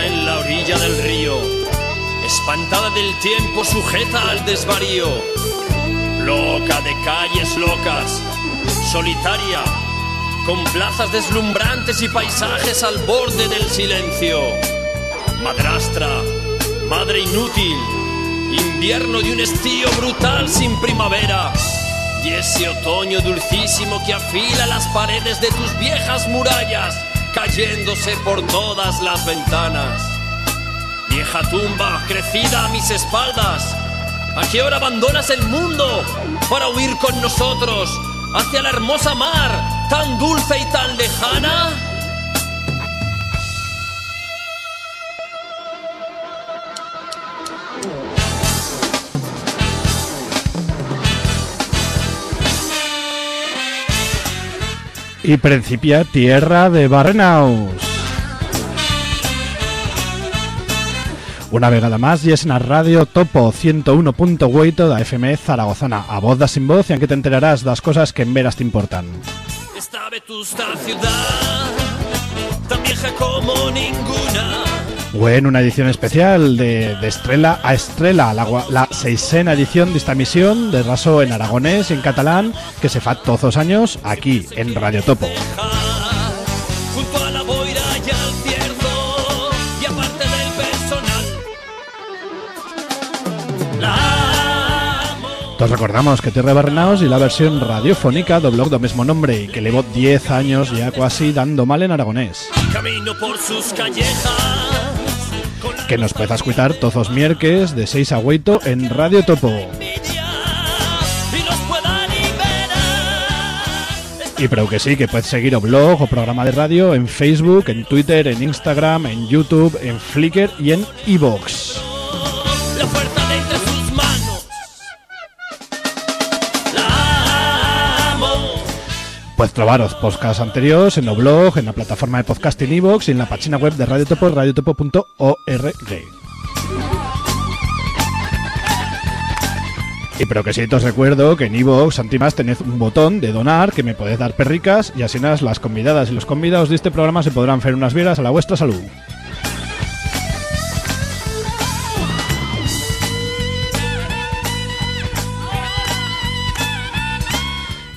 en la orilla del río, espantada del tiempo sujeta al desvarío, loca de calles locas, solitaria, con plazas deslumbrantes y paisajes al borde del silencio. Madrastra, madre inútil, invierno de un estío brutal sin primavera. Y ese otoño dulcísimo que afila las paredes de tus viejas murallas, cayéndose por todas las ventanas. Vieja tumba crecida a mis espaldas, ¿a qué hora abandonas el mundo para huir con nosotros hacia la hermosa mar, tan dulce y tan lejana? Y principia Tierra de Barrenaus. Una vegada más y es en la radio Topo 101.8 da FM Zaragozana. A voz da sin voz y aunque te enterarás das cosas que en veras te importan. Esta vetusta ciudad, tan vieja como ninguna. Bueno, una edición especial de, de Estrella a Estrella, la, seisena edición de esta misión de raso en aragonés y en catalán que se fa todos los años aquí en Radio Topo. Todos recordamos que Tierra Barrenaos y la versión radiofónica do blog do mismo nombre y que llevo 10 años ya casi dando mal en aragonés. Camino por sus callejas. Que nos puedes escuchar todos los miércoles de 6 a 8 en Radio Topo. y pero que sí, que puedes seguir o blog o programa de radio en Facebook, en Twitter, en Instagram, en YouTube, en Flickr y en iVoox. Puedes trobar los podcasts anteriores en el blog, en la plataforma de podcasting iVoox y en la página web de Radio Topo, radiotopo.org. Y pero que sí, os recuerdo que en iVoox, Antimas, tenéis un botón de donar que me podéis dar perricas y así las convidadas y los convidados de este programa se podrán hacer unas vieras a la vuestra salud.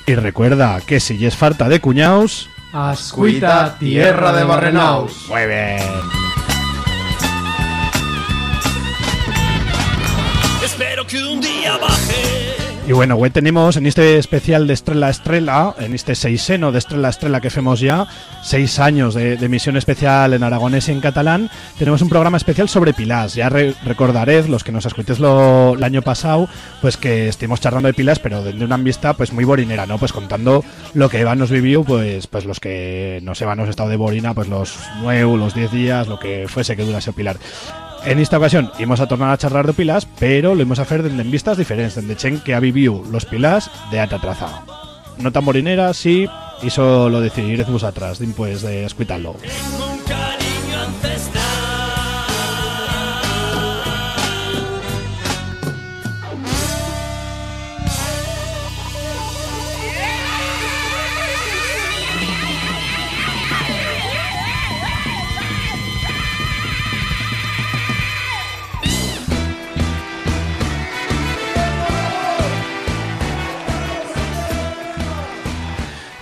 Y recuerda que si es falta de cuñaos, Ascuita, tierra de Barrenaus. muy bien. Espero que un día baje. Y bueno, hoy tenemos en este especial de Estrella Estrella, en este seiseno de Estrella Estrella que hacemos ya, seis años de, de emisión especial en aragonés y en catalán, tenemos un programa especial sobre Pilas. Ya re- recordaréis, los que nos escuchéis lo, el año pasado, pues que estuvimos charlando de Pilas, pero desde una vista pues muy borinera, ¿no? Pues contando lo que Eva nos vivió, pues, pues los que no se van nos estado de borina, pues los nueve, los diez días, lo que fuese que durase Pilar. En esta ocasión íbamos a tornar a charlar de pilas, pero lo íbamos a hacer desde vistas diferentes, desde Chen que ha vivido los pilas de alta traza. No tan morinera, sí, y eso lo decidiréis vosotras, después de escucharlo.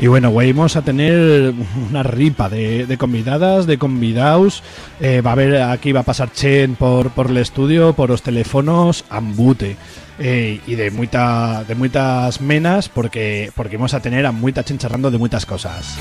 Y bueno, vamos a tener una ripa de, de convidadas, de convidados. Eh, va a haber, aquí va a pasar Chen por, por el estudio, por los teléfonos, ambute. Eh, y de muita, de muchas menas, porque, porque vamos a tener a muita Chen charrando de muchas cosas.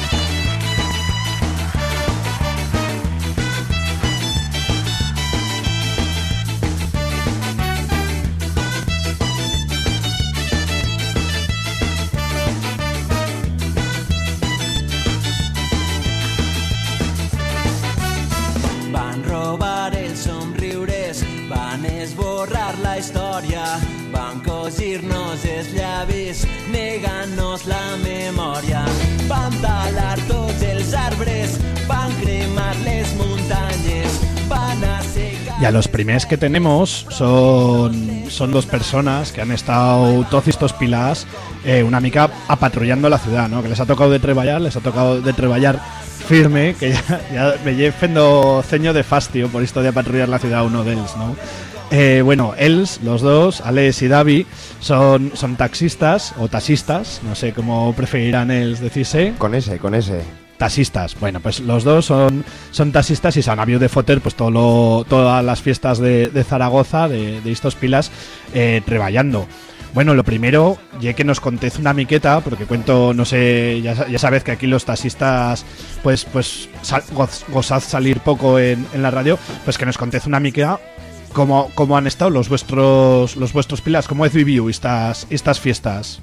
Y a los primers que tenemos son, son dos personas que han estado todos estos pilas eh, una mica apatrullando la ciudad, ¿no? Que les ha tocado de treballar, les ha tocado de treballar firme, que ya, me lle fendo ceño de fastio por esto de patrullar la ciudad uno dels, ¿no? Eh, bueno, els, los dos, Alex y Davi, son, son taxistas o taxistas, no sé cómo preferirán els decirse. Con ese, con ese. Taxistas. Bueno, pues los dos son, son taxistas y se han habido de foter pues todo todas las fiestas de, Zaragoza, de, estos pilas, eh. Bueno, lo primero, ya que nos contéis una miqueta, porque cuento, no sé, ya, ya sabéis que aquí los taxistas, pues, pues, sal- goz- gozad salir poco en, la radio, pues que nos contéis una miqueta cómo, cómo han estado los vuestros, los vuestros pilas, cómo has vivido estas, estas fiestas.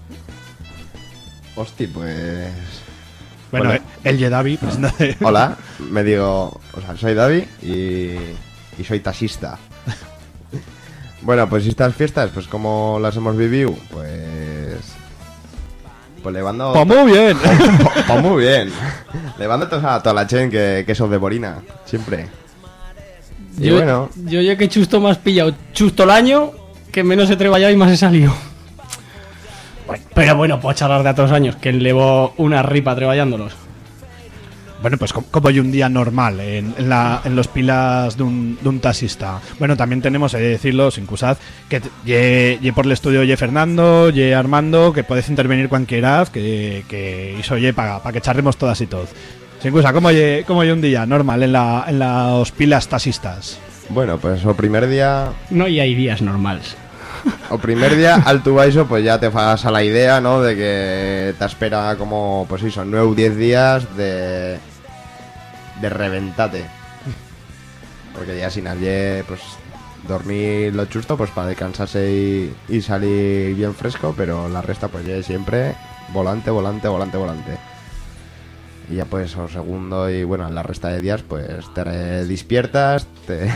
Hosti, pues. Bueno, Bueno. el Yedavi, pues, no- Hola, me digo. O sea, soy David y. Y soy taxista. Bueno, pues estas fiestas, pues como las hemos vivido, pues. Pues levando. Pues muy bien. Pues, pues muy bien. Levando a toda la chen que, que son de Borina, siempre. Y Yo, bueno, yo ya que chusto más pillado chusto el año, que menos he treballado y más he salido. Bueno, pero bueno, puedo charlar de otros años, que llevo una ripa treballándolos. Bueno, pues como, como hay un día normal en, en la- en los pilas de un, de un taxista. Bueno, también tenemos, he de decirlo, sin cusad, que ye, ye por el estudio ye Fernando, ye Armando, que podéis intervenir cuando quieras, que, que hizo ye para que charremos todas y todos. Sin cusa, ¿cómo cómo ye un día normal en, la, en los pilas taxistas? bueno, pues el primer día. No, y hay días normales. O primer día al tu baixo, pues ya te fas a la idea, ¿no? De que te espera como, pues sí, son 9 o 10 días de. de reventate. Porque ya sin nadie, pues dormir lo justo, pues para descansarse y, y salir bien fresco, pero la resta, pues ya siempre volante, volante, volante, volante. Y ya pues, o segundo y bueno, en la resta de días, pues te despiertas, te,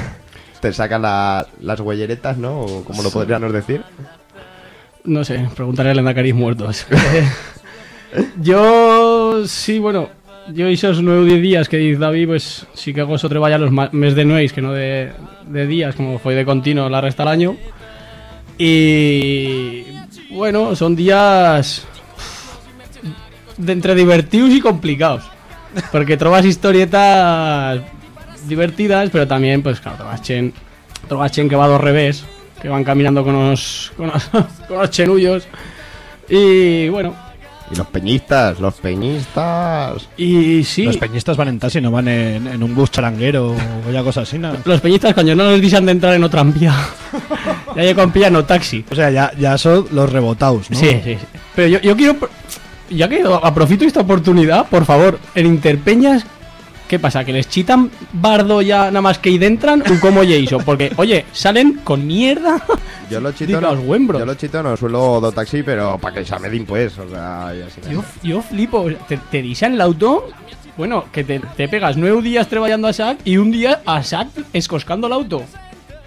te sacan la- las huelleretas, ¿no? O como lo podríamos decir. No sé, preguntaré a Lendakaris muertos. yo, sí, bueno, yo esos nueve o diez días que dice David, pues sí que gozo treballa los mes de nueve, que no de, de días, como fue de continuo la resta del año. Y bueno, son días de entre divertidos y complicados. Porque trobas historietas divertidas, pero también, pues claro, trobas chen, trobas chen que va a dos revés, que van caminando con los, con los, con los chenullos. Y bueno, Y los peñistas, los peñistas. y sí, Los peñistas van en taxi, no van en, en un bus charanguero o ya cosas así, ¿no? los peñistas, coño, no les dicen de entrar en otra vía. ya llegan no taxi. O sea, ya, ya son los rebotados, ¿no? Sí, sí, sí. Pero yo, yo quiero. Ya que aprofito esta oportunidad, por favor, en Interpeñas, ¿qué pasa? ¿Que les chitan bardo ya nada más que ahí entran? ¿O cómo ya hizo? Porque, oye, salen con mierda. Yo lo chito, Diga, no, yo lo chito no suelo do taxi, pero para que se me pues, o sea, y así. Yo, yo flipo. Te, te dicen el auto. Bueno, que te, te pegas nueve días trabajando a SAC y un día a SAC escoscando el auto.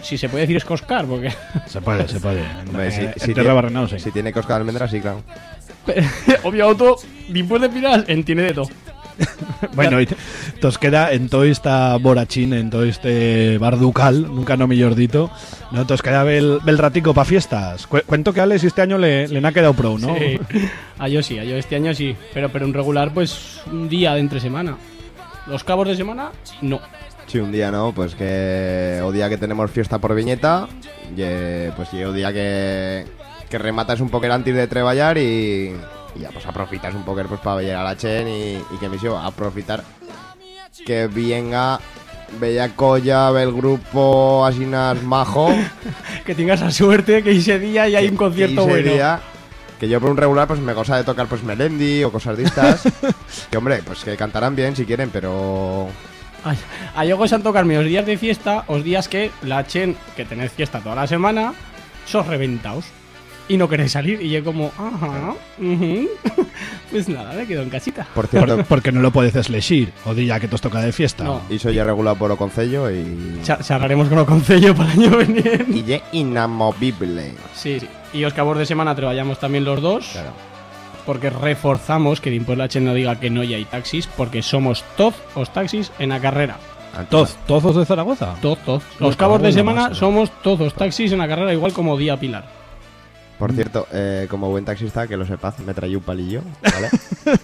Si se puede decir escoscar, porque. Se puede, se puede. Hombre, si, Eh, si en tie- Tierra Barrenao, sí. si tiene cosca de almendra, sí, claro. Obvio auto, después de pilas, entiende de todo. Bueno, y nos queda en todo esta borachín, en todo este bar ducal, nunca no millor dito, ¿no? Nos queda bel, bel ratico para fiestas. Cu- cuento que a Alex este año le, le ha quedado pro, ¿no? Sí. A yo sí, a yo este año sí. Pero, pero un regular, pues un día de entre semana. Los cabos de semana, no. Sí, un día, ¿no? Pues que o día que tenemos fiesta por viñeta, y, pues y o día que, que rematas un poco antes de treballar y, y ya pues aprofitas un poco pues para llegar a la chen y, y que me hizo aprofitar que venga Bella Colla, el grupo Asinas Majo. Que tengas la suerte que ese día ya hay un concierto ese bueno. día, que yo por un regular pues me goza de tocar pues Melendi o cosas de estas. que hombre, pues que cantarán bien si quieren, pero Ay, A yo gosan tocarme los días de fiesta, os días que la chen, que tenéis fiesta toda la semana, sos reventaos. Y no queréis salir. Y yo como, ajá, ujú. pues nada, me quedo en casita. por cierto, Por- porque no lo puedes elegir, o día que te os toca de fiesta. No. hizo ya regular por o concello y Cha- Charlaremos con el concello para el año venir. y ye inamovible. Sí, sí. Y os cabos de semana trabajamos también los dos. Claro. Porque reforzamos que después la chen no diga que no hay taxis, porque somos todos los taxis en la carrera. ¿Todos, todos de Zaragoza? Todos, todos. Los cabos de semana somos todos taxis en la carrera, igual como Día Pilar. Por cierto, eh, como buen taxista, que lo sepas, me traí un palillo, ¿vale?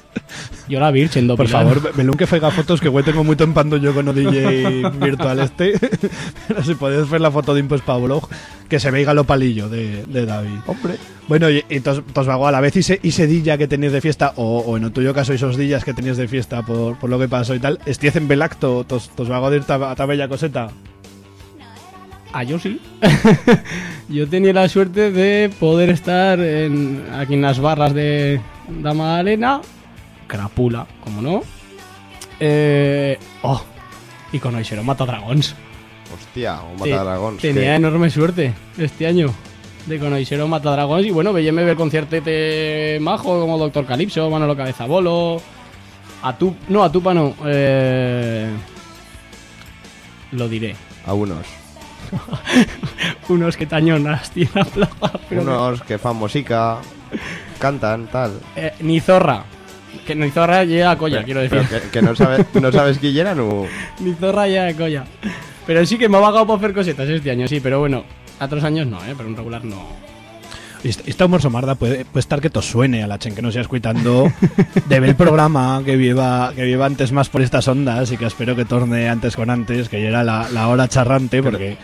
Yo la Virgen, Por Pilar. favor, Belún que faiga fotos que güey tengo muy tempando yo con o DJ virtual este. Pero si podéis ver la foto de Impos pa blog, que se veiga lo palillo de, de David. Hombre. Bueno, y, y tos, tos vago a la vez y se, y se dilla que tenéis de fiesta, o, o en el tuyo caso esos días que tenéis de fiesta por, por lo que pasó y tal, estiez en belacto, tos, tos vago de ir ta, a ta bella coseta. Ah, yo sí. yo tenía la suerte de poder estar en- aquí en las barras de Dama Elena, Crapula, como no. Eh, oh, y con Oixero Mata Dragons. Hostia, un Te- matadragón. Tenía enorme suerte este año de con Oixero Mata Dragons. Y bueno, veíame ver conciertete majo como Doctor Calypso, Manolo Cabezabolo. Atup, no, Atupa no. Eh, lo diré. A unos. Unos que tañonas tiene la plaza, pero unos que fan música, cantan, tal. Eh, ni zorra. Que ni zorra llega a colla, Pero- quiero decir. pero que, que no, sabes, no sabes quién eran o... Ni zorra llega a colla. Pero sí que me ha vagado por hacer cosetas este año, sí, pero bueno. A otros años no, ¿eh? Pero un regular no. Esta humor somarda puede, puede estar que te suene a la chen que nos sea escuitando de ver el programa que viva que viva antes más por estas ondas y que espero que torne antes con antes, que ya era la, la hora charrante, porque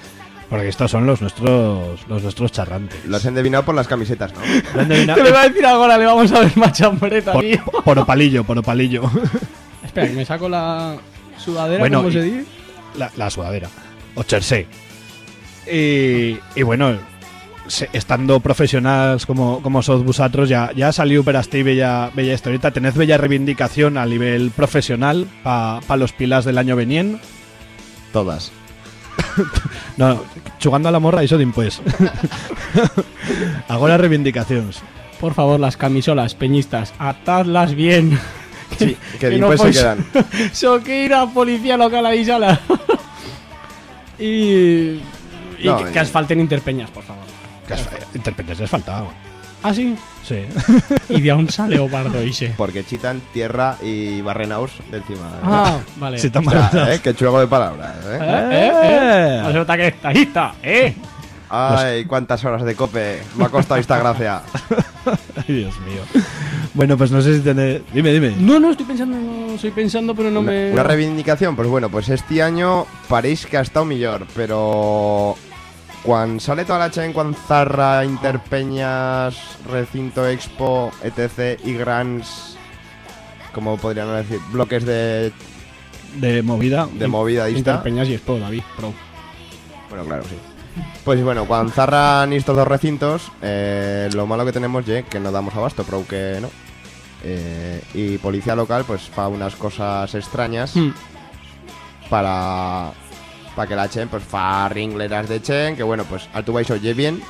porque estos son los nuestros los nuestros charrantes. Los han adivinado por las camisetas, ¿no? Lo han adivinado- Te lo iba a decir ahora, le vamos a ver machambreta, por, tío. por opalillo, por opalillo. Espera, que me saco la sudadera, Bueno, ¿cómo y- se dice? la, la sudadera. O jersey. Y, y bueno, se- estando profesionales como, como sos vosotros, ya, ya salió per bella, bella historieta. Tened bella reivindicación a nivel profesional para los pilas del año venien. Todas. No, jugando a la morra, eso de pues. Ahora reivindicaciones. Por favor, las camisolas peñistas, atadlas bien. Sí, que no después se pois- quedan. So que ir a policía local avisala. y. Y No, que, que asfalten interpeñas, por favor. Que as- Interpretes les faltaba. Ah, sí. Sí. Y de aún sale Leopardo ise. Porque chitan tierra y barrenaus de encima. Ah, vale. O sea, maravillado. ¿eh? Qué chuego de palabras, ¿eh? ¿Eh? ¿Eh? ¿Eh? Resulta que está lista, ¿eh? Ay, cuántas horas de cope. Me ha costado esta gracia. Ay, Dios mío. Bueno, pues no sé si tenéis. Dime, dime. No, no, estoy pensando, no, estoy pensando, pero no Una, me. una reivindicación, pues bueno, pues este año París que ha estado mejor, pero cuando sale toda la chen, cuando Zarra, Interpeñas, Recinto Expo, etc. y Grans, como podrían decir, bloques de, De movida. de movida. Interpeñas y Expo, David, pro. Bueno, claro, sí. Pues bueno, cuando zarran estos dos recintos, eh, lo malo que tenemos es que no damos abasto, pero que no. Eh, y policía local, pues fa unas cosas extrañas Hmm. para, para que la Chen, pues fa ringleras de Chen, que bueno, pues al tu oye bien,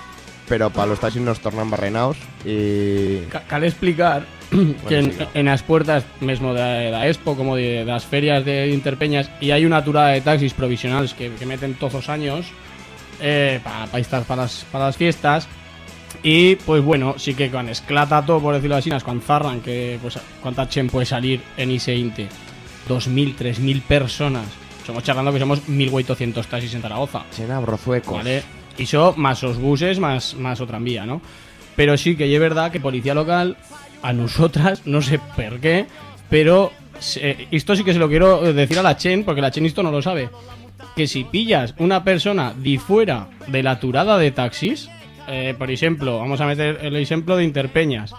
pero para los taxis nos tornan barrenaos y... Ca- Cal explicar que en, en las puertas mesmo de la Expo como de, de las ferias de Interpeñas y hay una turada de taxis provisionales que, que meten todos los años eh, para estas para las, para las fiestas. Y pues bueno, sí que con esclata todo por decirlo así, cuando zarran que pues cuánta chen puede salir en ese inte 2.000, 3.000 personas somos charlando que somos 1.800 taxis en Zaragoza Chen abrozuecos. Vale. Y eso más os buses, más, más o tranvía, ¿no? Pero sí que es verdad que policía local, a nosotras, no sé por qué, pero esto sí que se lo quiero decir a la Chen, porque la Chen esto no lo sabe. Que si pillas una persona de fuera de la turada de taxis, eh, por ejemplo, vamos a meter el ejemplo de Interpeñas.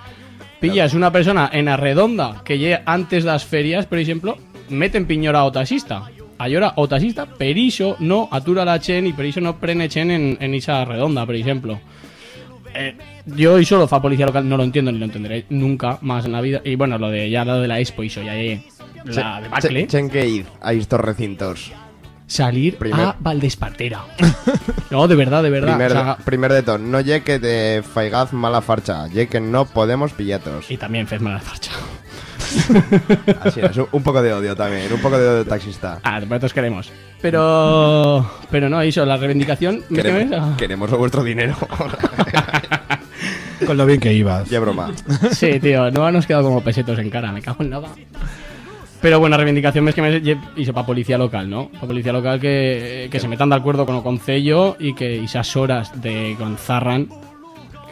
Pillas una persona en la redonda que llegue antes de las ferias, por ejemplo, meten piñora o taxista. Ayora o taxista, per iso no atura la chen y per iso no prene chen en, en esa redonda, por ejemplo. Eh, yo y solo fa policía local no lo entiendo ni lo entenderé nunca más en la vida. Y bueno, lo de ya lo de la expo y eso, ya llegué. La de Bacle. Chen, chen que ir a estos recintos. Salir Primer- a Valdespartera. no, de verdad, de verdad. Primer, O sea, primer de todo, no ye que te faigaz mala farcha, ye que no podemos pillatos. y también Fezma la farcha. Así es, un, poco de odio también, un poco de odio de taxista. Ah, todos queremos. Pero. Pero no, eso, la reivindicación. Queremos, Ah. queremos vuestro dinero. Con lo bien que ibas. ya broma. Sí, tío, no nos quedado como pesetos en cara, me cago en nada. Pero bueno, reivindicación es que me hice para policía local, ¿no? Para policía local que, que se metan de acuerdo con el concello y que esas horas de gonzarran,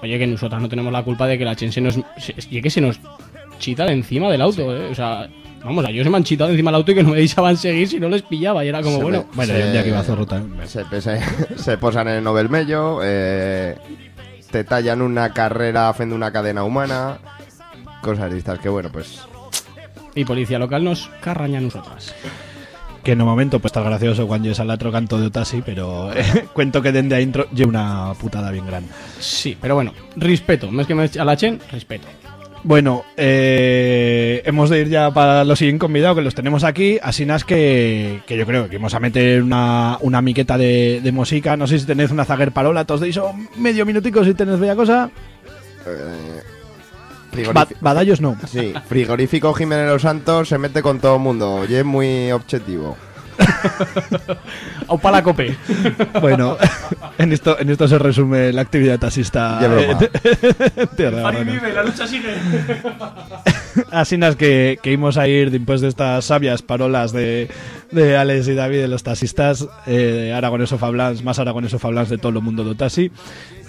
oye, que nosotras no tenemos la culpa de que la chen se nos... y que se nos chita de encima del auto, ¿eh? O sea, vamos, a ellos se me han chitado encima del auto y que no me dejaban seguir si no les pillaba. Y era como, Se bueno, ve- Bueno, día que iba a Zorro también. Se, se, se posan en el Nobelmello, eh, te tallan una carrera haciendo una cadena humana, cosas de estas que bueno, pues y policía local nos carraña a nosotras. Que en un momento pues está gracioso cuando es al otro canto de Otasi, pero eh, cuento que dende a intro lleva una putada bien grande. Sí, pero bueno, respeto. Más que me a la chen, respeto. Bueno, eh, hemos de ir ya para los siguientes convidados que los tenemos aquí. Así es que, que yo creo que vamos a meter una, una miqueta de, de música. No sé si tenéis una zaguer parola, todos deis medio minutico si tenéis bella cosa. eh, badallos no. sí, frigorífico Jiménez Los Santos se mete con todo el mundo y es muy objetivo. Au pa la cope. Bueno, en esto, en esto se resume la actividad taxista. Ya broma. en Tierra Barrona. la lucha sigue. Así es que, que íbamos a ir después de estas sabias parolas de, de Alex y David de los taxistas, eh, aragoneso fablans, más aragoneso fablans de todo el mundo do taxi.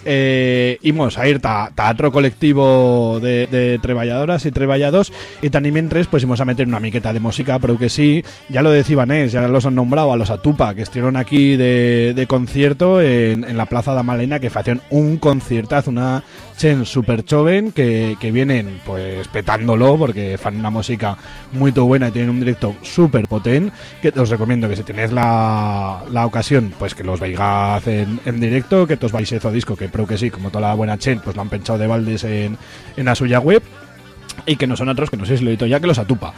Eh, a ir ta, ta otro colectivo de, de treballadoras y treballados y también mientras pues íbamos a meter una miqueta de música, pero que sí, ya lo decían es, ya los han nombrado a los Atupa, que estuvieron aquí de, de concierto en, en la Plaza da Malena, que hacían un conciertazo, una chen super joven que, que vienen pues petándolo porque fan una música muy buena y tienen un directo súper potente que os recomiendo que si tenéis la, la ocasión pues que los veáis en, en directo que os vais a disco que creo que sí como toda la buena chen pues lo han pensado de baldes en, en la suya web y que no son otros que no sé si lo he dicho ya que los atupa.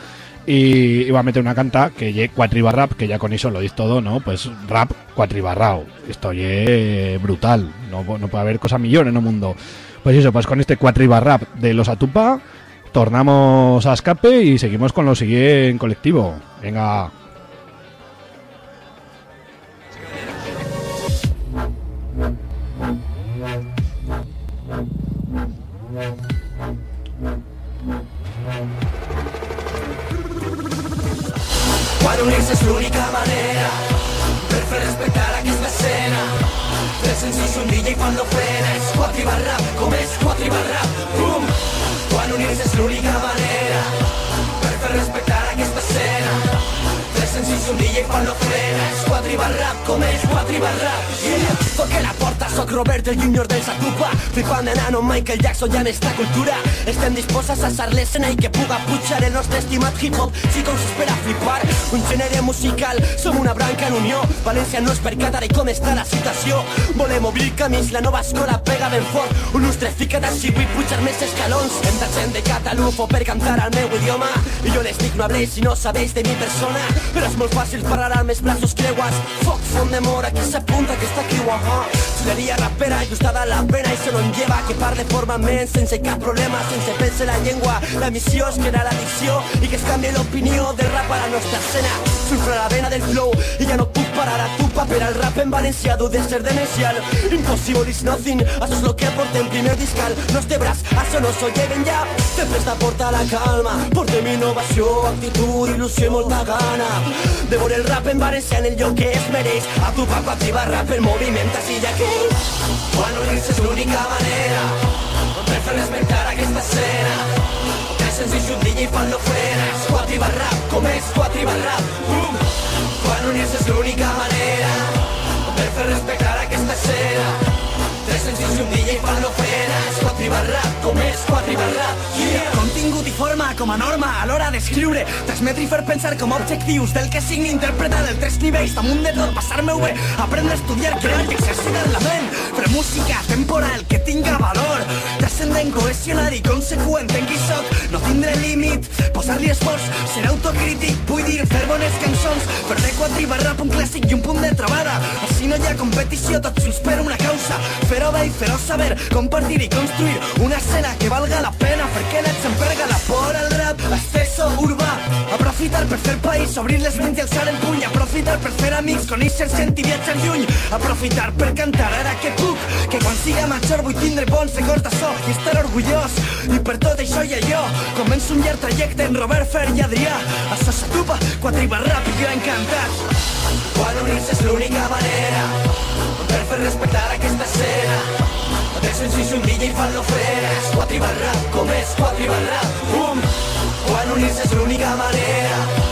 Y iba a meter una canta que ye cuatriba rap que ya con eso lo dice todo no pues rap cuatribarrao esto ye brutal. No, no puede haber cosa millón en el mundo pues eso pues con este cuatriba rap de los atupa tornamos a escape y seguimos con lo siguiente en colectivo. Venga. Quan unir-se és l'única manera 306 un DJ quan no frena, és quatri barrap, com és quatri barrap, bum! Quan unir-se és l'única manera per fer escena. 306 un DJ quan no frena, és quatri barrap, com és quatri barrap, yeah! Toque la porta, soc Robert, el júnior del Satupa Flipant de nano, Michael Jackson ja en esta cultura. Estem disposats a ser l'escena i que puga pujar el nostre estimat hip-hop Si com s'espera flipar, un gènere musical. Som una branca en unió, València no és per Qatar i com està la situació Volem obrir camins, la nova escola pega ben fort Un lustre ficat així, vull pujar més escalons Hem de gent de Catalufo per cantar al meu idioma. I jo les dic no habléis si no sabéis de mi persona. Però és molt fàcil parar amb els braços creuats Foc, font de mort, aquí s'apunta aquesta criu, ahà Xuleria rapera, ajustada a la pena i se lo lleva. Que parle formalment, sense cap problema, sense pense la llengua La missió és crear l'addicció i que es canvi l'opinió del rap a la nostra escena. Sulfra la vena del flow i ja no puc parar a tupa per al rap en valencià dur de ser demencial. Impossible is nothing, això és lo que portem primer discal. No es de braç, això no soy ben ja Sempre està porta la calma, portem innovació, actitud, il·lusió i molta gana De veure el rap en valencià en el lloc que es A tu pa activa rap el moviment així ja que Quan unir-se és l'única manera. Per fer respectar aquesta escena senzills un DJ fan no frena És quatri rap, com és quatri rap Bum! Quan unir-se és l'única manera. Per fer respectar aquesta escena Tres senzills un DJ fan no frena És quatri rap, com és rap yeah. Contingut i forma com a norma a l'hora d'escriure. Transmetre i fer pensar com a objectius del que signi interpretar el tres nivells damunt de tot. Passar-me bé aprendre a estudiar, crear i exercitar la ment. Fer música temporal que tinga valor. Transcendent, cohesionat i conseqüent en qui soc no tindré límit posar-li esforç ser autocrític. Vull dir fer bones cançons fer de quadriba rap un clàssic i un punt de trobada. Així no hi ha competició tots junts per una causa. Fer-ho bé i fer-ho saber compartir i construir una escena que valga la pena. Perquè l'ets emperga la por al rap esteso urbà. Aprofitar per fer país obrir les ments i alçar el puny. Aprofitar per fer amics conèixer gent i viatjar lluny. Aprofitar per cantar ara que puc que quan siga major vull tindre bons records d'això i estar orgullós. I per tot això i allò començo un llarg trajecte en Robert Fer i Adrià. Això s'atupa, quatre i rap i jo encantat quan unir-se és l'única manera per fer respectar aquesta escena Tres senzills i un DJ fan l'ofrena És quatre i barrap, com és? Quatre i barrap Bum! Quan unir-se és l'única manera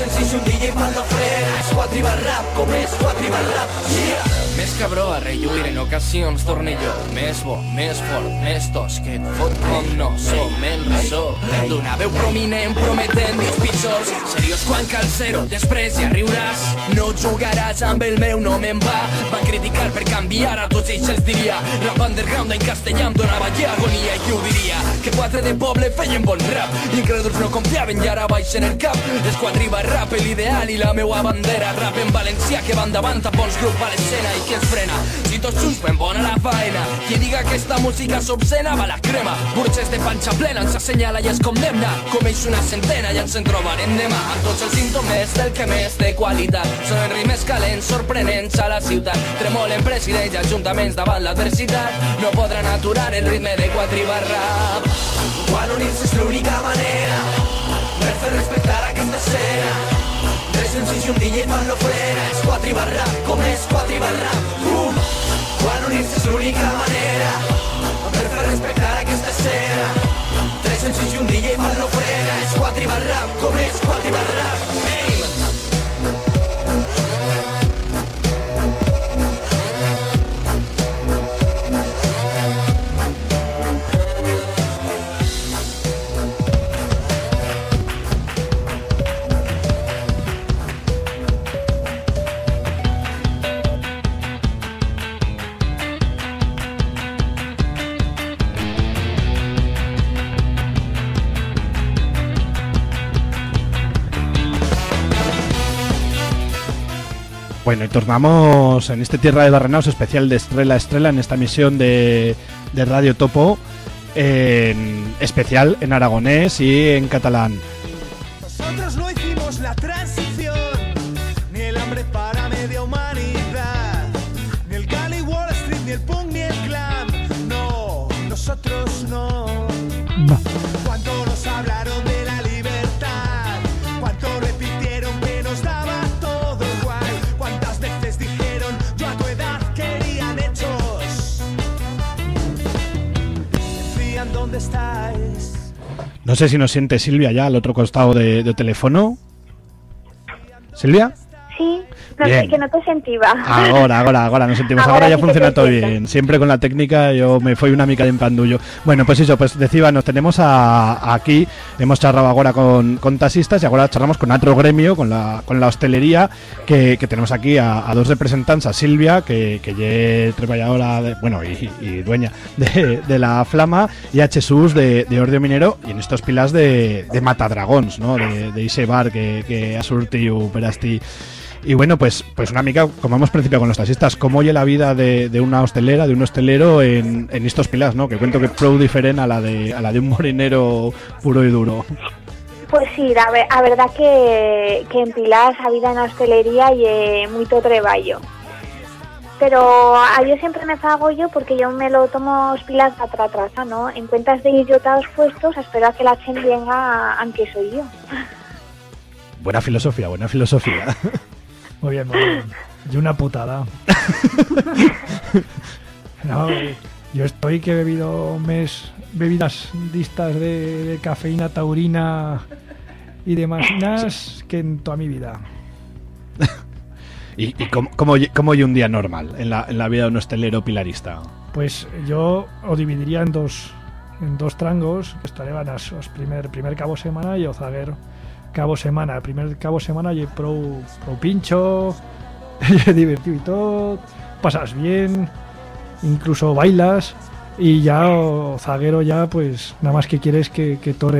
I un DJ fan l'ofrena És quatre i barrap, com és i barrap Yeah! Més cabró a relluir en ocasions tornillo. Més bo, més fort, més tos que et fot com no som el ressò D'una veu prominent prometent dies pitjors Seriós quan cal zero, després ja riuràs. No jugaràs amb el meu nom en va. Van criticar per canviar a tots ells els diria. Rap underground en castellà em donava ja agonia i ho diria. Que quatre de poble feien bon rap. Incrèduls no confiaven i ara baixen el cap. És quadriba rap l'ideal i la meua bandera. Rap en valencià que van davant a bons grups a l'escena i qui ens frena. Si tots junts fem bona la faena. Qui diga que esta música és obscena va la crema. Burges de panxa plena ens assenyala i es condemna. Comeix una centena i ens en trobarem demà. Amb tots els símptomes del que més de qualitat. Sonen rimes calents, sorprenents a la ciutat. Tremolen presidents i ajuntaments davant l'adversitat. No podran aturar el ritme de quatre rap Quan unir-se és l'única manera Per fer respectar aquesta escena Tres senzills i un DJ fan l'ofrena És quatre i barrap, com és quatre i barrap Bum! Quan unir-se és l'única manera. Per fer respectar aquesta escena Tres senzills i un DJ fan l'ofrena És quatre i barrap, com és quatre i barrap Bueno, y tornamos en este Tierra de Barrenaos especial de Estrella a Estrella en esta misión de, de Radio Topo, especial en aragonés y en catalán. No sé si nos siente Silvia ya al otro costado de, teléfono. ¿Silvia? Sí, no Bien. que no te sentiva. Ahora, ahora, ahora nos sentimos. Ahora, ya sí funciona todo siento. bien. Siempre con la técnica yo me fui una mica de empandullo. Bueno, pues eso, pues decía, nos tenemos a, aquí, hemos charlado ahora con, con taxistas y ahora charlamos con otro gremio, con la, con la hostelería, que, que tenemos aquí a, a dos representantes, a Silvia, que, que ye treballadora, de, bueno, y, y dueña de, de la Flama, y a Jesús de, de Ordio Minero, y en estos pilas de, de Matadragons, ¿no? De, de ese bar que, que ha surtido Perasti. Y bueno, pues, pues una mica, como hemos principiado con los taxistas, ¿cómo oye la vida de, de una hostelera, de un hostelero en, en estos pilas, ¿no? Que cuento que es prou diferente a la de a la de un morinero puro y duro. Pues sí, la ver- a verdad que, que en Pilar a vida na hostelería y eh, moito traballo. Pero a yo siempre me fago yo porque yo me lo tomo os pilas de atrás, atrás, ¿no? En cuentas de idiotados puestos a esperar que la chen venga aunque soy yo. Buena filosofía, buena filosofía. Muy bien, muy bien. Y una putada. No, yo estoy que he bebido mes bebidas distas de, de cafeína, taurina y demás inas que en toda mi vida. ¿Y, y cómo, cómo, un día normal en la, en la vida de un hostelero pilarista? Pues yo lo dividiría en dos en dos trangos, estarían as, os primer primer cabo semana y o zaguer cabo semana. El primer cabo semana y pro, pro pincho, divertido y todo, pasas bien, incluso bailas y ya zaguero ya pues nada más que quieres que, que todo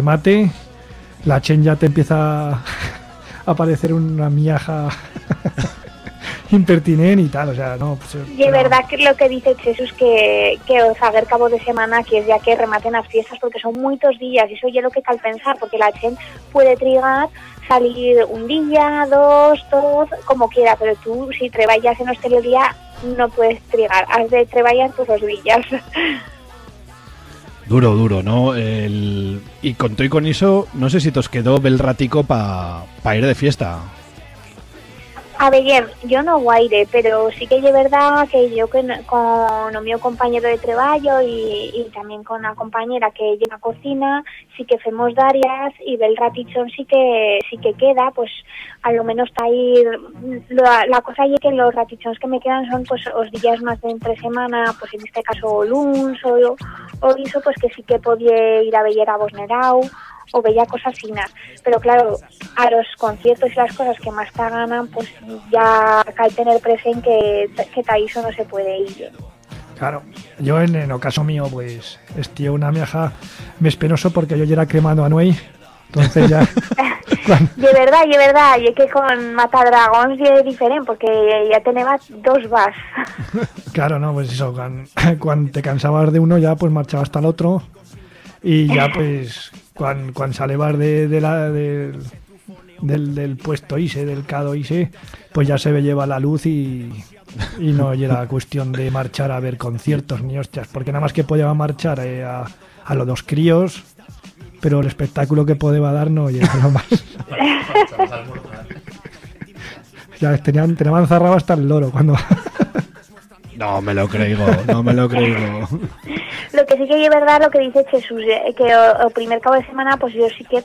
la chen ya te empieza a parecer una miaja impertinente y tal, o sea, no, pues, Y es verdad que lo que dice Jesús que, que o cabo de semana que es ya que rematen las fiestas porque son muchos días y eso ya lo que cal pensar porque la gente puede trigar salir un día, dos, dos, como quiera, pero tú si trabajas en hostelería no puedes trigar, has de trabajar todos los días. Duro, duro, ¿no? El... Y con todo y con eso, no sé si te os quedó bel ratico para ir de fiesta. A ver, yo no guaire, pero sí que es verdad que yo con o mi compañero de trabajo y, y también con la compañera que lleva cocina, sí que hacemos darias y del ratichón sí que sí que queda, pues a lo menos está ahí la, la cosa es que los ratichons que me quedan son pues los días más de entre semana, pues en este caso o o, o eso pues que sí que podía ir a ver a Bosnerau o veía cosas finas. Pero claro, a los conciertos y las cosas que más te ganan, pues ya hay que tener presente que, que Taiso no se puede ir. Claro, yo en, el caso mío, pues, estío una viaja mes penoso porque yo ya era cremando a Nuey. Entonces ya, De verdad, de verdad, y es que con Matadragons es diferente, porque ya tenemos dos vas. claro, no, pues eso, cuan- cuando te cansabas de uno ya pues marchabas hasta el otro y ya pues cuando, cuando salebas de, de la, del, del, del puesto ISE, del CADO ISE, pues ya se ve lleva la luz y, y no era cuestión de marchar a ver conciertos ni hostias, porque nada más que podía marchar eh, a, a los dos críos, pero el espectáculo que podía dar no llega lo más. ya tenían, tenían zarrado hasta el loro cuando... No me lo creo, no me lo creo. Lo que sí que es verdad lo que dice Jesús, eh, que o primer cabo de semana, pues yo sí que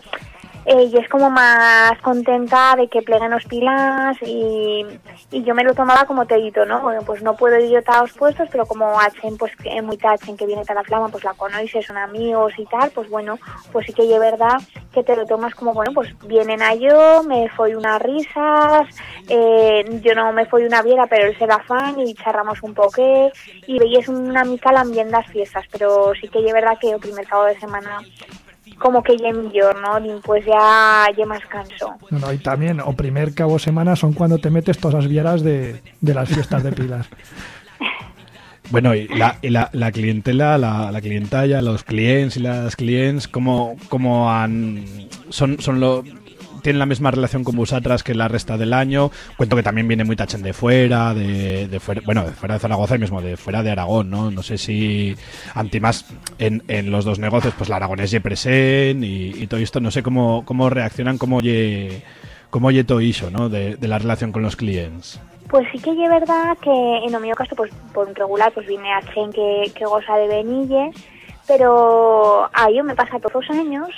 eh, y es como más contenta de que pleguen los pilas y, yo me lo tomaba como tedito, ¿no? Bueno, pues no puedo ir yo a los puestos, pero como Achen, pues es muy Tachen que viene a la flama, pues la conoces, son amigos y tal, pues bueno, pues sí que es verdad que te lo tomas como, bueno, pues vienen a yo, me fui unas risas, eh, yo no me fui una viera, pero él se la fan y charramos un poqué y veías una mica el ambiente las fiestas, pero sí que es verdad que el primer cabo de semana como que ya millor, ¿no? Pues ya, ya más canso. No, no, y también, o primer cabo semana son cuando te metes todas las vieras de, de las fiestas de pilas. Bueno, y la, y la, la clientela, la, la clientalla, los clientes y las clientes, ¿cómo, cómo han, son, son lo, tienen la misma relación con vosotras que la resta del año? Cuento que también viene muy tachen de fuera, de, fuera, bueno, de fuera de Zaragoza y mismo de fuera de Aragón, ¿no? No sé si antimás en, en los dos negocios, pues la aragonés ye present y, y todo esto, no sé cómo, cómo reaccionan, cómo ye, cómo ye todo eso, ¿no? De, la relación con los clientes. Pues sí que es verdad que en el mío caso, pues por un regular, pues viene a Chen que, goza de venille, pero a yo me pasa todos los años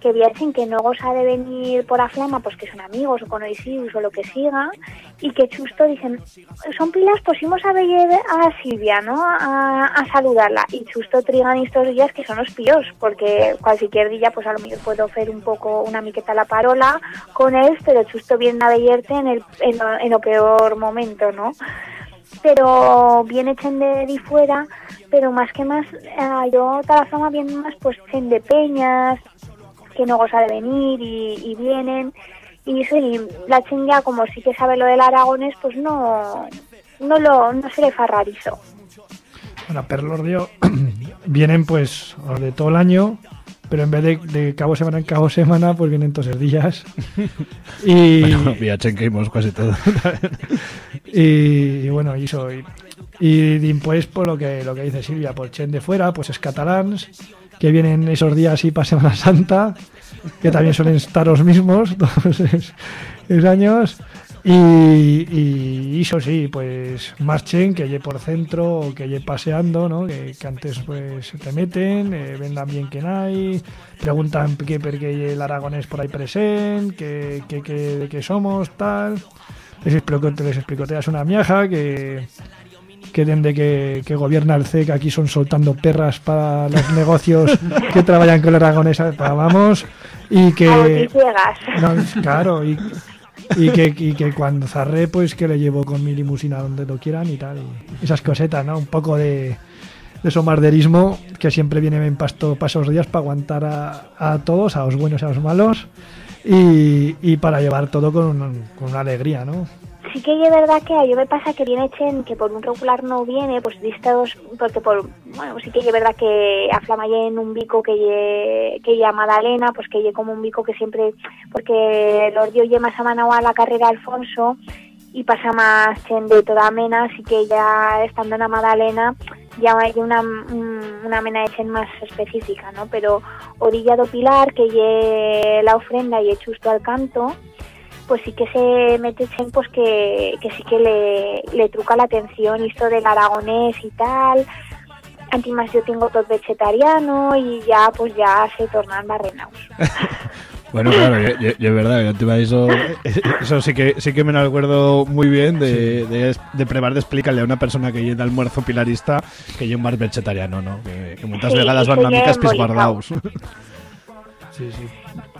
que viajen que no goza de venir por a flama, pues que son amigos o conocidos o lo que siga, y que justo dicen, son pilas, pues íbamos a ver a Silvia, ¿no? A, a saludarla, y justo trigan estos días que son los píos, porque cualquier día, pues a lo mejor puedo hacer un poco una miqueta la parola con él, pero justo vienen a verte en el, en, lo, en lo peor momento, ¿no? pero bien echen de, fuera, pero más que más, eh, yo toda la fama bien más pues echen de peñas, que no goza de venir y, y vienen, y eso, y la chen ya como sí que sabe lo del Aragones, pues no, no lo, no se le fa rarizo. Bueno, ríos vienen pues los de todo el año, pero en vez de, de cabo semana en cabo semana, pues vienen todos los días. y, Bueno, viachen que hemos casi todo. y, y bueno, y eso. Y, y después, por lo que, lo que dice Silvia, por Chen de fuera, pues es catalans, que vienen esos días y para Semana Santa, que también suelen estar los mismos todos esos, años. Y, y eso sí, pues marchen, que lle por centro que lle paseando, ¿no? Que, que antes pues se te meten, eh, ven bien que hay, preguntan qué por qué el aragonés por ahí presente, que, que, que, qué somos, tal. Les explico, les explicoteas una miaja que que desde que, que gobierna el CEC aquí son soltando perras para los negocios que trabajan con el aragonés, para vamos, y que... A. No, claro, y, y que, y que cuando zarré, pues que le llevo con mi limusina donde lo quieran y tal. y esas cosetas, ¿no? Un poco de, de somarderismo que siempre viene en pasto pasos días para aguantar a, a todos, a los buenos y a los malos, y, y para llevar todo con, un- con una alegría, ¿no? Sí que es verdad que a yo me pasa que viene Chen, que por un regular no viene, pues distos, porque por, bueno, sí que es verdad que a en un bico que lle, que Madalena, pues que lle como un bico que siempre, porque los dio lle más a mano a la carrera Alfonso, y pasa más Chen de toda mena, así que ya estando en la Madalena, ya hay una, un- una mena de Chen más específica, ¿no? Pero Orilla do Pilar, que lle la ofrenda y he justo al canto, pues sí que se mete Chen, pues que, que sí que le, le truca la atención, esto del aragonés y tal. Antimás yo tengo todo vegetariano y ya pues ya se tornan barrenaus. Bueno, claro, yo, yo- yo es verdad, yo encima eso, eso sí que sí que me lo acuerdo muy bien de, de, de probar de explicarle a una persona que llega almuerzo pilarista que yo un bar vegetariano, ¿no? Que, que muchas Sí, vegadas van que una mica lleven espisguardaus. Sí, sí.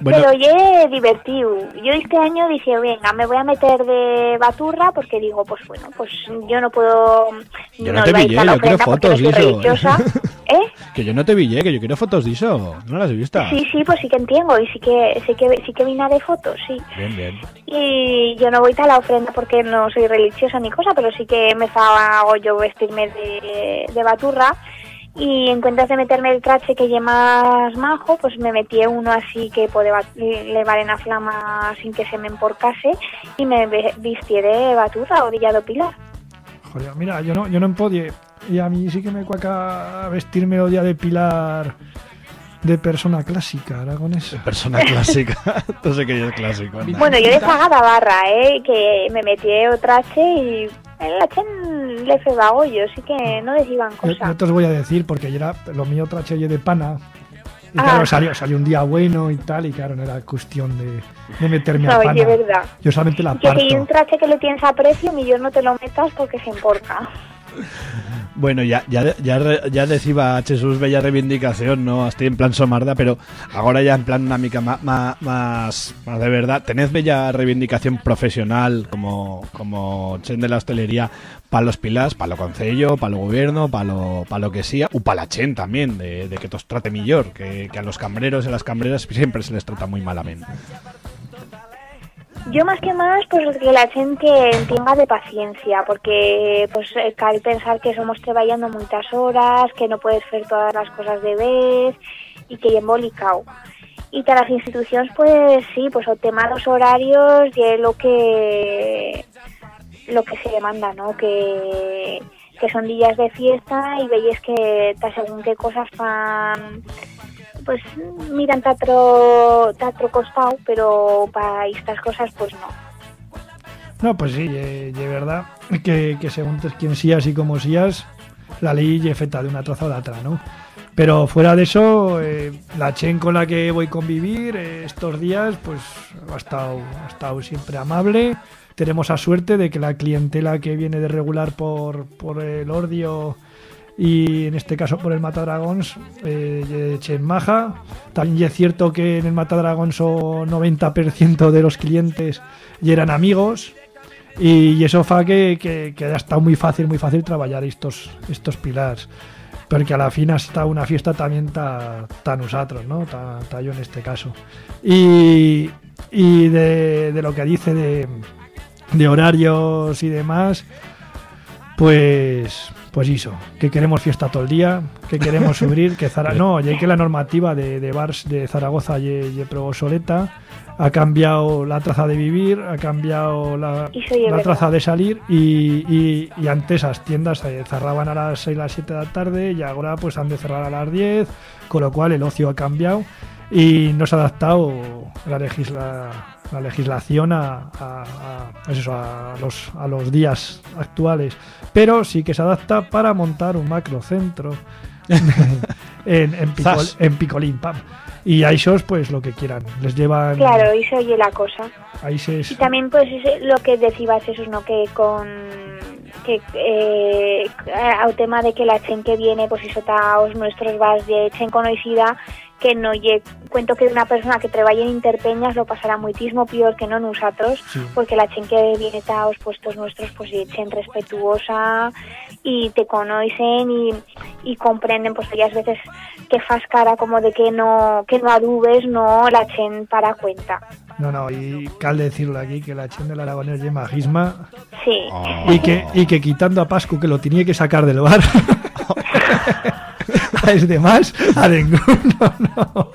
Bueno, Pero oye, divertido. Yo este año dije, venga, me voy a meter de baturra porque digo, pues bueno, pues yo no puedo... Yo no te pillé, yo quiero fotos soy eso. ¿Eh? que yo no te vi, que yo quiero fotos de eso. ¿No las he visto? Sí, sí, pues sí que entiendo y sí que sí que sí que vine de fotos, sí. Bien, bien. Y yo no voy a la ofrenda porque no soy religiosa ni cosa, pero sí que me hago yo vestirme de, de baturra. Y en cuentas de meterme el traje que lle más majo, pues me metí uno así que puede levar en la flama sin que se me emporcase y me ve- vistí de baturra o de pilar. Joder, mira, yo no, yo no en podie. Y a mí sí que me cuaca vestirme o día de pilar de persona clásica, aragonesa. Persona clásica. no sé qué es clásico. anda. Bueno, yo de sagada barra, ¿eh? Que me metí o traje y el chen le febago yo, sí que no decían Yo, cosa. yo te os voy a decir, porque yo era lo mío trache de pana. Y Ah. claro, salió, salió un día bueno y tal, y claro, no era cuestión de, de meterme a No, pana. es verdad. Yo solamente la Que si hay un parto. traje que le tienes a precio, ni yo no te lo metas porque se emporca. Bueno, ya, ya, ya, ya decía Jesús bella reivindicación, ¿no? Estoy en plan somarda, pero ahora ya en plan una mica ma- más, más de verdad. ¿Tenés bella reivindicación profesional como, como chen de la hostelería para los pilas, para lo concello, para el gobierno, para lo, pa lo que sea, o para la chen también, de, de que os trate mejor, que, que a los cambreros y a las cambreras siempre se les trata muy malamente. Yo más que más, pues que la gente tenga de paciencia, porque pues eh, cal pensar que somos trabajando muchas horas, que no puedes hacer todas las cosas de vez y que es embolicado. Y para las instituciones, pues sí, pues o tema horarios y es lo que lo que se demanda, ¿no? Que, que son días de fiesta y veis que según qué cosas fan pues miran teatro, teatro costado, pero para estas cosas pues no. No, pues sí, de verdad que, que según quién seas y cómo seas, la ley es feta de una traza o de otra, ¿no? Pero fuera de eso, eh, la chen con la que voy a convivir eh, estos días, pues ha estado, ha estado siempre amable. Tenemos la suerte de que la clientela que viene de regular por, por el Ordio y en este caso por el Matadragons, eh, ye chen maja. También es cierto que en el Matadragons o 90% de los clientes ya eran amigos. Y, y eso fa que, que, que ha estado muy fácil, muy fácil trabajar estos, estos pilars. Porque a la fin hasta una fiesta también ta, ta nosotros, ¿no? Ta yo en este caso. Y, y de, de lo que dice de, de horarios y demás, pues pues eso, que queremos fiesta todo el día, que queremos subir, que Zara no, ya que la normativa de, de bars de Zaragoza pro obsoleta, ha cambiado la traza de vivir, ha cambiado la, la traza de salir y, y, y antes las tiendas eh, cerraban a las 6 las 7 de la tarde y ahora pues han de cerrar a las 10, con lo cual el ocio ha cambiado y no se ha adaptado la, legisla, la legislación a, a- a- pues eso, a los, a los días actuales. Pero sí que se adapta para montar un macrocentro en, en, Picol- en Picolín. pam. Y a esos, pues lo que quieran. Les llevan. Claro, y se oye la cosa. Ahí se Y también pues es lo que decías Jesús, ¿no? Que con que eh, al tema de que la chen que viene, pues eso está os nuestros vas de chen conocida, que no lle cuento que una persona que trabaja en Interpeñas lo pasará muitísimo peor que no nosotros, Sí. porque la chen que viene está os puestos nuestros pues de chen respetuosa y te conocen y, y comprenden pues varias veces que fas cara como de que no que no adubes, no la chen para cuenta. No, no, y cal decirlo aquí que la chen del Aragonés lleva magisma Sí. y que, y que quitando a Pascu que lo tenía que sacar del bar. a es de más, a ninguno, no.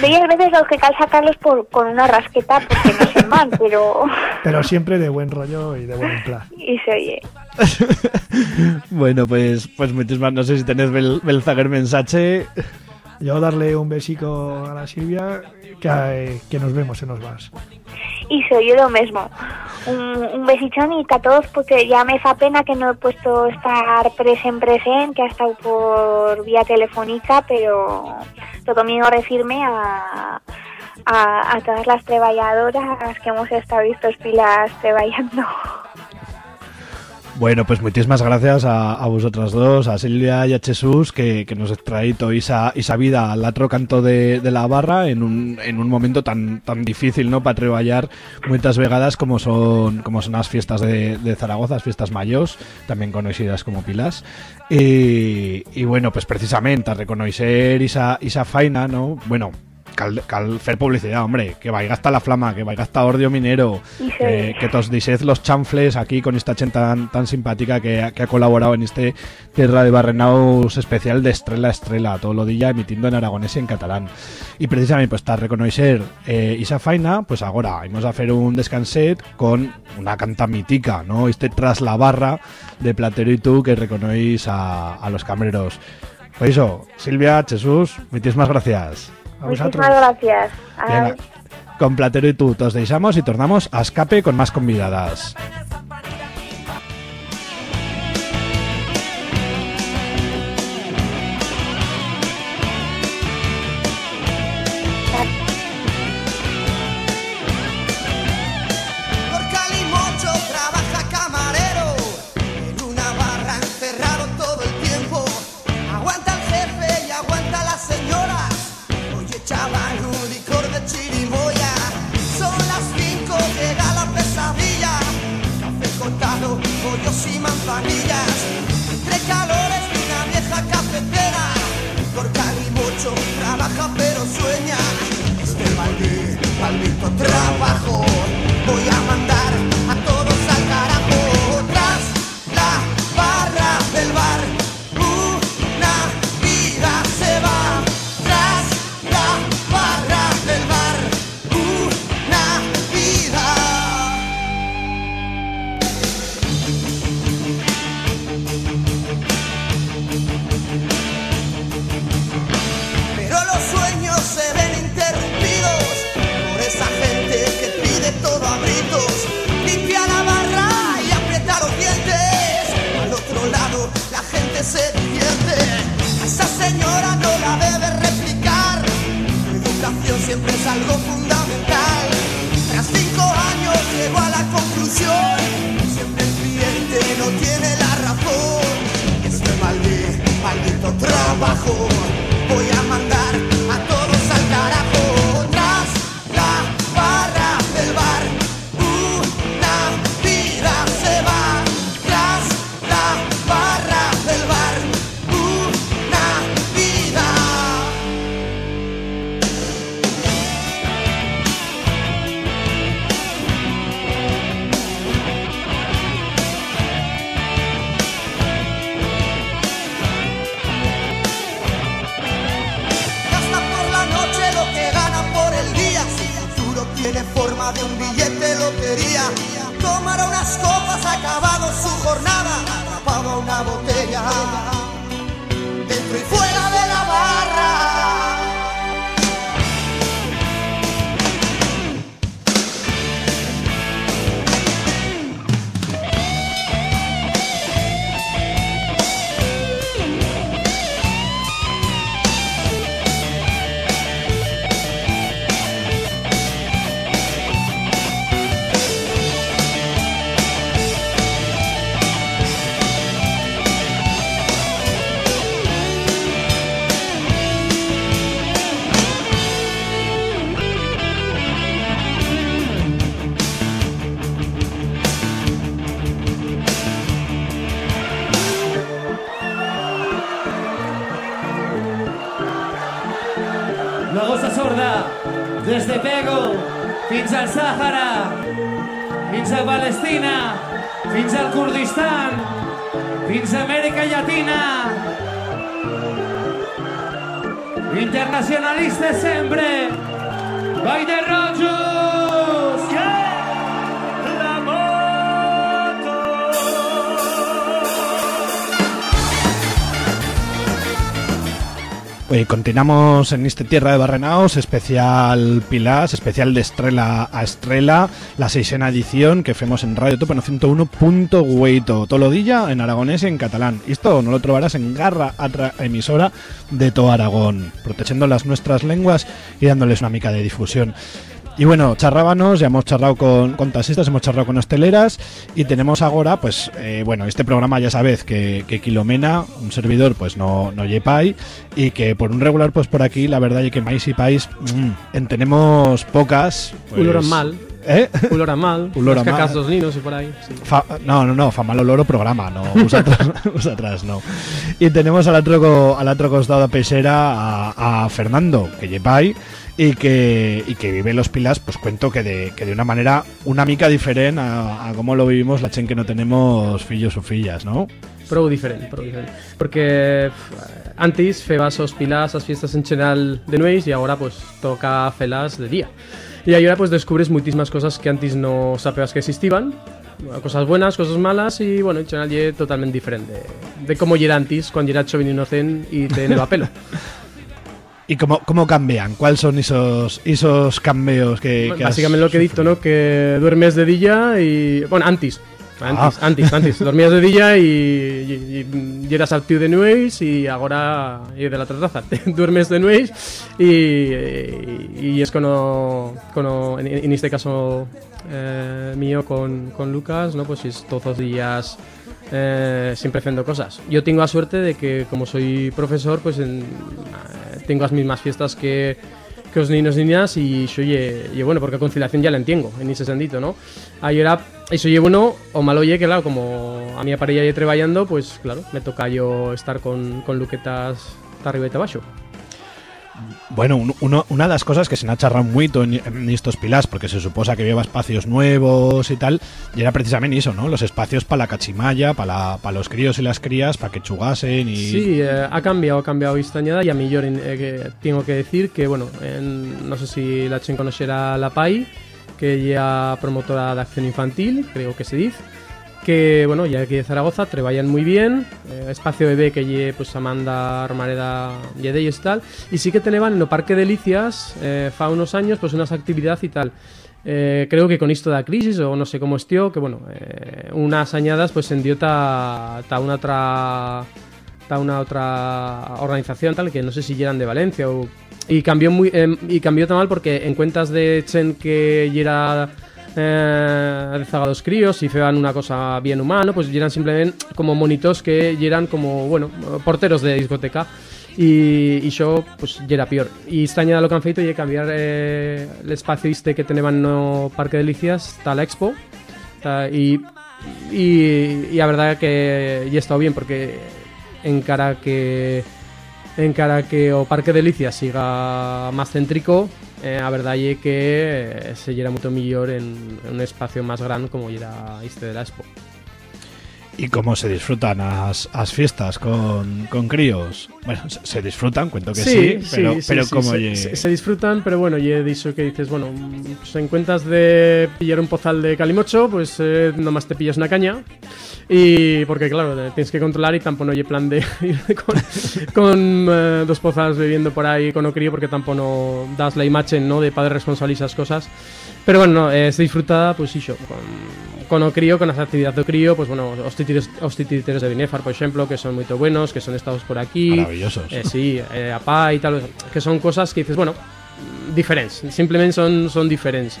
Veis veces los que cal sacarlos por, con una rasqueta porque no se van, pero Pero siempre de buen rollo y de buen plan. y se oye. Bueno, pues, pues muchas más. No sé si tenés bel, bel zaguer mensaje. Yo darle un besico a la Silvia que, que nos vemos en los bars. y soy yo lo mismo. Un, un besichón y a todos porque ya me fa pena que no he puesto estar presen present, que ha estado por vía telefónica, pero todo mío refirme a, a, a todas las treballadoras que hemos estado estos pilas treballando. Bueno, pues muchísimas gracias a, vosotras dos, a Silvia y a Jesús, que, que nos traído esa, esa vida al otro canto de, de la barra en un, en un momento tan, tan difícil, ¿no? Para treballar muchas vegadas como son, como son las fiestas de, Zaragoza, las fiestas mayos, también conocidas como pilas. Y, y bueno, pues precisamente a reconocer esa, esa faina, ¿no? Bueno, cal, cal fer publicidad, hombre, que vaya hasta la flama, que vaya hasta Ordio Minero, sí. que, que tos disez los chanfles aquí con esta gente tan, tan simpática que, ha- que ha colaborado en este Tierra de Barrenaus especial de Estrella a Estrella, todo lo día emitiendo en aragonés y en catalán. Y precisamente pues para reconocer eh, esa faina, pues ahora vamos a hacer un descanset con una canta mítica, ¿no? Este tras la barra de Platero y tú que reconoís a, a los camareros. Pues eso, Silvia, Jesús, muchísimas gracias. A vosotros. Muchísimas gracias. Bien, con Platero y tú todos deixamos y tornamos a escape con más convidadas. Trabajo. Voy a señora no la debe replicar. Educación siempre es algo fundamental. Tras cinco años llego a la conclusión. Siempre el cliente no tiene la razón. Este maldito, maldito trabajo. Continuamos en este Tierra de Barrenaos, especial Pilas, especial de Estrella a Estrella, la seisena edición que hacemos en Radio Topo 101.8, Tolodilla en aragonés y en catalán. Esto no lo trobarás en Garra, otra emisora de todo Aragón, protegiendo las nuestras lenguas y dándoles una mica de difusión. Y bueno, charrábanos, ya hemos charlado con, con taxistas, hemos charlado con hosteleras y tenemos ahora, pues, eh, bueno, este programa ya sabéis que, que Kilomena, un servidor, pues no, no yepai y que por un regular, pues por aquí, la verdad es que maíz y país, mm, en tenemos pocas. Pues, Uloran mal. ¿Eh? Uloran mal. Uloran Las cacas mal. dos ninos y por ahí. sí. Fa- no, no, no, fa malo loro programa, no, vosotras, vosotras no. Y tenemos al otro, al otro costado de Peixera a, a Fernando, que llepai y que, y que vive los Pilas, pues cuento que de, que de una manera una mica diferente a, a cómo lo vivimos la chen que no tenemos fillos o fillas, ¿no? Prou diferente, prou diferente. Porque pf, antes febas os pilas, as fiestas en general de nueis y ahora pues toca felas de día. Y ahora pues descubres muchísimas cosas que antes no sabías que existían. Cosas buenas, cosas malas y bueno, en general ye totalmente diferente de cómo era antes, cuando era joven inocente y te neva pelo. ¿Y cómo, cómo cambian? ¿Cuáles son esos, esos cambios que, que Básicamente lo que he dicho, ¿no? Que duermes de día y... Bueno, antes. Antes, Ah. antes, antes. Dormías de día y, y, y eras al tío de nueis y ahora y de la terraza. duermes de nueis y, y, es como, como en, en este caso eh, mío con, con Lucas, ¿no? Pues es todos los días eh, siempre haciendo cosas. Yo tengo la suerte de que como soy profesor, pues en- eh, tengo las mismas fiestas que, que los niños y niñas y yo ye, ye bueno, porque conciliación ya la entiendo en ese sentido, ¿no? Ahí era, eso ye bueno o malo ye que claro, como a mi pareja ye trabajando, pues claro, me toca yo estar con, con luquetas arriba y abajo. Bueno, un- uno- una de las cosas que se ha charrado mucho en, en estos pilas, porque se suposa que lleva espacios nuevos y tal, y era precisamente eso, ¿no? Los espacios para la cachimalla, para los críos y las crías, para que chugasen y... Sí, eh, ha cambiado, ha cambiado esta añada y a mí yo eh, que tengo que decir que, bueno, en- no sé si la chen conocerá la PAI, que ya promotora de acción infantil, creo que se dice, que, bueno, ya aquí de Zaragoza trabajan muy bien, eh, espacio bebé que lle, pues Amanda Armareda y de y tal, y sí que tenían en el Parque Delicias, eh, fa unos años, pues unas actividades y tal. Eh, creo que con esto de la crisis, o no sé cómo estió, que bueno, eh, unas añadas pues en ta, ta una otra ta una otra organización tal que no sé si eran de Valencia o y cambió muy em, y cambió tan mal porque en cuentas de Chen que era eh, de zagados críos y fean una cosa bien humana pues eran simplemente como monitos que eran como bueno porteros de discoteca. Y, yo pues era peor. Y esta lo que han feito y cambiar eh, el espacio este que tenían no Parque Delicias está la expo y y, y a verdad que ya he estado bien porque encara que encara que o Parque Delicias siga más céntrico eh, a verdad é que se llera moito millor en, un espacio máis grande como era este de la Expo ¿Y cómo se disfrutan las, las fiestas con, con críos? Bueno, se, se disfrutan, cuento que sí, pero, sí, pero sí, como se, se- se disfrutan, pero bueno, ya he dicho que dices, bueno, pues en cuentas de pillar un pozal de calimocho, pues eh, nomás te pillas una caña. Y porque claro, tienes que controlar y tampoco no hay plan de ir con, con eh, dos pozas bebiendo por ahí con o crío porque tampoco no das la imagen, ¿no? De padre responsable y esas cosas. Pero bueno, no, eh, se disfruta, pues sí, yo, con, con o crío, con las actividades de crío, pues bueno, os titiros, os titiritores de Binefar, por ejemplo, que son muy buenos, que son estados por aquí. Maravillosos. Eh, sí, eh, apá y tal, que son cosas que dices, bueno, diferentes, simplemente son, son diferentes.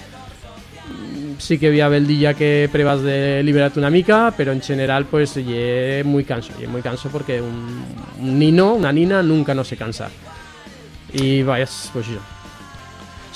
Sí que había beldilla que pruebas de liberarte una mica, pero en general pues ye muy canso, ye muy canso porque un, un nino, una nina nunca no se cansa. Y vayas, pues yo.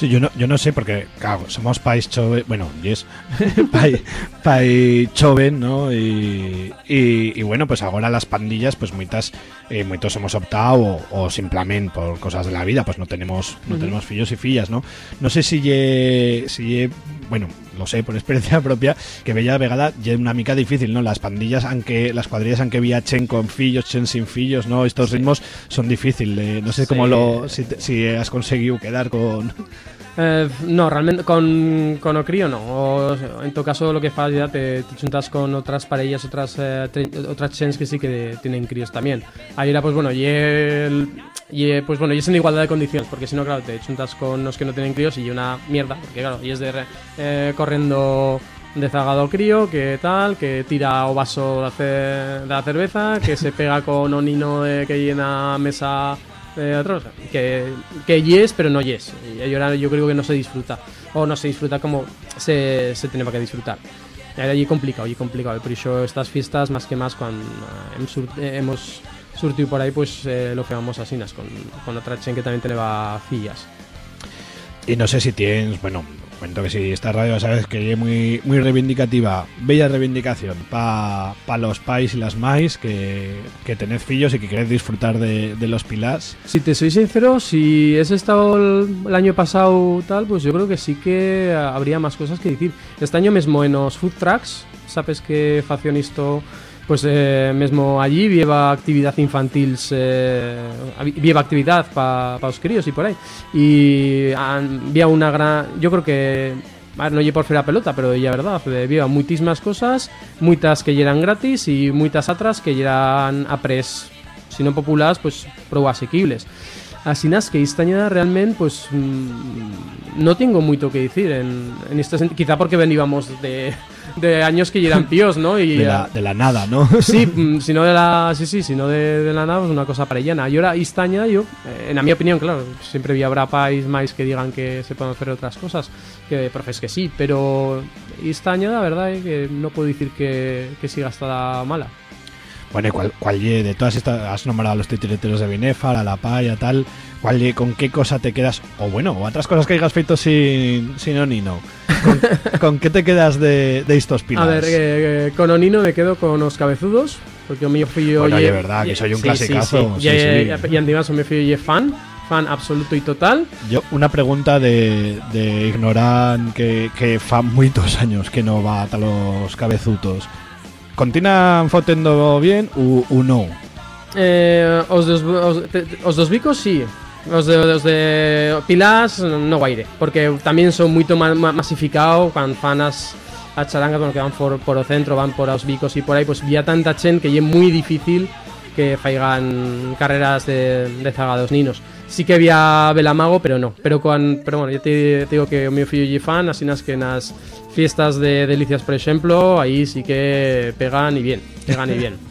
Sí, yo no, yo no sé, porque, claro, somos país joven, bueno, yes, país, país joven, ¿no? Y, y, y bueno, pues ahora las pandillas, pues muchas, eh, muchos hemos optado o, o simplemente por cosas de la vida, pues no tenemos, no tenemos fillos y fillas, ¿no? No sé si ye, si ye, bueno, lo sé por experiencia propia, que Bella Vegada ya una mica difícil, ¿no? Las pandillas, aunque las cuadrillas, aunque viachen con fillos, chen sin fillos, ¿no? Estos ritmos son difíciles. no sé cómo lo, si, si has conseguido quedar con... Eh, no, realmente con, con o crío no. O, en tu caso lo que fas ya te, te juntas con otras parejas, otras eh, tre- otras chens que sí que tienen críos también. Ahí era pues bueno, y el, y eh, pues bueno, y es en igualdad de condiciones, porque si no, claro, te juntas con los que no tienen críos y una mierda, porque claro, y es de eh, corriendo de zagado crío, que tal, que tira o vaso de, la cerveza, que se pega con un nino de, que llena mesa de otros, que, que yes, pero no yes. Y ahora yo creo que no se disfruta, o no se disfruta como se, se tenía que disfrutar. Allí complicado, y complicado. Por eso estas fiestas, más que más, cuando eh, eh, hemos surtido por ahí, pues eh, lo fegamos así, nas, con, con otra chen que también tenía fillas. Y no sé si tienes, bueno, cuento que si esta radio sabes que es muy, muy reivindicativa, bella reivindicación para pa los pais y las mais que, que tened fillos y que queréis disfrutar de, de los pilás. Si te soy sincero, si has estado el, el año pasado tal, pues yo creo que sí que habría más cosas que decir. Este año mismo en los food trucks, sabes que facción esto, pues eh, mismo allí lleva actividad infantil, eh, lleva actividad para los críos y por. Y han- había una gran, yo creo que a ver, no lle por fer a pelota, pero ya verdad, eh, había muchísimas cosas, muchas que eran gratis y muchas otras que eran a pres si no populares, pues prou asequibles. Así nas que esta añada realmente pues mm, no tengo mucho que decir en, en este sentido, quizá porque veníamos de, de años que ya eran píos, ¿no? Y De la, de la nada, ¿no? Sí, mm, si no de la, sí, sí, si no de, de la nada, pues una cosa parellana. Y ahora esta añada yo, eh, en la mi opinión, claro, siempre vi habrá país más que digan que se pueden hacer otras cosas, que profes que sí, pero esta añada, la verdad, que no puedo decir que, que siga hasta mala. Bueno, y cuál, cuál ye de todas estas, has nombrado a los titireteros de Binefar, a la paya, tal, cuál con qué cosa te quedas, o bueno, o otras cosas que hayas feito sin, sin Onino. ¿Con, con qué te quedas de, de estos pilas? A ver, eh, eh, con Onino me quedo con los cabezudos, porque mi fillo Bueno, ye- oye, verdad, que soy un sí, clasicazo, Sí, sí, Ye- sí. Y además mi fillo ye fan, fan absoluto y total. Yo, una pregunta de, de ignorar que, que fa muchos años que no va a los cabezutos. ¿Continúan fotendo bien o, o no? Eh, os, dos, os, te- os dos bicos sí. Los de, los de Pilas no guaire, porque también son muy masificados cuando fanas a charangas bueno, que van por, por o centro, van por los bicos y por ahí, pues vía tanta chen que es muy difícil que faigan carreras de, de zagados ninos. Sí que había Belamago, pero no. Pero con, pero bueno, yo te, te digo que mi fillo es fan, así nas que en las fiestas de delicias, por ejemplo, ahí sí que pegan y bien, pegan y bien.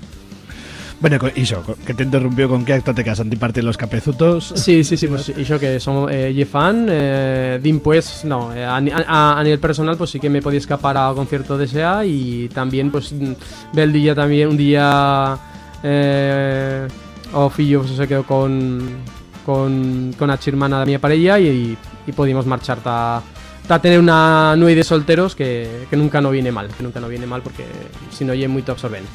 Bueno, iso, que te interrumpió con qué acto te quedas antiparte los cabezutos. Sí, sí, sí, pues yo que somos eh, fan, eh, dim pues, no, eh, a, a- a nivel personal pues sí que me podía escapar al concierto de SEA y también pues mm, ve el día también, un día eh, o fillo pues, se quedó con con, con la chirmana de mi pareja y, y, pudimos marchar ta, ta tener una nueve de solteros que, que nunca no viene mal, que nunca no viene mal porque si no ye muy absorbente.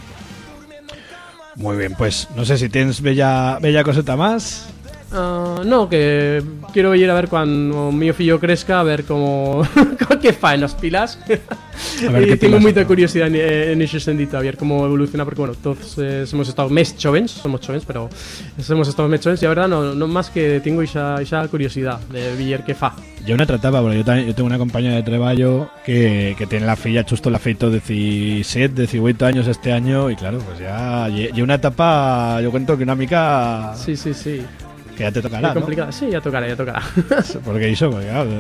Muy bien, pues no sé si tienes bella, bella coseta más. Ah, no, que quiero ir a ver cuando mi fillo crezca, a ver cómo, qué fa en las pilas. A ver y qué tengo mucha curiosidad en, en ese sentido, a ver cómo evoluciona, porque bueno, todos eh, hemos estado mes jóvenes, somos jóvenes, pero hemos estado mes jóvenes y la verdad no, no más que tengo esa, esa curiosidad de ver qué fa. Yo no trataba, porque yo, también, yo tengo una compañera de trabajo que, que tiene la filla justo la feito 17, 18 años este año y claro, pues ya y una etapa, yo cuento que una mica Sí, sí, sí. Que ya te tocará, Qué ¿no? complicada. Sí, ya tocará, ya tocará. Porque eso, porque, claro,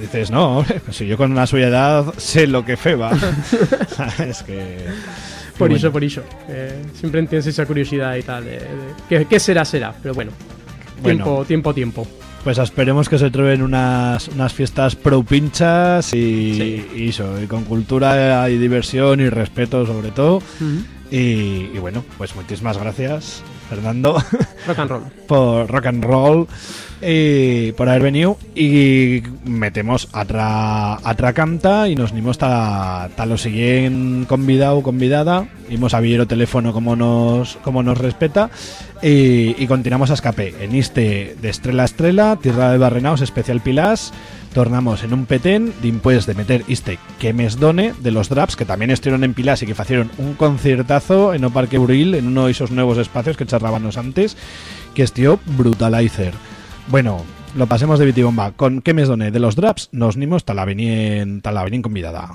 dices, no, hombre, pues si yo con una suya edad sé lo que feba. es que... por bueno. eso, por eso. Eh, siempre tienes esa curiosidad y tal. De, de- ¿qué, qué será, será? Pero bueno, Bueno. tiempo, tiempo, tiempo. Pues esperemos que se trueben unas, unas fiestas pro pinchas y, y eso, y con cultura y diversión y respeto sobre todo. y, y bueno, pues muchísimas gracias, Fernando, Rock and roll. por rock and roll y por haber venido. Y metemos otra, otra canta y nos nimos hasta lo siguiente convidado o convidada. Imos a Villero teléfono como nos, como nos respeta. Y, y continuamos a escape en este de Estrella a Estrella, Tierra de Barrenaos, especial Pilás. Tornamos en un petén después de meter este que mes done de los Draps, que también estuvieron en Pilás y que hicieron un conciertazo en o Parque Buril, en uno de esos nuevos espacios que charlábamos antes, que estió Brutalizer. Bueno, lo pasemos de bitibomba. Con qué mes doné de los draps nos nimos tal la venien, tal la venien convidada.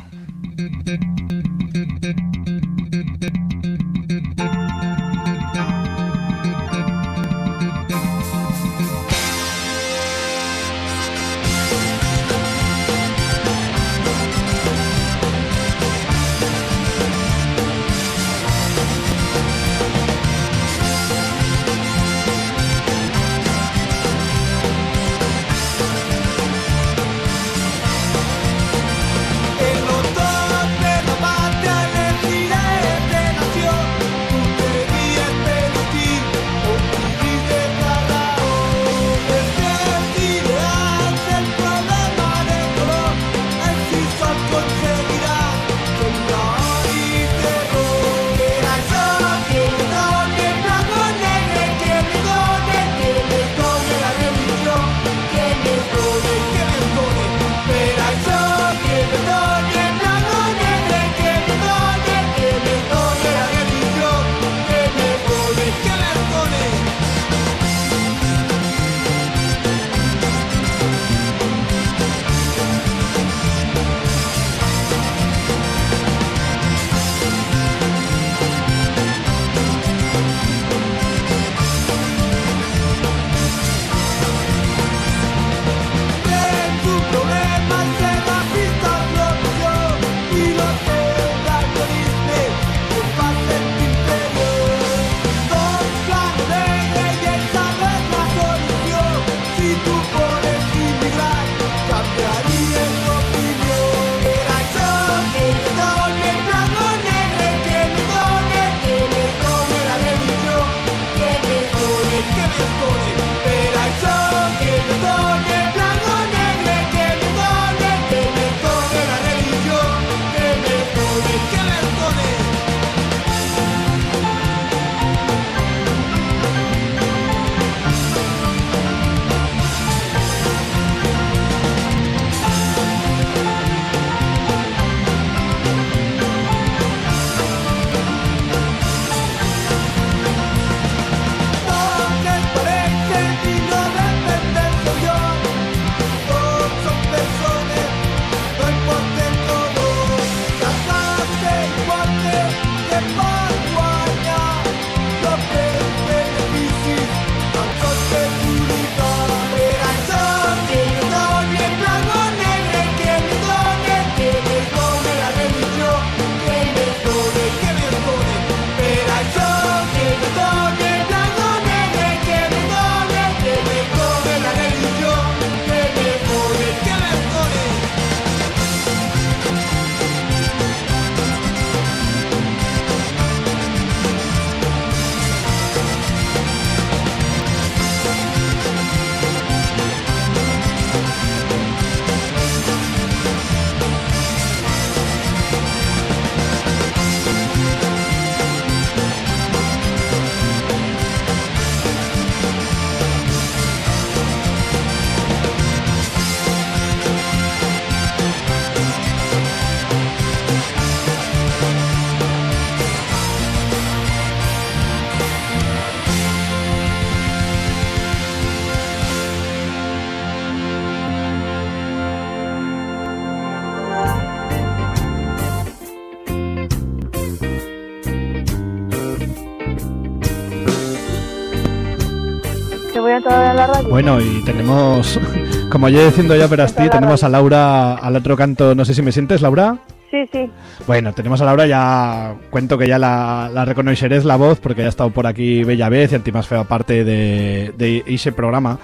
Bueno, y tenemos, como yo diciendo ya, pero ti, tenemos a Laura al otro canto. No sé si me sientes, Laura. Sí, sí. Bueno, tenemos a Laura, ya cuento que ya la, la reconoceréis la voz, porque ya ha estado por aquí bella vez y antes feo parte de, de ese programa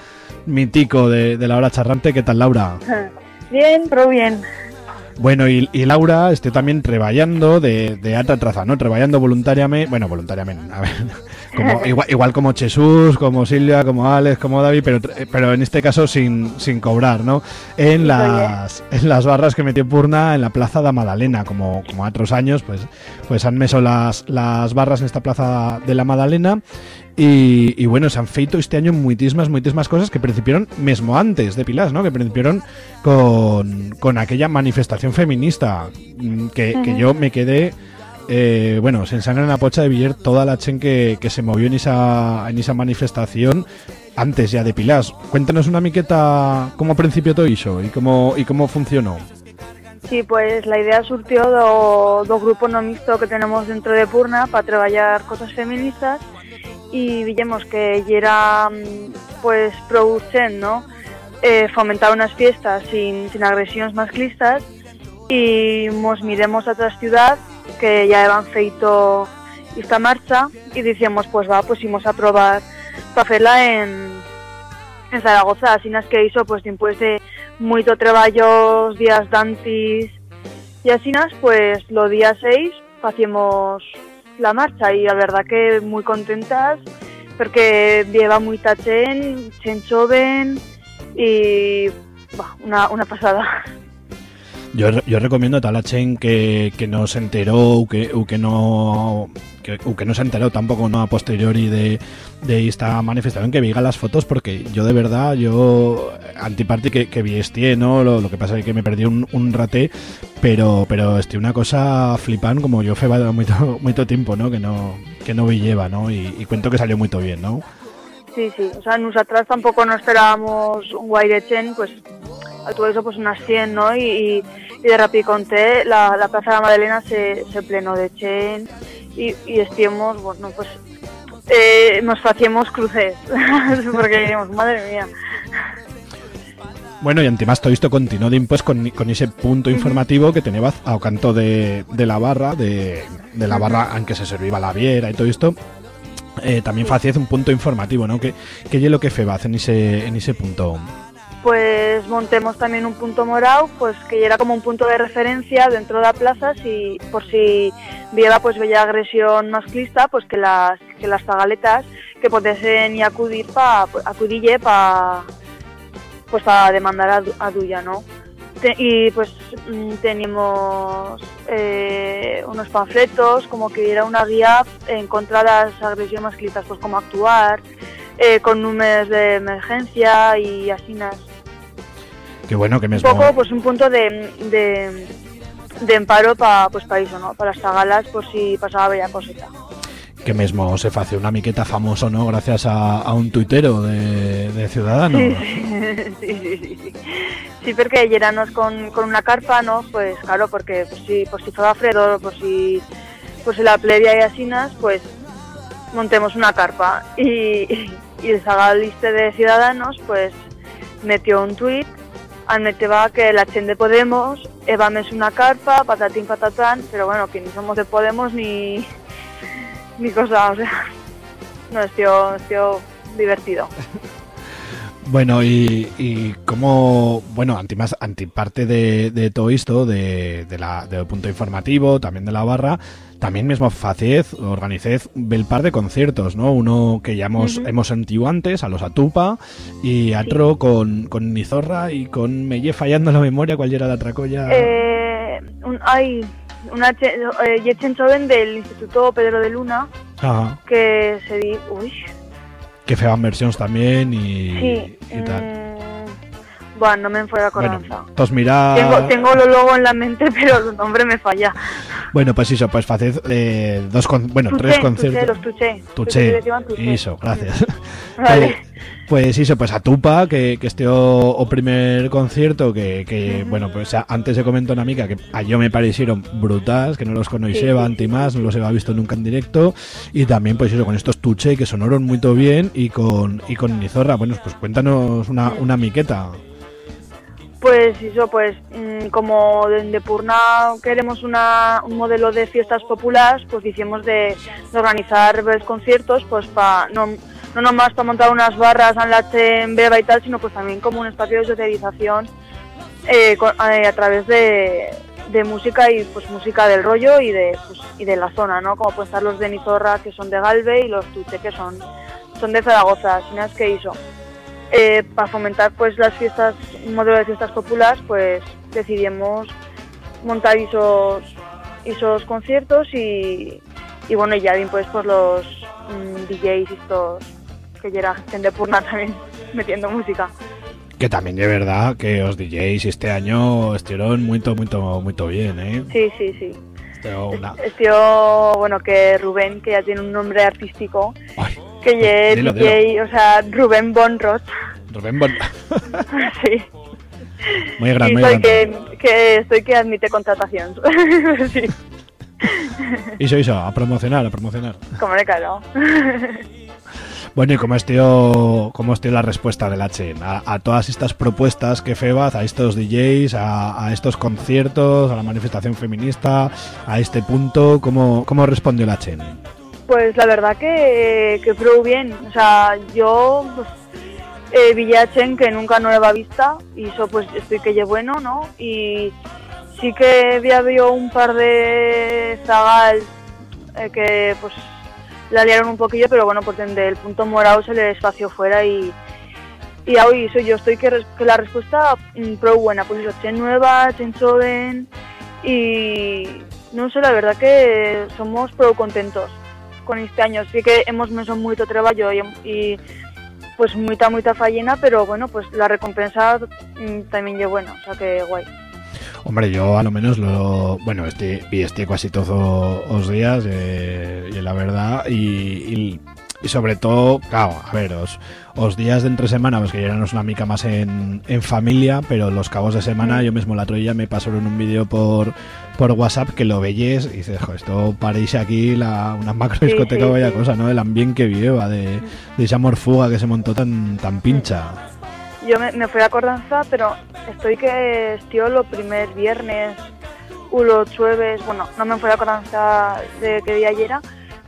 mítico de, de la hora charrante. ¿Qué tal, Laura? Bien, pero bien. Bueno, y, y Laura estoy también trabajando de, de alta traza, ¿no? Trabajando voluntariamente, bueno, voluntariamente, a ver, como, igual, igual como Jesús, como Silvia, como Alex, como David, pero, tra- pero en este caso sin, sin cobrar, ¿no? En las, en las barras que metió Purna en la Plaza da Madalena, como, como otros años, pues, pues han meso las, las barras en esta Plaza de la Madalena y, y bueno, se han feito este año muitísimas, muitísimas cosas que principiaron mesmo antes de Pilas, ¿no? Que principiaron con, con aquella manifestación feminista mm, que, que yo me quedé eh, bueno, se ensangran en la pocha de Villar toda la chen que, que se movió en esa, en esa manifestación antes ya de Pilas. Cuéntanos una miqueta cómo principio todo hizo y cómo, y cómo funcionó. Sí, pues la idea surtió do, do grupo no mixto que tenemos dentro de Purna para traballar cosas feministas y villemos que era mm, pues producen, ¿no? Eh, fomentar unas fiestas sin, sin agresiones masclistas y nos miremos a otras ciudades que ya habían feito esta marcha y decíamos pues va, pues íbamos a probar para hacerla en, en Zaragoza, así que hizo pues después de mucho traballos días dantis y así nas, pues lo día 6 hacíamos la marcha y la verdad que muy contentas porque lleva muy chen, chen y una, una pasada. Yo, yo recomiendo a la que, que no se enteró o que, que no que, o que no se enteró tampoco no a posteriori de, de esta manifestación que viga las fotos porque yo de verdad yo antiparte que, que vi este no lo, lo que pasa es que me perdí un, un rate pero pero este una cosa flipan como yo feba mucho, mucho tiempo no que no que no vi lleva no y, y cuento que salió muy bien no Sí, sí, o sea, nosotras tampoco no esperábamos un guay de Chen, pues todo eso pues unas 100, ¿no? Y, y, y de Rapiconté la, la Plaza de la Madalena se, se plenó de Chen y, y estíamos, bueno, pues eh, nos hacíamos cruces, porque dijimos, madre mía. Bueno, y además todo esto continuó con, con ese punto informativo que tenía a canto de, de la barra, de, de la barra aunque se servía la viera y todo esto, eh, también facía un punto informativo, ¿no? Que, que es lo que febaz en ese, en ese punto. Pues montemos también un punto morado, pues que era como un punto de referencia dentro de la plaza, si, por si viera pues bella agresión masclista, pues que las que las zagaletas que pudiesen acudir pa, acudille pa, pues a demandar a, a Duya, ¿no? Te- y pues mm, teníamos eh, unos panfletos como que era una guía en contra de las agresiones masclistas, pues cómo actuar, eh, con números de emergencia y así nas. Que bueno, que Un mismo... poco pues un punto de, de, de emparo para pues, pa eso, ¿no? Para las tagalas por si pasaba bella cosita. Que mismo se hace una miqueta famoso, ¿no? Gracias a, un tuitero de, de Ciudadano. Sí, sí, sí, sí, sí, porque llenanos con, con una carpa, ¿no? Pues claro, porque por si, por si fuera Fredo, por si, por si la plebia y asinas, pues montemos una carpa. Y, y el zagaliste de Ciudadanos, pues metió un tuit, admeteba que la chen de Podemos, evames una carpa, patatín patatán, pero bueno, que ni somos de Podemos ni, ni cosa, o sea, no, estoy, estoy divertido. Bueno, y, y como, bueno, antimás, antiparte de, de todo esto, de, de la, del punto informativo, también de la barra, también mismo facez, organicez el par de conciertos, ¿no? Uno que ya hemos, hemos sentido antes, a los Atupa, y otro con, con Nizorra y con me lle fallando la memoria, cuál era la tracoya. Eh, un, hay una eh, Joven del Instituto Pedro de Luna Ajá, que se di... Uy, que feban versiones también y, sí. y tal. mm, bueno, no me fue la Bueno, mira... Tengo, tengo lo logo en la mente, pero el nombre me falla. Bueno, pues eso, pues faced eh, dos con, bueno, Tuché, tres tuché, conciertos. tuché. Tuché, Los decían tuché. Eso, gracias. Vale. Pues eso, pues a Tupa, que, que este o, o primer concierto que, que bueno, pues antes se comentó una amiga que a yo me parecieron brutales, que no los conoceba Sí, sí, más, no los había visto nunca en directo, y también pues eso, con estos Tuche que sonaron muy bien y con y con Nizorra, bueno, pues cuéntanos una, una miqueta. Pues eso, pues mm, como de Purna queremos una, un modelo de fiestas populares, pues hicimos de, de organizar conciertos, pues pa, no, no nomás para montar unas barras en la en beba y tal, sino pues también como un espacio de socialización eh, con- eh, a través de, de música y pues música del rollo y de, pues, y de la zona, ¿no? Como pueden estar los de Nizorra que son de Galve y los Tuche que son, son de Zaragoza, es que hizo eh, para fomentar pues las fiestas, un modelo de fiestas populares, pues decidimos montar esos, esos conciertos y, y bueno, y ya pues, pues los mm, DJs estos que era gente de Purna también metiendo música. Que también de verdad que os DJs este año estuvieron muy, muy, muy bien, ¿eh? Sí, sí, sí. Pero una- Es tío, bueno, que Rubén, que ya tiene un nombre artístico, que dilo, DJ, o sea, Rubén Bonrot. Rubén Bon- sí. Muy grande, Y muy grande. que, que estoy que admite contratación. sí, Iso, iso, a promocionar, a promocionar. como le cagado. Bueno, y cómo es, tío, cómo es, tío, la respuesta del H a, a todas estas propuestas que Febas, a estos DJs, a, a estos conciertos, a la manifestación feminista, a este punto, ¿cómo, cómo respondió el H? Pues la verdad que, que probó bien. O sea, yo pues, eh, Villachen que nunca no había vista y eso pues estoy que lle bueno, ¿no? Y sí que había un par de zagals eh, que pues la liaron un poquillo, pero bueno, pues desde el punto morado se le espació fuera y y hoy soy yo estoy que, res- que la respuesta mm, pro buena, pues eso, chen nueva, chen joven y no sé, la verdad que somos pro contentos con este año. Sí que hemos meso mucho trabajo y, y pues muita, muita fallena, pero bueno, pues la recompensa mm, también es buena, o sea que guay. Hombre, yo a lo menos lo. Bueno, este, vi este casi todos los días, eh, y la verdad, y, y, sobre todo, claro, a ver, os, días de entre semana, pues que ya éramos una mica más en, en familia, pero los cabos de semana, yo mismo la otro día me pasaron un vídeo por, por WhatsApp que lo veíes y dices, jo, esto parece aquí la, una macro Sí, discoteca, sí, vaya sí. cosa, ¿no? El ambiente que viva, de, de esa morfuga que se montó tan, tan pincha. Yo me, me fui a Cordanza, pero estoy que estío lo primer viernes o los jueves, bueno, no me fui a Cordanza de que día ayer era,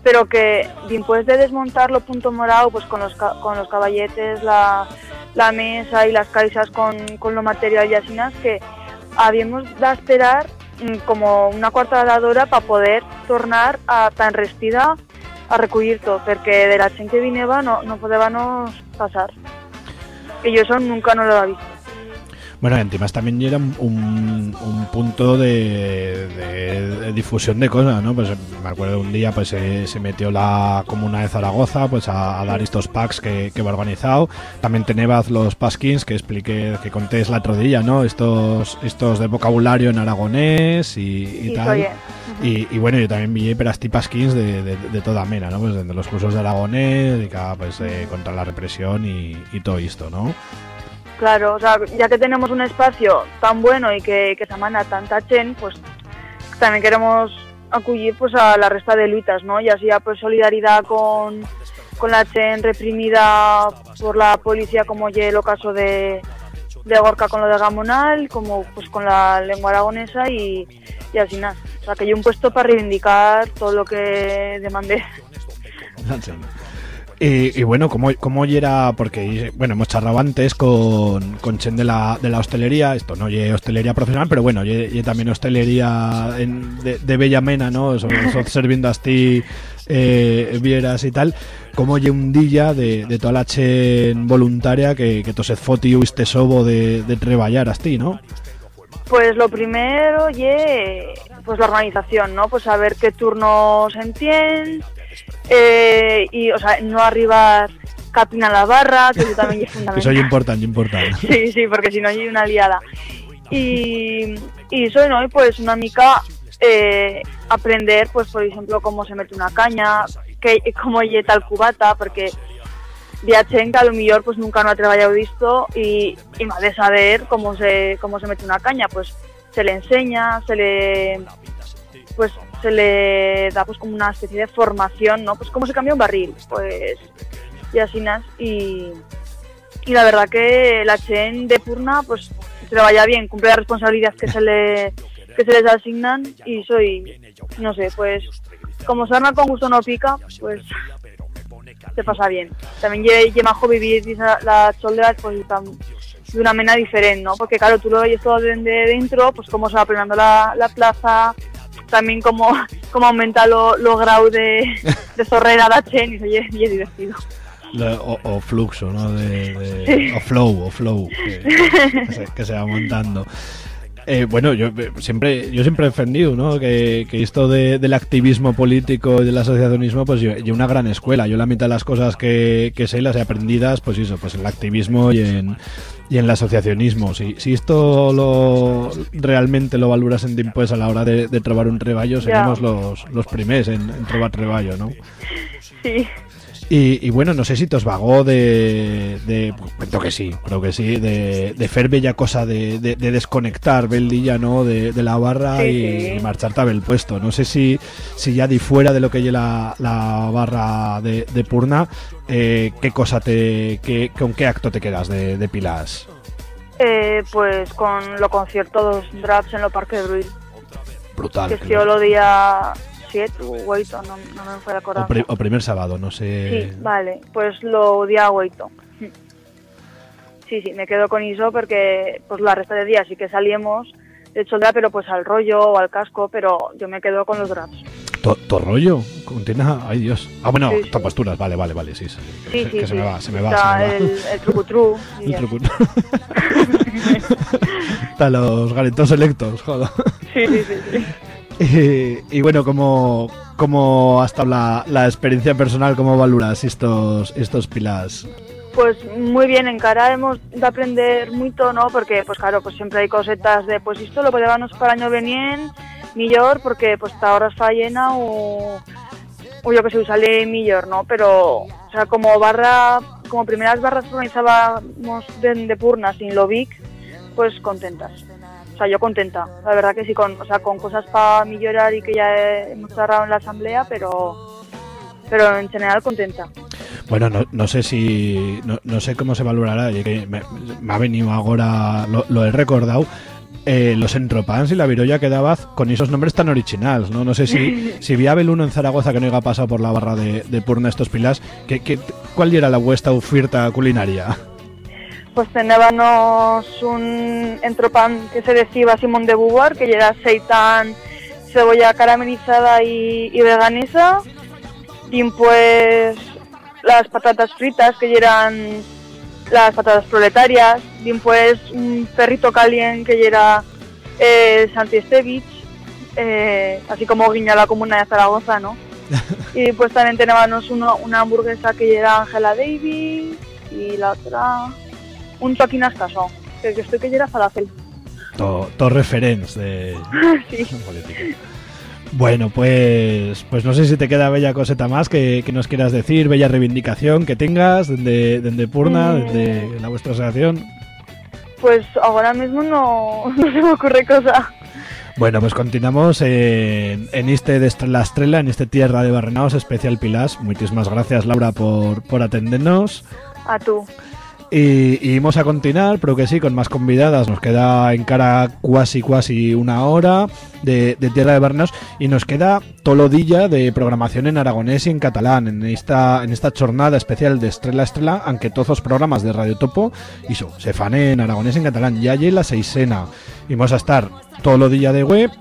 pero que después de desmontar lo punto morado, pues con los, con los caballetes, la, la mesa y las caixas con, con lo material y así, que habíamos de esperar mm, como una cuarta de hora para poder tornar a tan restida a recollir todo, porque de la chen que no, no podíamos pasar. Que yo eso nunca no lo había Bueno, encima también era un, un- un punto de, de- de difusión de cosas, ¿no? Pues me acuerdo un día pues se, se metió la comuna de Zaragoza pues a, a dar estos packs que, que va organizado. También tenías los paskins que expliqué, que contés la día, ¿no? Estos, estos de vocabulario en aragonés y, y tal. Y, y bueno, yo también vi pero este paskins de, de, de toda mena, ¿no? Pues de los cursos de aragonés, y cada, pues eh, contra la represión y, y todo esto, ¿no? Claro, o sea, ya que tenemos un espacio tan bueno y que, que se emana tanta chen, pues también queremos acudir pues a la resta de luitas, ¿no? Ya sea pues solidaridad con, con la chen reprimida por la policía como ye el caso de, de Gorka con lo de Gamonal, como pues con la lengua aragonesa y, y así nada. O sea, que hay un puesto para reivindicar todo lo que demandé. Y, y bueno, como, como era, porque bueno, hemos charlado antes con, con Chen de la, de la hostelería, esto no es hostelería profesional, pero bueno, y también hostelería en- de, de Bella Mena, ¿no? Sobre todo sirviendo a ti eh, vieras y tal, como lle un día de, de toda la Chen voluntaria que, que tosed foti este sobo de, de treballar a ti, ¿no? Pues lo primero, ye, pues la organización, ¿no? Pues saber qué turnos entiendes eh, y, o sea, no arribar capina a la barra, que eso también es fundamental. soy importante, importante. Sí, sí, porque si no hay una liada. Y, y soy, ¿no? Y pues una mica eh, aprender, pues por ejemplo, cómo se mete una caña, que, cómo lle tal cubata, porque Viachen, que a lo mejor pues nunca no ha trabajado visto y, y más de saber cómo se, cómo se mete una caña, pues se le enseña, se le pues se le da pues como una especie de formación, ¿no? Pues cómo se cambia un barril, pues y así nas y la verdad que la Chen de Purna pues trabaja bien, cumple las responsabilidades que se le que se les asignan y soy no sé, pues como sarna con gusto no pica, pues se pasa bien. También lle, lle majo vivir dins la, la cholderas pues de una mena diferente, ¿no? Porque claro, tú lo oyes todo de, de dentro, pues cómo se va plenando la, la plaza, también cómo, cómo aumenta lo, lo grau de, de zorrera la Chen y oye, y es divertido. O, o fluxo, ¿no? De, de- Sí. O flow, o flow, que, que se, que se va montando. Eh, bueno, yo eh, siempre yo siempre he defendido, ¿no? Que, que esto de- del activismo político y del asociacionismo, pues yo, yo una gran escuela. Yo la mitad de las cosas que, que sé las he aprendidas, pues eso, pues en el activismo y en, y en el asociacionismo. Si, si esto lo realmente lo valoras en tiempo a la hora de, de trobar un treballo, Ya. seremos los, los primers en, en trobar treballo, ¿no? Sí. Y, y bueno, no sé si te os vagó de, de cuento que sí, creo que sí, de, de fer bella cosa de, de, de desconectar Beldilla, ¿no? De, de la barra Sí, y, sí. marcharte a el puesto. No sé si, si ya di fuera de lo que lleva la, la barra de, de Purna, eh, qué cosa te, qué, con qué acto te quedas de, Pilas. Eh, pues con lo concierto dos en lo Parque de Bruil. Brutal. Que si lo día 7 o 8, no, no me fue a acordar. O, pri- o primer sábado, no sé. Sí, vale, pues lo día 8. Sí, sí, me quedo con eso porque pues la resta de días sí que salíamos de choldra, pero pues al rollo o al casco, pero yo me quedo con los draps. To, to rollo, contiene, ay Dios. Ah, bueno, Sí, vale, vale, vale, sí, sí. Sí, que, sí, que se me va, se me va, Está se me va. el, el trucutru. El los garitos selectos, joder. Sí, sí, sí, sí. Y, bueno, como, como hasta la, la experiencia personal, ¿cómo valoras estos, estos pilas? Pues muy bien, en cara hemos de aprender mucho, ¿no? Porque, pues claro, pues siempre hay cosetas de, pues esto lo podemos para año venien, millor, porque pues ahora está llena o, o yo que sé, sale millor, ¿no? Pero, o sea, como barra, como primeras barras organizábamos de, de Purna sin Lovic, pues contentas. O sea, yo contenta, la verdad que sí, con, o sea, con cosas para millorar y que ya hemos cerrado en la asamblea, pero, pero en general contenta. Bueno, no, no sé si. No, no sé cómo se valorará, que me, me ha venido ahora, lo, lo he recordado. eh, los entropans y la virolla que dabas con esos nombres tan originales, ¿no? No sé si, si vi a uno en Zaragoza que no haya pasado por la barra de, de Purna estos pilas, que, que, ¿cuál era la vuestra oferta culinaria? Pues teníamos un entropan que se decía Simón de Beauvoir, que era seitan, cebolla caramelizada y, y veganesa, y pues las patatas fritas, que eran las patatas proletarias, y pues un perrito caliente, que era eh, Santi Estevich, eh, así como guiña la comuna de Zaragoza, ¿no? y pues también teníamos uno, una hamburguesa que era Angela Davis, y la otra un toquín escaso, que, que estoy que era falafel. Todo to referents de Sí. política. Bueno, pues pues no sé si te queda bella coseta más que, que nos quieras decir, bella reivindicación que tengas desde, desde Purna, Mm. desde la vuestra asociación. Pues ahora mismo no, no se me ocurre cosa. Bueno, pues continuamos en, en este de Estrella a Estrella, en este Tierra de Barrenaos especial Pilas. Muchísimas gracias, Laura, por, por atendernos. A tú. Y, y vamos a continuar, pero que sí, con más convidadas. Nos queda en cara cuasi, cuasi una hora de, de Tierra de Barrenaos y nos queda tolodilla de programación en aragonés y en catalán en esta, en esta jornada especial de Estrella Estrella, aunque todos los programas de Radio Topo iso, se fan en aragonés y en catalán. Ya hay la seisena. Y vamos a estar día de web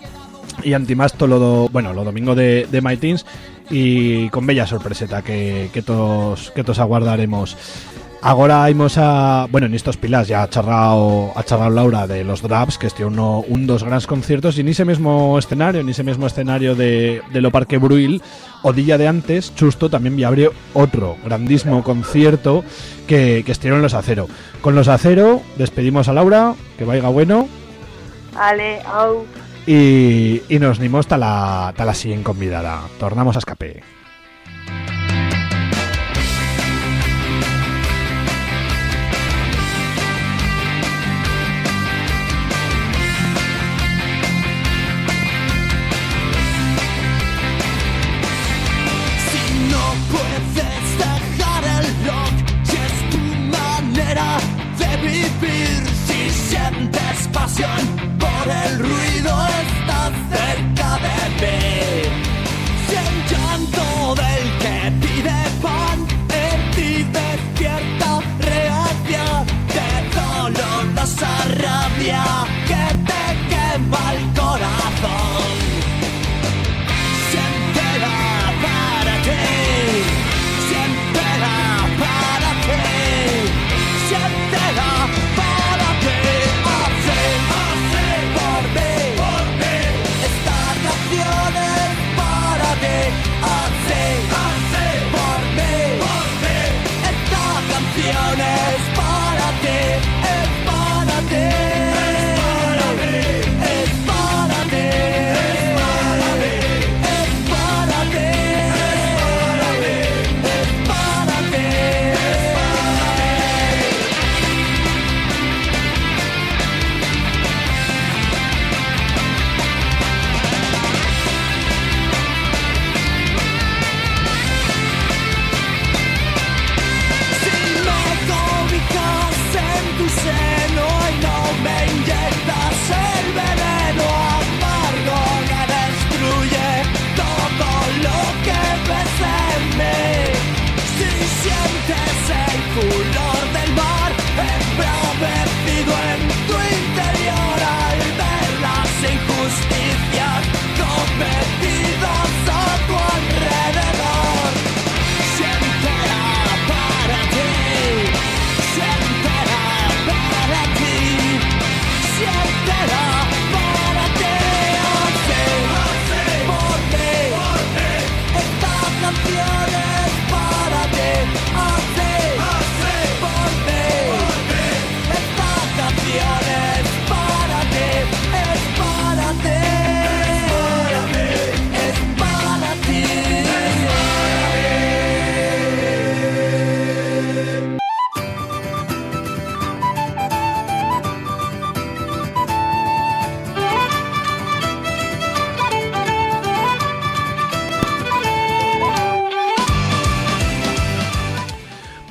y antimás todo lo, bueno, lo domingo de, de My Teens y con bella sorpreseta que, que todos que todos aguardaremos. Ahora íbamos a... Bueno, en estos pilas ya ha charrado, ha charrado Laura de los Draps, que este uno, un dos grandes conciertos, y en ese mismo escenario, en ese mismo escenario de, de lo Parque Bruil, o día de antes, Chusto, también vi abrió otro grandísimo concierto que, que estuvieron los Acero. Con los Acero despedimos a Laura, que vaya bueno, Ale, au. y, y nos nimos hasta la, hasta la siguiente convidada. Tornamos a escape.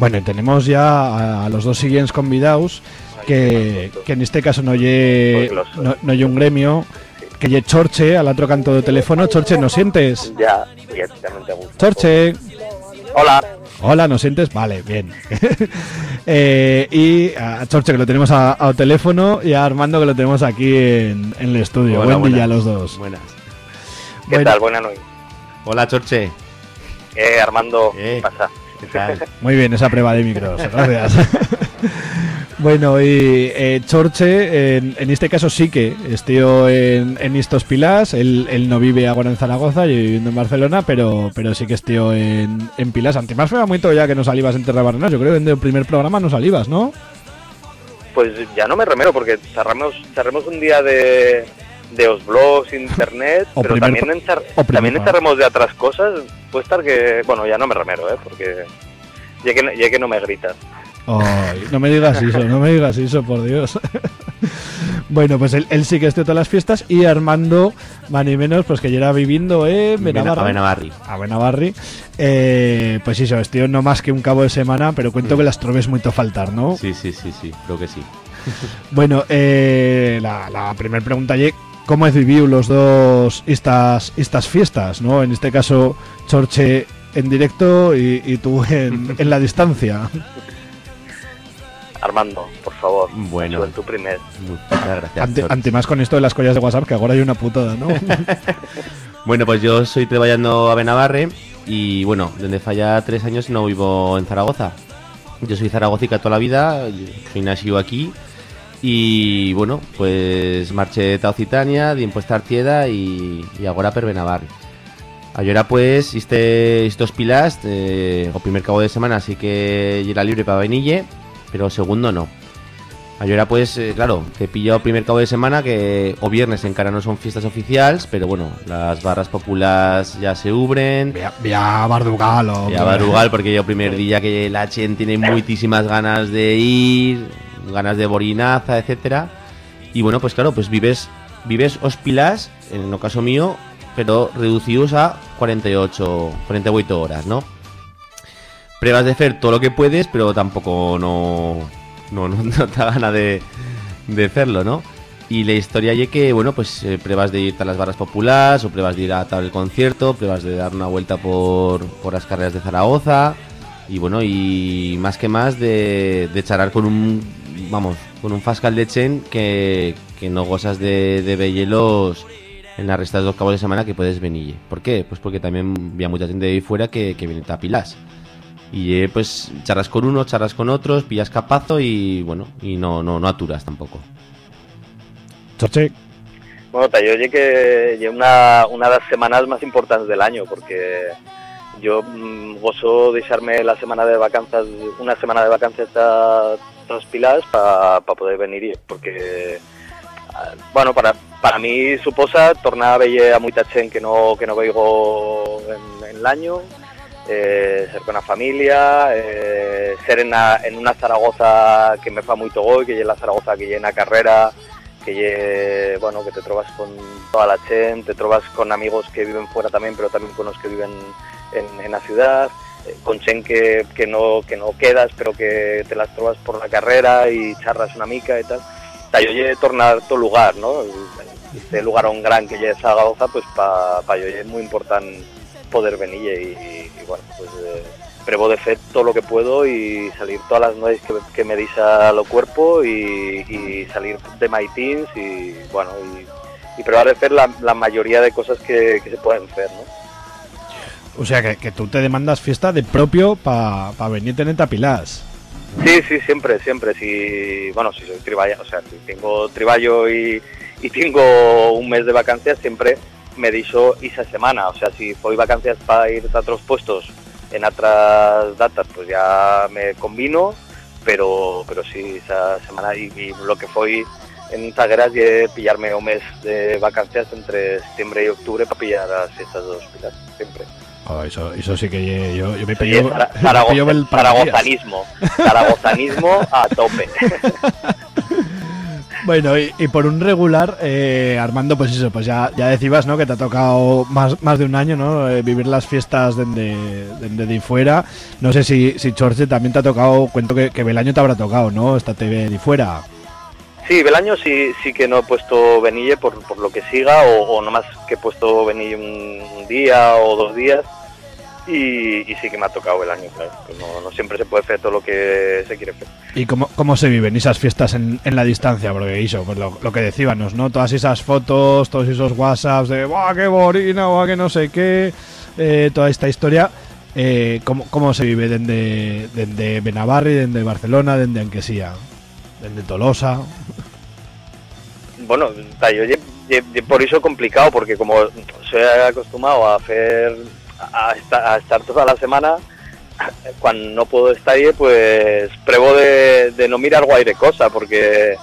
Bueno, y tenemos ya a, a los dos siguientes convidados que, que en este caso no lle, no, no un gremio, que lle Chorche al otro canto de teléfono. Chorche, ¿nos sientes? Ya, directamente a gusto. Chorche. Hola. Hola, ¿nos sientes? Vale, bien. Eh, y a Chorche que lo tenemos a, a teléfono y a Armando que lo tenemos aquí en, en el estudio. Hola, Buen día a los dos. Buenas. ¿Qué Bueno. tal? Buenas noches. Hola, Chorche. Eh, Armando, ¿qué pasa? Muy bien, esa prueba de micros, gracias. bueno, y eh, Chorche, en, en este caso sí que estoy en, en estos Pilas, él, él no vive ahora en Zaragoza, yo viviendo en Barcelona, pero, pero sí que estoy en, en Pilas. Antes fue mucho ya que no salibas en Terra Barrenás, yo creo que en el primer programa no salibas, ¿no? Pues ya no me remero porque cerramos, cerramos un día de, de os blogs, internet, O pero primer también, primer también encerremos de otras cosas. Puede estar que, bueno, ya no me remero, ¿eh? Porque ya que, no- ya que no me gritas. Ay, no me digas eso, no me digas eso, por Dios. bueno, pues él, él sí que esté todas las fiestas y Armando, más ni menos, pues que ya era viviendo en Bena- Benabarri. a Benabarri. A Benabarri. Eh, pues sí, estoy no más que un cabo de semana, pero cuento que las trobes mucho faltar, ¿no? Sí, sí, sí, sí, creo que sí. Bueno, eh, la, la primera pregunta, ye, ¿cómo has vivido los dos estas, estas fiestas, no? En este caso, Chorche en directo y, y tú en, en la distancia. Armando, por favor. Bueno. Sube tu primer. Muchas gracias. Ante, más con esto de las collas de WhatsApp, que ahora hay una putada, ¿no? Bueno, pues yo estoy trabajando a Benabarre y bueno, desde falla tres años no vivo en Zaragoza. Yo soy zaragócica toda la vida, soy nacido aquí y bueno, pues marché de Occitania, di impuesta Artieda y, y ahora per Benabarre. Ahora pues este, estos pilas, eh, o primer cabo de semana sí que era libre para venille, pero segundo no. Ahora pues, eh, claro, te pilla el primer cabo de semana que o viernes en cara no son fiestas oficiales, pero bueno, las barras populares ya se ubren. Vía Bardugal o... Ya Barugal, porque yo primer día que la gente tiene muchísimas ganas de ir, ganas de borinaza, etcétera. Y bueno, pues claro, pues vives vives os pilas, en el caso mío, pero reducidos a 48, 48 horas, ¿no? Pruebas de hacer todo lo que puedes, pero tampoco no, no, no, no te da gana de, de hacerlo, ¿no? Y la historia y que, bueno, pues eh, pruebas de ir a las barras populares, o pruebas de ir a tal concierto, pruebas de dar una vuelta por, por las carreras de Zaragoza, y bueno, y más que más de, de charar con un, vamos, con un fascal de Chen que, que no gozas de, de vellelos en las restas dos cabos de semana que puedes venir. ¿Por qué? Pues porque también había mucha gente de ahí fuera que, que viene a pilas. Y eh, pues charras con uno, charras con otros, pillas capazo y bueno, y no, no, no aturas tampoco. Chorche. Bueno, yo llegué que una, una de las semanas más importantes del año, porque yo mm, gozo dejarme la semana de vacanzas, una semana de vacanzas dos pilas para poder venir, y- porque, ah, bueno, para, para mí suposa tornar a ver a mucha gente que no, que no veigo en, en el año, eh, ser con la familia, eh, ser en, la- en una Zaragoza que me fa muy gol, que es la Zaragoza que llena carrera, que lle- bueno, que te trovas con toda la gente, te trovas con amigos que viven fuera también, pero también con los que viven en, la ciudad, eh, con gente que, que no que no quedas, pero que te las trovas por la carrera y charras una mica y tal. Ta, yo lle tornar todo lugar, ¿no? Este lugar un gran que lle Zaragoza, pues para pa yo lle es muy importante poder venir y, bueno, pues eh, prevo de hacer todo lo que puedo y salir todas las noches que, que me disa lo cuerpo y, y salir de my teams y bueno y, y probar de hacer la, mayoría de cosas que se pueden hacer, ¿no? O sea, que, que tú te demandas fiesta de propio para pa venir tener tapilas. Sí, sí, siempre, siempre. Si, bueno, si soy triballa, o sea, si tengo triballo y, y tengo un mes de vacancias, siempre me dicho esa semana. O sea, si voy vacancias para ir a otros puestos en otras datas, pues ya me combino, pero, pero sí, esa semana y, lo que fue en Zagueras y pillarme un mes de vacancias entre septiembre y octubre para pillar las estas dos pilas, siempre. Oh, eso, eso sí que yo, yo me Sí, pillo, me Zaragoza- pillo el paraguas. Zaragozanismo, zaragozanismo a tope. Bueno, y, y por un regular, eh, Armando, pues eso, pues ya, ya decías, ¿no? Que te ha tocado más, más de un año, ¿no? Eh, vivir las fiestas desde de, de fuera. No sé si, si Chorche también te ha tocado, cuento que, que Belaño te habrá tocado, ¿no? Esta TV de fuera. Sí, Belaño sí, sí que no he puesto Benille por, por lo que siga, o, o nomás que he puesto Benille un día o dos días, y, y sí que me ha tocado el año, claro. No, no siempre se puede hacer todo lo que se quiere hacer. ¿Y cómo, cómo se viven esas fiestas en, en la distancia? Porque eso, pues lo, lo que decíamos, ¿no? Todas esas fotos, todos esos WhatsApps de ¡buah, qué borina! ¡buah, que no sé qué! eh, toda esta historia. Eh, ¿cómo, ¿Cómo se vive desde, desde Benavarri, desde Barcelona, desde Anquesía? Desde Tolosa. Bueno, yo lle- por eso complicado, porque como soy acostumbrado a hacer a, esta- a estar toda la semana, cuando no puedo estar ahí, pues pruebo de, de no mirar guaire cosa, porque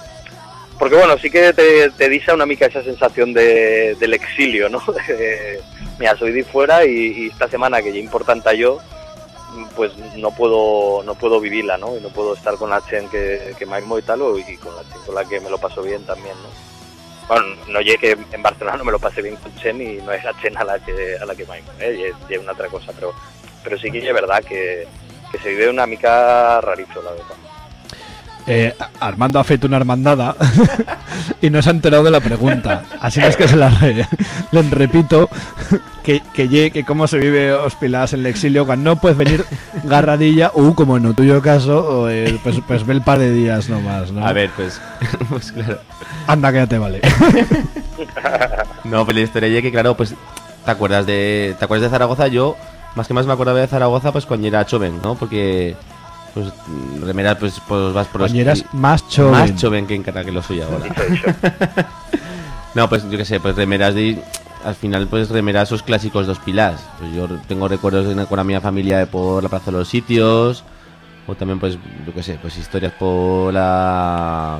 porque bueno, sí que te, te dice una mica esa sensación de, del exilio, ¿no? De, mira, soy de fuera y, esta semana que ya importante yo, pues no puedo no puedo vivirla, ¿no? Y no puedo estar con la Chen que, que me y tal, y con la Chen con la que me lo paso bien también, ¿no? Bueno, no llegué en Barcelona no me lo pasé bien con Chen y no es la Chen a la que, a la que armo, ¿eh? Y es una otra cosa, pero, pero sí que es verdad que, que se vive una mica rarito, la verdad. Eh, Armando ha feito una hermandada y no se ha enterado de la pregunta. Así es que se la re- repito que, que, que cómo se vive os pilás en el exilio cuando no puedes venir garradilla o como en tu tuyo caso eh, pues, pues ve el par de días nomás, ¿no? A ver, pues, pues claro. Anda que ya te vale. No, pero la historia que, claro, pues, ¿te acuerdas de te acuerdas de Zaragoza? Yo, más que más me acordaba de Zaragoza, pues, cuando era joven, ¿no? Porque, pues, remeras, pues, pues vas por los... Cuando eras más joven. Más joven que en que lo soy ahora. no, pues, yo qué sé, pues remeras de... Al final, pues, remeras esos clásicos dos pilas. Pues yo tengo recuerdos de, con la mi familia de por la Plaza de los Sitios, o también, pues, yo qué sé, pues, historias por la...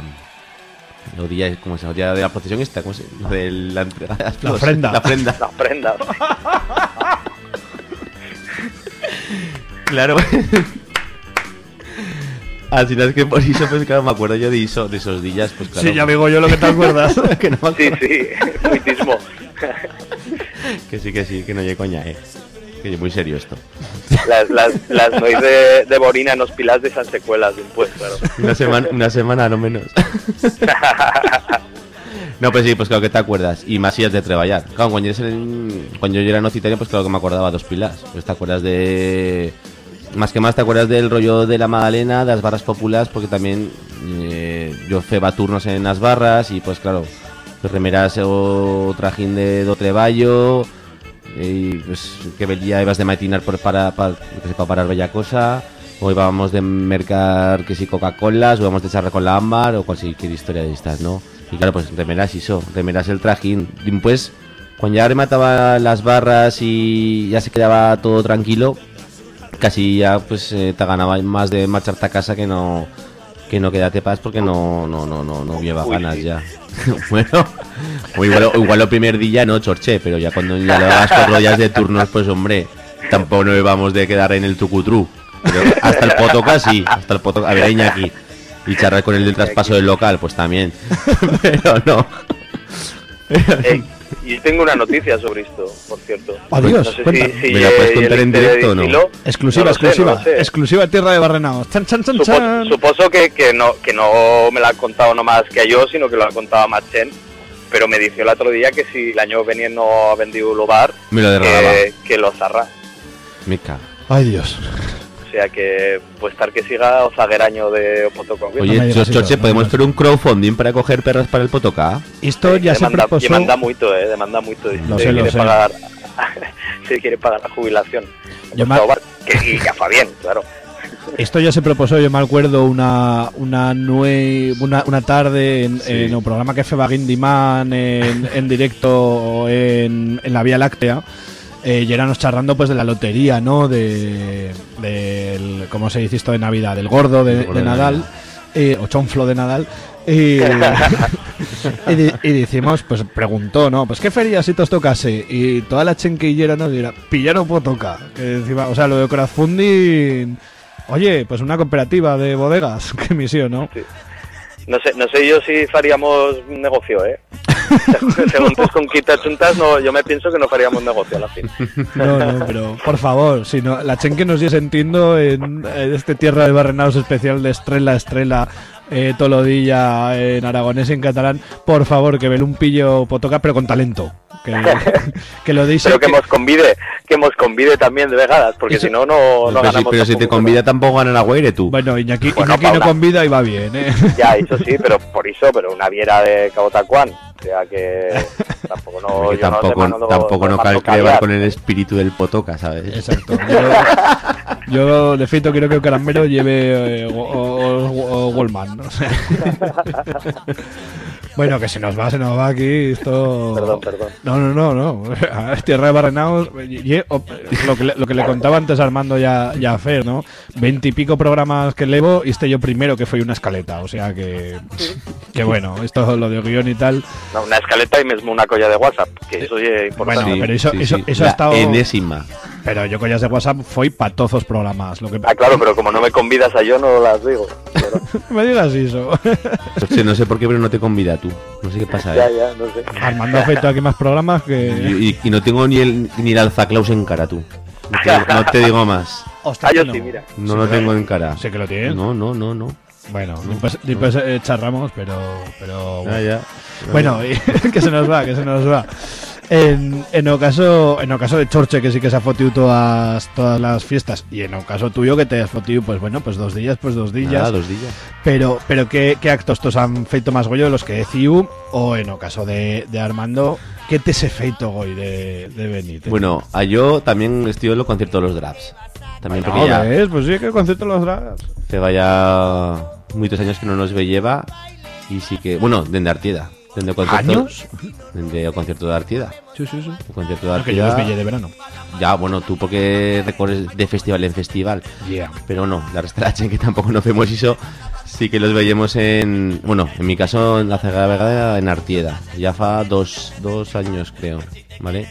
Los días, ¿cómo se llama? Día de la procesión esta, ¿cómo se llama? De la entrega de las flores. ofrenda. La ofrenda. La ofrenda. Claro. Así es que por eso, pues claro, me acuerdo yo de, eso, de esos días, pues claro. Sí, ya digo yo lo que te acuerdas. que no me Sí, sí, muitísimo. Que sí, que sí, que no llegue coña, eh. Que es muy serio esto. Las, las, las nois de, de Borina en los pilas de San Secuelas de un pues, claro. Una semana, una semana, no menos. No, pues sí, pues claro que te acuerdas. Y más si has de trabajar. Claro, cuando, eres en- cuando yo era nocitario, pues claro que me acordaba dos pilas. Pues te acuerdas de... Más que más te acuerdas del rollo de la Magdalena, de las barras populares, porque también eh, yo feba turnos en las barras y pues claro, pues remeras o trajín de do treballo y pues que veía ibas de matinar por para, para, que sé, para parar bella cosa o íbamos de mercar que si Coca-Colas o íbamos de charla con la ámbar o cualquier historia de estas, ¿no? Y claro, pues remeras eso, remeras el trajín. Y pues, cuando ya remataba las barras y ya se quedaba todo tranquilo, casi ya pues eh, te ganaba más de marcharte a casa que no que no quedarte paz porque no no no no no lleva Uy, ganas sí. ya. Bueno igual, igual lo primer día no chorché pero ya cuando ya le hagas cuatro días de turnos pues hombre tampoco nos íbamos de quedar en el tucutru pero hasta el poto casi hasta el poto a ver Iñaki y charlar con el del traspaso del local pues también. Pero no Eh, y tengo una noticia sobre esto, por cierto. Adiós, No sé si, si ¿Me la puedes contar en Inter directo o no? Exclusiva, No lo sé, exclusiva. no sé. Exclusiva Tierra de Barrenaos. Chan, chan, chan, Supo- chan. suposo que, que no que no me lo ha contado nomás que a yo, sino que lo ha contado a Machen. Pero me dijo el otro día que si el año venía no ha vendido el bar, Me lo que, que lo zarra. me cago Ay, Dios. O sea que puede estar que siga o zagueraño de Opotoco. Oye, digas Chos- eso, Chorche, no ¿podemos hacer un crowdfunding para coger perras para el Potoca? Esto ya se demanda, propuso. demanda mucho, eh, demanda mucho. Lo se sé, lo quiere sé. pagar, se quiere pagar la jubilación. Yo Por me- que, y que fa bien, claro. Esto ya se propuso, yo me acuerdo, una una nue- una, una tarde en, Sí. en un programa que fue Baguindiman en, en directo en, en la Vía Láctea. Eh, y éramos charlando pues de la lotería, ¿no? De, del, ¿cómo se dice esto de Navidad? Del gordo de, de de Nadal, eh, o chonflo de Nadal. Y, y, y decimos, pues preguntó, ¿no? Pues qué feria si te os tocase. Y toda la chenquillera nos dirá, pillar no puedo tocar. Que encima, o sea, lo de crowdfunding. Oye, pues una cooperativa de bodegas, qué misión, ¿no? No sé, no sé yo si faríamos un negocio, ¿eh? Según tus conquistas chuntas, no, yo me pienso que no faríamos negocio a la fin. No, no, pero por favor, si no, la chen que nos llese entiendo en, en este Tierra de Barrenados especial de Estrella Estrella, eh, Tolodilla, en aragonés y en catalán, por favor, que ven un pillo potoca, pero con talento. Que, que lo deis Pero que nos convide, que nos convide también de vegadas, porque Eso- si no, no, no pero si, ganamos pero si te tampoco. convida tampoco gana la Guaire tú. Bueno, Iñaki, Bueno, Iñaki no convida y va bien, ¿eh? Ya, eso sí, pero por eso, pero una viera de Cabotacuán. O sea que tampoco no. Yo no tampoco mando- tampoco no que con el espíritu del potoca, ¿sabes? Exacto. Yo, yo, de feito, quiero que el caramelo lleve eh, o, o- o- o Goldman. ¿no? Bueno, que se nos va, se nos va aquí. Esto... Perdón, perdón. No, no, no, no. A Tierra de Barrenaos. o- lo, que le, lo que le contaba antes Armando ya, ya a Fer, ¿no? Veintipico programas que levo y este yo primero que fue una escaleta. O sea que. Que bueno, esto lo de guion y tal. No, una escaleta y mismo una colla de WhatsApp, que eso es importante. Bueno, pero eso, sí, eso, sí. eso La ha estado. enésima. Pero yo collas de WhatsApp fue patozos programas. Lo que... Ah, claro, pero como no me convidas a yo, no las digo. me digas eso. Hostia, no sé por qué, pero no te convida tú. No sé qué pasa, Ya, ¿eh? ya, no sé. Armando ha feito aquí más programas que. Y, y- y no tengo ni el, ni el alzaclaus en cara, tú. No te, no te digo más. Ah, yo sí, mira. No lo tengo en cara. Sé que lo tienes. No, no, no, no. Bueno, después, después, eh, charramos, pero. pero Ya, ya. Bueno, y- que se nos va, que se nos va. En, en caso en o caso de Chorche que sí que se ha fotido todas todas las fiestas y en o caso tuyo que te has fotido pues bueno pues dos días pues dos días dos días. pero pero qué, qué actos tos han feito más goyo de los que deciu o en o caso de, de Armando ¿qué te se feito goy de, de Benítez? Bueno, a yo también estoy en los conciertos de los Draps. También No, porque ya ¿ves? pues sí que el concepto de los dragas se vaya muchos años que no nos ve lleva y sí que, bueno, desde Artieda. El concierto, ¿Años? Desde el concierto de Artieda. sí sí sí yo pillé de verano Ya, bueno, tú porque recorres de festival en festival. Yeah. Pero no, la resta gente que tampoco nos vemos eso, sí que los veíamos en, bueno, en mi caso en la Vegada en Artieda. Ya fa dos, dos años creo, ¿vale?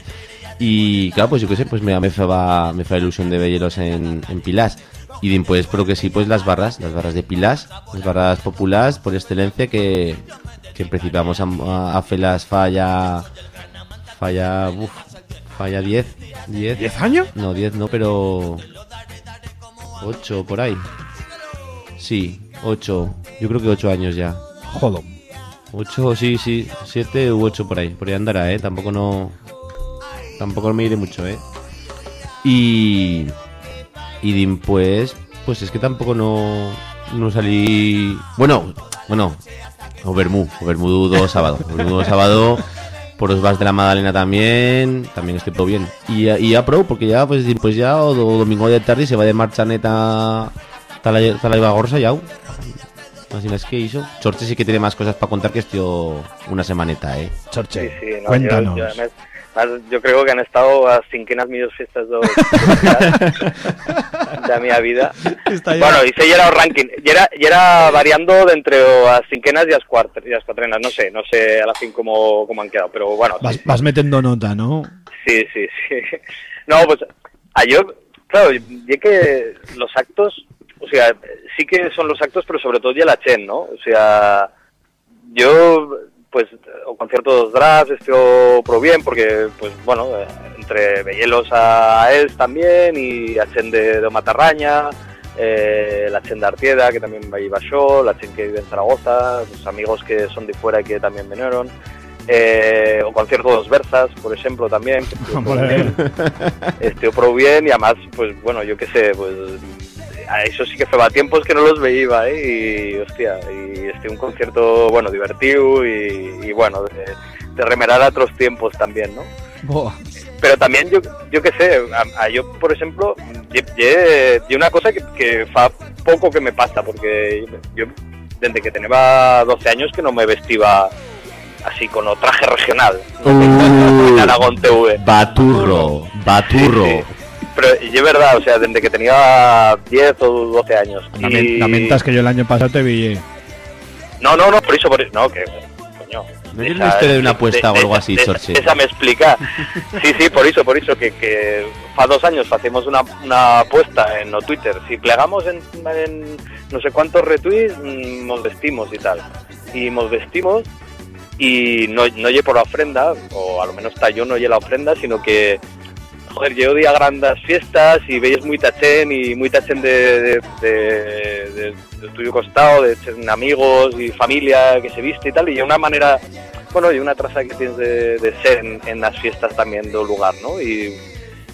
Y claro, pues yo qué sé, pues me, me fa, me fa ilusión de verlos en, en Pilas. Y después, pero que sí, pues las barras, las barras de Pilas, las barras populares por excelencia que, que principiamos a, a, felas falla, falla, uf, falla 10, 10. ¿10 años? No, 10 no, pero 8 por ahí. Sí, 8. Yo creo que 8 años ya. jodo 8, sí, sí, 7 u 8 por ahí. Por ahí andará, ¿eh? Tampoco no... Tampoco me iré mucho, ¿eh? Y... Y después, pues es que tampoco no... No salí... Bueno, bueno. O Bermú, o Bermudo sábado. Bermudo sábado... Por los vas de la Magdalena también, también estoy todo bien. Y, y a pro, porque ya, pues, pues ya, o, do- domingo de tarde se va de marcha neta hasta la, hasta la Ibagorsa ya. Así es que hizo. Chorche sí que tiene más cosas para contar que estoy una semaneta, eh. Chorche, Sí, no, cuéntanos. Yo, yo, además, además, yo creo que han estado a cinquenas millors fiestas do, de mi vida. Está Bueno, ya era o ranking, y era, y era variando de entre o as cinquenas y as, cuatrenas, no sé, no sé a la fin cómo, cómo han quedado, pero bueno, Vas, vas metiendo nota, ¿no? Sí, sí, sí. No, pues a yo, claro, ya que los actos, o sea, sí que son los actos, pero sobre todo ya la chen, ¿no? O sea, yo, pues, o concierto dos drags, estoy pro bien, porque, pues, bueno, eh, entre Bellelos a Es también, y a chen de, de Matarraña, eh, la chen de Artieda, que también va a yo, la chen que vive en Zaragoza, los amigos que son de fuera y que también vinieron. Eh, o concierto dos versas, por ejemplo, también. Estuvo pro bien y además, pues bueno, yo qué sé, pues a eso sí que fue a tiempos que no los veía, ¿eh? Y hostia, y este un concierto, bueno, divertido y, y, bueno, de, de remerar a otros tiempos también, ¿no? Pero también yo, yo qué sé, a, a yo por ejemplo, y, una cosa que, que fa poco que me pasa, porque yo desde que tenía 12 años que no me vestía así con o traje regional. en Aragón TV. Baturro, baturro. Sí, sí. Pero y es verdad, o sea, desde que tenía 10 o 12 años. Y- Lamentas que yo el año pasado te vi. No, no, no, por eso, por eso. No, que. Coño. ¿No hay una historia de una apuesta o algo así, Chorche? Esa me explica. Sí, sí, por eso, por eso, que, que fa dos años hacemos una, una apuesta en no Twitter. Si plegamos en, en no sé cuántos retweets, mm, nos vestimos y tal. y nos vestimos y no, no lle por la ofrenda, o a lo menos está yo no lle la ofrenda, sino que joder, yo día grandes fiestas y veis muy tachén y muy tachén de, de, de- tuyo costado, de amigos y familia que se viste y tal, y una manera, bueno, y una traza que tienes de, de ser en, las fiestas también del lugar, ¿no? Y,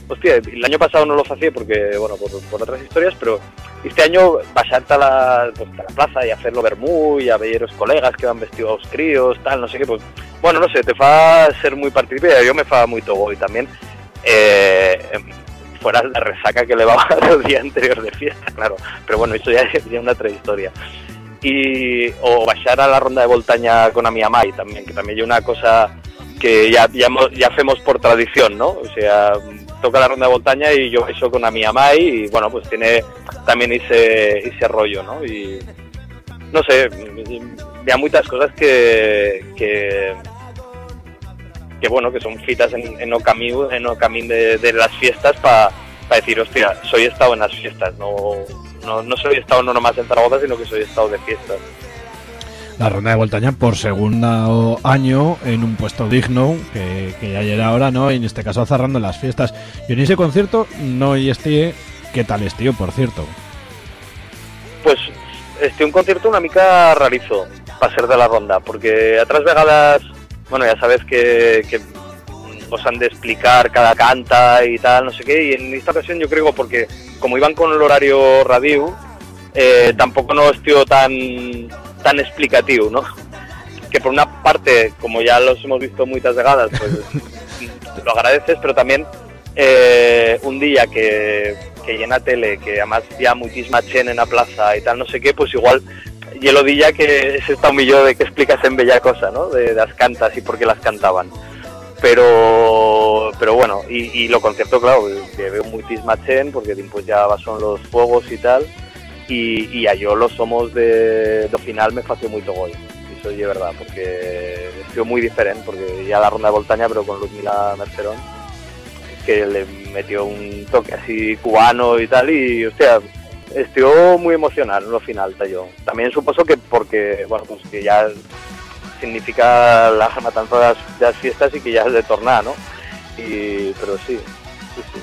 hostia, el año pasado no lo hacía porque, bueno, por, otras historias, pero este año baixarte a la, pues, a la plaza y hacerlo vermú y a ver los colegas que van vestidos críos, tal, no sé qué, pues, bueno, no sé, te fa ser muy participante, yo me fa muy togo y también eh, fuera la resaca que le va el día anterior de fiesta, claro, pero bueno, eso ya es ya una otra historia. Y, o baixar a la ronda de Voltaña con a mi amai también, que también hay una cosa que ya, ya, ya hacemos por tradición, ¿no? O sea, toca la ronda de Voltaña y yo baixo con a mi amai y bueno, pues tiene también ese, ese rollo, ¿no? Y no sé, hay muchas cosas que, que, que bueno, que son fitas en, en o camino, en o camino de, de las fiestas para decir, hostia, soy estado en las fiestas, no, no, no soy estado no nomás en Zaragoza, sino que soy estado de fiestas. La ronda de Voltaña por segundo año en un puesto digno, que, que ya era ahora, ¿no? Y en este caso cerrando las fiestas. Yo en ese concierto no y esté. ¿Qué tal estío, por cierto? Pues este un concierto una mica rarizo para ser de la ronda, porque otras vegadas, bueno, ya sabes que, que os han de explicar cada canta y tal, no sé qué, y en esta ocasión yo creo porque como iban con el horario radio, eh, tampoco no estuvo tan tan explicativo, ¿no? Que por una parte, como ya los hemos visto muchas vegadas, pues lo agradeces, pero también eh, un día que, que llena tele, que además ya muchísima chen en la plaza y tal, no sé qué, pues igual y el día que está un millón de que explicas en bella cosa, ¿no? De, de las cantas y por qué las cantaban. Pero pero bueno, y, y lo concierto, claro, que veo muchísima chen, porque pues ya son los fuegos y tal, y, y a yo lo somos de, lo final me fació muy gol. Eso es de verdad, porque estuvo muy diferente, porque ya la ronda de Voltaña, pero con Luzmila Mercerón, que le metió un toque así cubano y tal, y hostia, estuvo muy emocional lo final, yo. También supuso que porque, bueno, pues que ya significa la matanza de las, fiestas y que ya es de tornar, ¿no? Y, pero sí, sí, sí.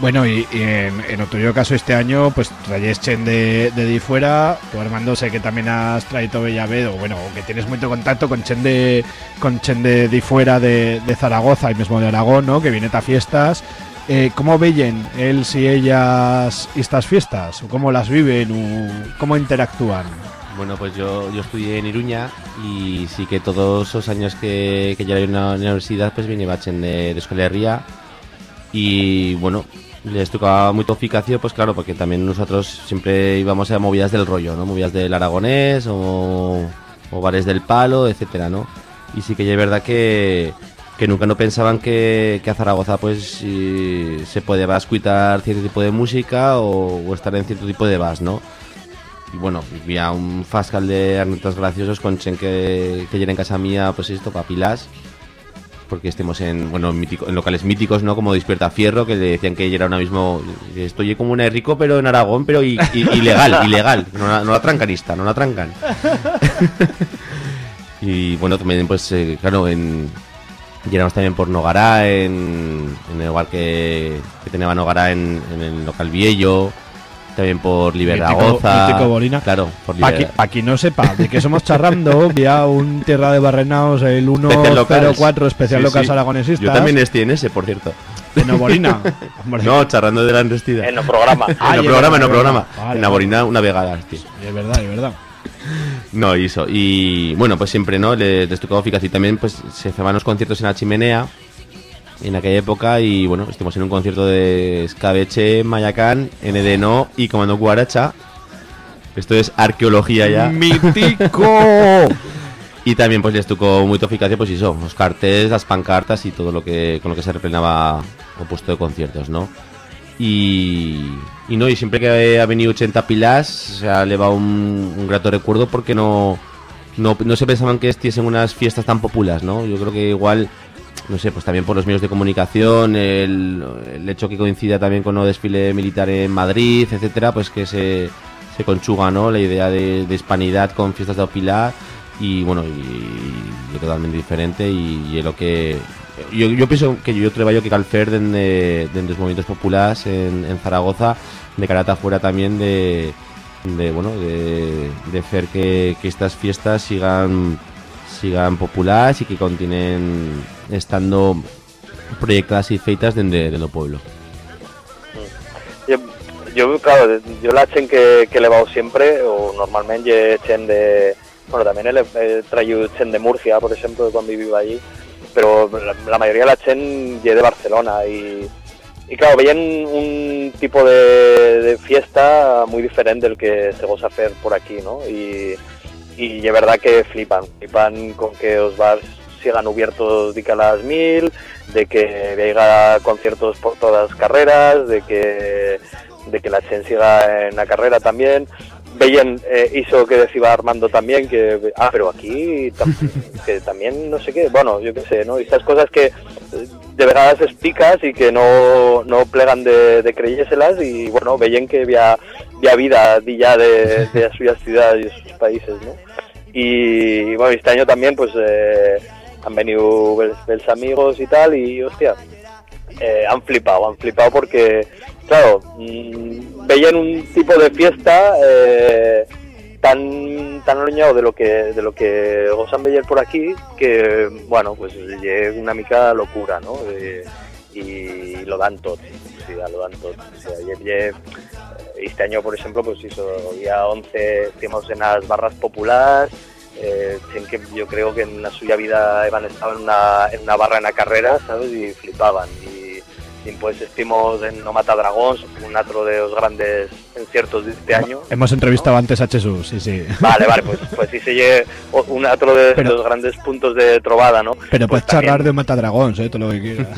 Bueno, y, en, en tuyo caso este año, pues traes Chen de, de di fuera, tú Armando sé que también has traído Bellavedo, bueno, que tienes mucho contacto con Chen de con Chen de di fuera de, de Zaragoza y mismo de Aragón, ¿no? Que viene a fiestas. Eh, ¿Cómo veyen él y ellas estas fiestas? ¿O ¿Cómo las viven? o ¿Cómo interactúan? Bueno, pues yo, yo estudié en Iruña y sí que todos los años que, que llegué a la universidad pues vine bachen de, de Euskal Herria y bueno, les tocaba muy toficacio, pues claro, porque también nosotros siempre íbamos a movidas del rollo, ¿no? Movidas del aragonés o, o bares del palo, etcétera, ¿no? Y sí que es verdad que, que nunca no pensaban que, que a Zaragoza pues si se puede escuchar cierto tipo de música o, o estar en cierto tipo de bas, ¿no? Y bueno, había un fascal de anécdotas graciosos con Chen que, que en casa mía, pues esto, papilas, porque estemos en, bueno, en, mítico- en locales míticos, ¿no? Como Despierta Fierro, que le decían que era ahora mismo, estoy como una de rico, pero en Aragón, pero i- i- ilegal, ilegal, no, la- no la trancanista, no la trancan. y bueno, también, pues, eh, claro, en, llegamos también por Nogará, en, en el lugar que, que tenía Nogará en, en el local Viejo, también por Liberagoza. Mítico Bolina. Claro, por Pa' Libera- qui- pa' quien no sepa de qué somos charrando, vía un Tierra de Barrenaos, el Especial locales. 104 especial Sí, locales sí. aragonesistas. Yo también estoy en ese, por cierto. En Oborina. Hombre. no, charrando de la enrestida. En el programa. en Ah, el y programa, en el programa. vale, en Aborina una vegada, tío. Es verdad, es verdad. No, eso. Y bueno, pues siempre, ¿no? Les, les tocaba eficaz. Y también, pues se hacían los conciertos en la chimenea en aquella época. Y bueno, estuvimos en un concierto de Escabeche, Mayacán, NDNO y Comando Guaracha. Esto es arqueología ya. ¡Mítico! Y también pues les tocó muy eficacia pues eso, los carteles, las pancartas y todo lo que con lo que se replenaba o puesto de conciertos, ¿no? Y, y no, y siempre que ha venido 80 pilas, o sea, le va un, un grato recuerdo porque no, no, no se pensaban que estuviesen unas fiestas tan populares, ¿no? Yo creo que igual, no sé, pues también por los medios de comunicación, el, el hecho que coincida también con el desfile militar en Madrid, etcétera, pues que se, se conchuga, ¿no? La idea de, de hispanidad con fiestas de Opilar y bueno, y, y totalmente diferente y, y es lo que yo, yo pienso que yo trabajo que cal fer dende, dende los movimientos populares en, Zaragoza de cara afuera también de, de bueno de, de que, estas fiestas sigan sigan populares y que continúen estando proyectadas y feitas dende, de lo pueblo. Jo, jo claro, jo la gent que, que levado siempre, o normalment he gent de... Bueno, también he, he traído gent de Murcia, por ejemplo, cuando vivía allí, pero la, la mayoría de la gent ye de Barcelona y, y claro, veien un tipo de, de fiesta muy diferente del que se goza hacer por aquí, ¿no? Y, y es verdad que flipan, flipan con que los bars sigan abiertos de a las mil, de que haya conciertos por todas carreras, de que de que la gente siga en la carrera también. Veían eh, eso que decía Armando también, que, ah, pero aquí que también no sé qué, bueno, yo qué sé, ¿no? Y estas cosas que eh, de verdad se explicas y que no, no plegan de, de y bueno, veían que había, vida ya de, de las suyas ciudades y sus países, ¿no? Y bueno, este año también pues eh, han venido los amigos y tal y hostia, eh, han flipado, han flipado porque, claro, mm, veían un tipo de fiesta eh, tan tan allunyado de lo que de lo que gozan veía por aquí que, bueno, pues es una mica locura, ¿no? Eh, y lo dan todo, sí, lo dan todo. O sea, ye- ye- este año, por ejemplo, pues hizo día 11 estuvimos en las barras populares, eh, gent que yo creo que en la suya vida habían estado en una, en una barra en la carrera, ¿sabes? Y flipaban. Y pues estuvimos en No Mata Dragons, un otro de los grandes conciertos de este año. Hemos entrevistado antes a Jesús, sí, sí. Vale, vale, pues, pues sí se un otro de, Pero- los grandes puntos de trovada, ¿no? Pero Pues puedes charlar de Matadragons, eh, todo lo que quieras.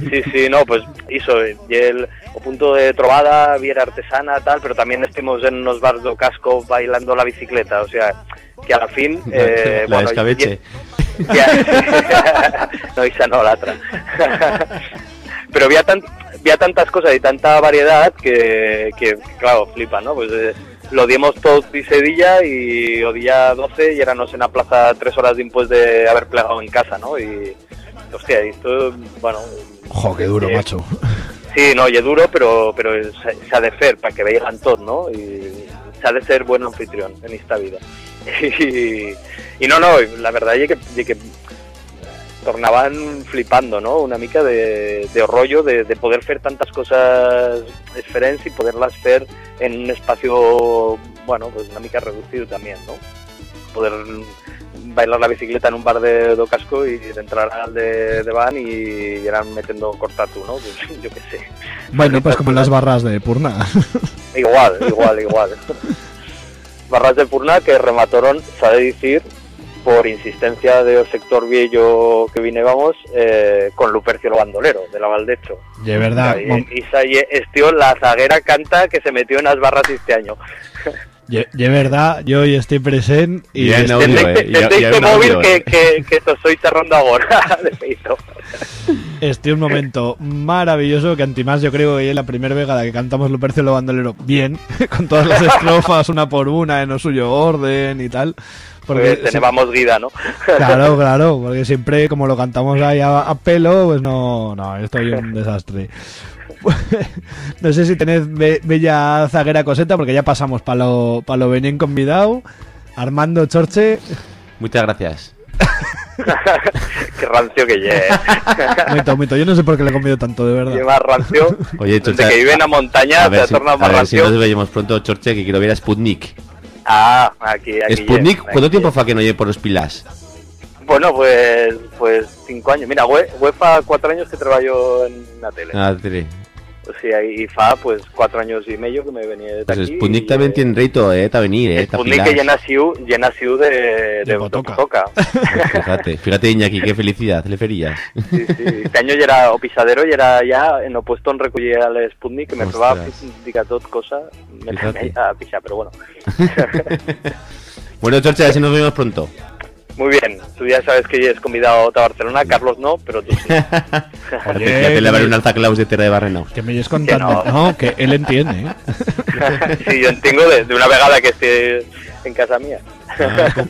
Sí, sí, no, pues hizo y el o punto de trovada, viera artesana, tal, pero también estuvimos en unos bars de casco bailando la bicicleta, o sea, que a la fin... Eh, la bueno, escabeche. y- ya- no, esa no, la otra. pero había, tan, había tantas cosas y tanta variedad que, que claro, flipa, ¿no? Pues eh, lo dimos todo ese día y o día 12 y éramos en la plaza tres horas después de haber plegado en casa, ¿no? Y, hostia, y esto, bueno... Jo, qué duro, eh, macho. Sí, no, y es duro, pero, pero se ha de ser para que vean todo, ¿no? Y se ha de ser buen anfitrión en esta vida. Y, y no, no, la verdad es que tornaban flipando, ¿no? Una mica de, de rollo de, de poder hacer tantas cosas diferentes y poderlas hacer en un espacio, bueno, pues una mica reducido también, ¿no? Poder bailar la bicicleta en un bar de do casco y de entrar al de, de van y eran metiendo cortatu, ¿no? Pues, yo qué sé. Bueno, pues como en las barras de Purna. Igual, igual, igual. Barras de Purna que remataron, sabe decir, por insistencia del sector viejo que vinébamos, eh, con Lupercio el bandolero, de la Valdecho. De verdad, Y, y esa ye- es, tío, la zaguera canta que se metió en las barras este año. de de verdad, yo hoy estoy presente y... Ya en audio, eh. Móvil que, eh. que, que os soy cerrando ahora, de feito. Este es un momento maravilloso que antimás yo creo que es la primera vegada que cantamos Lupercio lo bandolero bien, con todas las estrofas una por una en lo suyo orden y tal. Porque Pues teníamos guida, ¿no? Claro, claro, porque siempre como lo cantamos ahí a, a pelo, pues no, no, esto es un desastre. no sé si tenéis be- bella zaguera coseta, porque ya pasamos para lo, pa lo venien convidado. Armando Chorche, Muchas gracias. Qué rancio que lleve. mito, mito, yo no sé por qué le he comido tanto, de verdad. Qué más rancio. Oye, Desde que vive en la montaña a se ver, ha si, tornado más a ver si rancio. nos veamos pronto, Chorche, que quiero ver a Sputnik. Ah, aquí, aquí. Sputnik, ¿cuánto aquí tiempo fa que no lleve por los pilas? Bueno, pues pues cinco años. Mira, we, we fa cuatro años que trabajo en la tele. Ah, tele. O sea, y fa pues cuatro años y medio que me venía de Pues aquí. Sputnik también tiene reto, eh, ta venir, eh, Sputnik que ya nació, ya nació de, de, de Botoca. Fíjate, fíjate Iñaki, qué felicidad, le ferías. Sí, sí. Este año ya era o pisadero y era ya en opuesto en recollir al Sputnik que me Ostras. probaba diga tot cosa, me tenía a pisar, pero bueno. Bueno, Chorche, a ver si nos vemos pronto. Muy bien, tú ya sabes que es convidado a Barcelona, Carlos no, pero tú sí. ya te le daré un alzaclaus de Terra de Barreno. Que me llegues contando. Que no. no. que él entiende, ¿eh? sí, yo tengo de, de una vegada que esté en casa mía. Ah.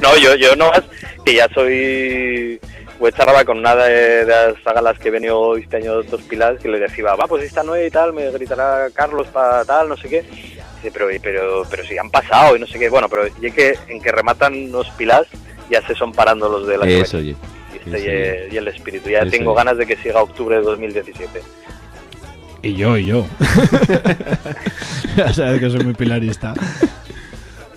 No, yo, yo no más que ya soy pues charlaba con una de, de las sagalas que he venido este año dos pilas que le decía, va, pues esta nueve y tal, me gritará Carlos para tal, no sé qué. Dice, pero, pero, pero si han pasado y no sé qué. Bueno, pero ya que en que rematan los pilas ya se son parando los de la Eso, oye. y, este eso, y- oye. y el espíritu. Ya Eso, tengo oye. ganas de que siga octubre de 2017. Y yo, y yo. ya sabes que soy muy pilarista.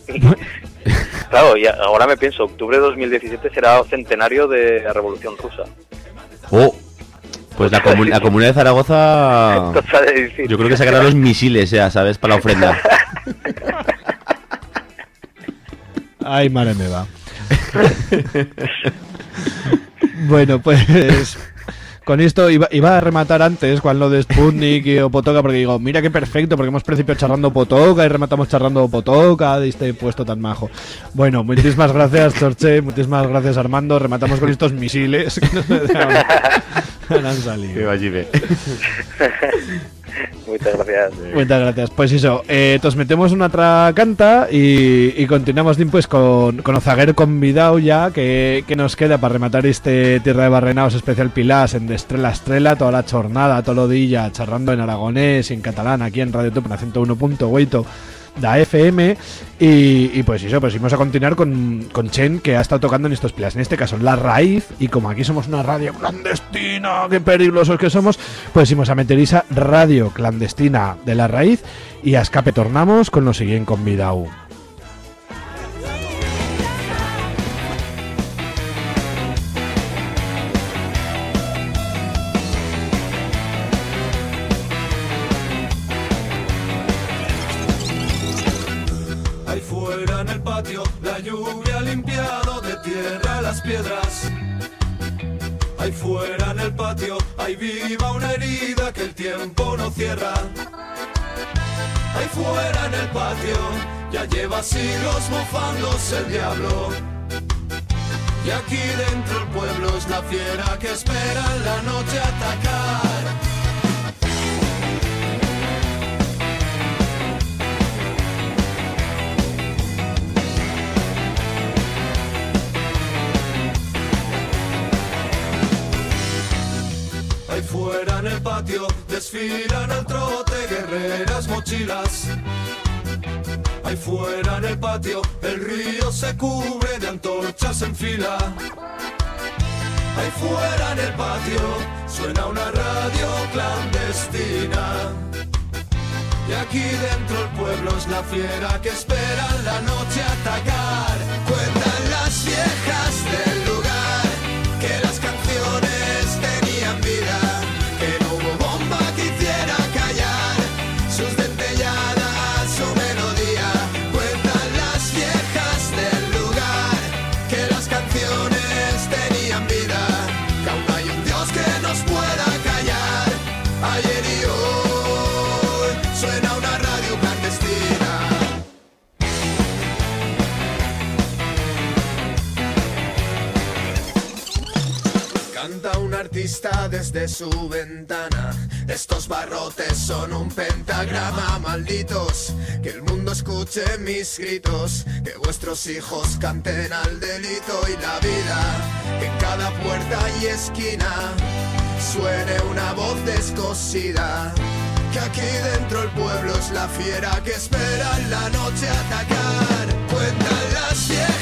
Claro, y ahora me pienso, octubre de 2017 será centenario de la Revolución Rusa. Oh, pues la, comu- la comunidad de Zaragoza. Cosa de decir. Yo creo que sacará los misiles, ya, ¿sabes? Para la ofrenda. Ay, madre me va. bueno, pues con esto iba, iba a rematar antes con lo de Sputnik y Opotoka porque digo, mira qué perfecto, porque hemos principio charlando Opotoka y rematamos charlando Opotoka de este puesto tan majo. Bueno, muchísimas gracias Torche, muchísimas gracias Armando, rematamos con estos misiles que nos han- han salido. Muchas gracias. Muchas gracias. Pues eso, eh, nos metemos una otra canta y, continuamos pues con, con Ozaguer convidado ya que, que nos queda para rematar este Tierra de Barrenaos especial Pilás en de estrella a estrella toda la jornada, todo lo día, charrando en aragonés y en catalán aquí en Radio Top en 101.8 da FM y, pues eso, pues vamos a continuar con, Chen que ha estado tocando en estos pilas, en este caso La Raíz y como aquí somos una radio clandestina, qué peligrosos que somos, pues vamos a meter esa radio clandestina de La Raíz y a escape tornamos con lo siguiente convidado. Viva una herida que el tiempo no cierra. Ahí fuera en el patio, ya lleva siglos mofándose el diablo. Y aquí dentro el pueblo es la fiera que espera en la noche atacar. Fuera en el patio desfilan al trote guerreras mochilas. Ahí fuera en el patio el río se cubre de antorchas en fila. Ahí fuera en el patio suena una radio clandestina. Y aquí dentro el pueblo es la fiera que espera la noche atacar. Desde su ventana. Estos barrotes son un pentagrama, malditos. Que el mundo escuche mis gritos. Que vuestros hijos canten al delito y la vida. Que en cada puerta y esquina suene una voz descosida. Que aquí dentro el pueblo es la fiera que espera en la noche atacar. Cuentan las viejas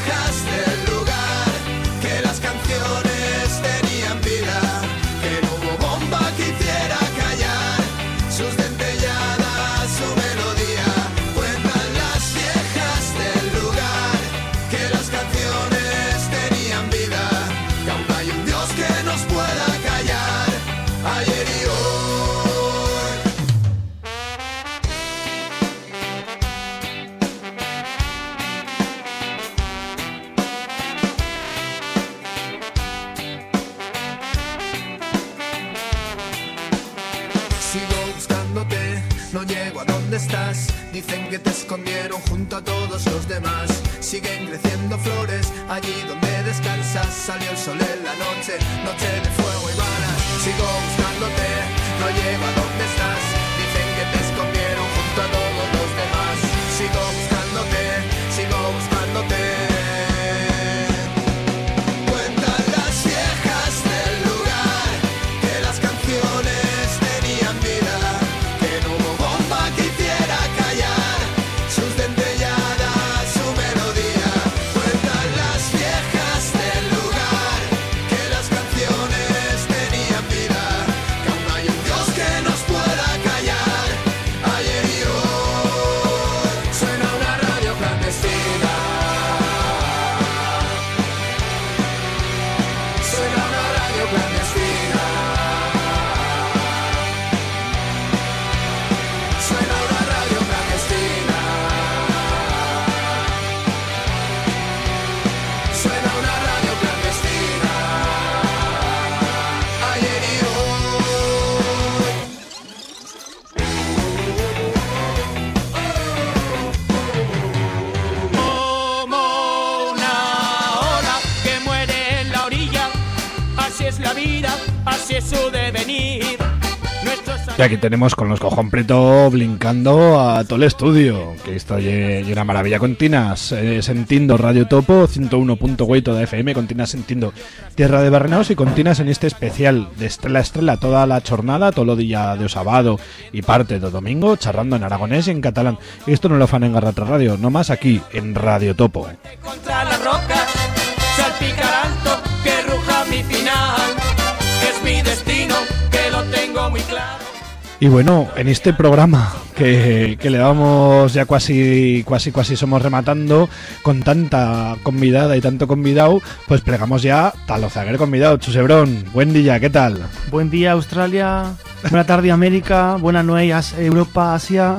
escondieron junto a todos los demás. Siguen creciendo flores allí donde descansas. Salió el sol en la noche, noche de fuego y balas. Sigo buscándote, no llego a donde estás. Dicen que te escondieron junto a todos Y aquí tenemos con los cojón preto blincando a todo el estudio, que esto es maravilla. Continas eh, sentindo Radio Topo, 101.8 de FM, continas sentindo Tierra de Barrenaos y continas en este especial de Estrella a Estrella toda la jornada, todo el día de sábado y parte de domingo, charrando en aragonés y en catalán. Esto no lo fan en Garratra Radio, no más aquí, en Radio Topo. contra las rocas que ruja mi final. Es mi destino, que lo tengo muy claro. Y bueno, en este programa que, que le vamos ya casi, casi, casi somos rematando, con tanta convidada y tanto convidado, pues plegamos ya talozaguer convidado. Chusebrón, buen día, ¿qué tal? Buen día Australia, buena tarde América, buena noche Europa, Asia.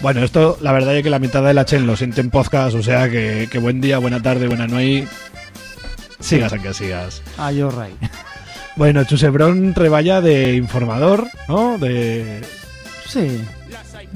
Bueno, esto la verdad es que la mitad de la Chen lo siente en podcast, o sea que, que buen día, buena tarde, buena noche. Sigas en que sigas. Ah, yo right. Bueno, Chusebrón treballa de informador, ¿no? De Sí,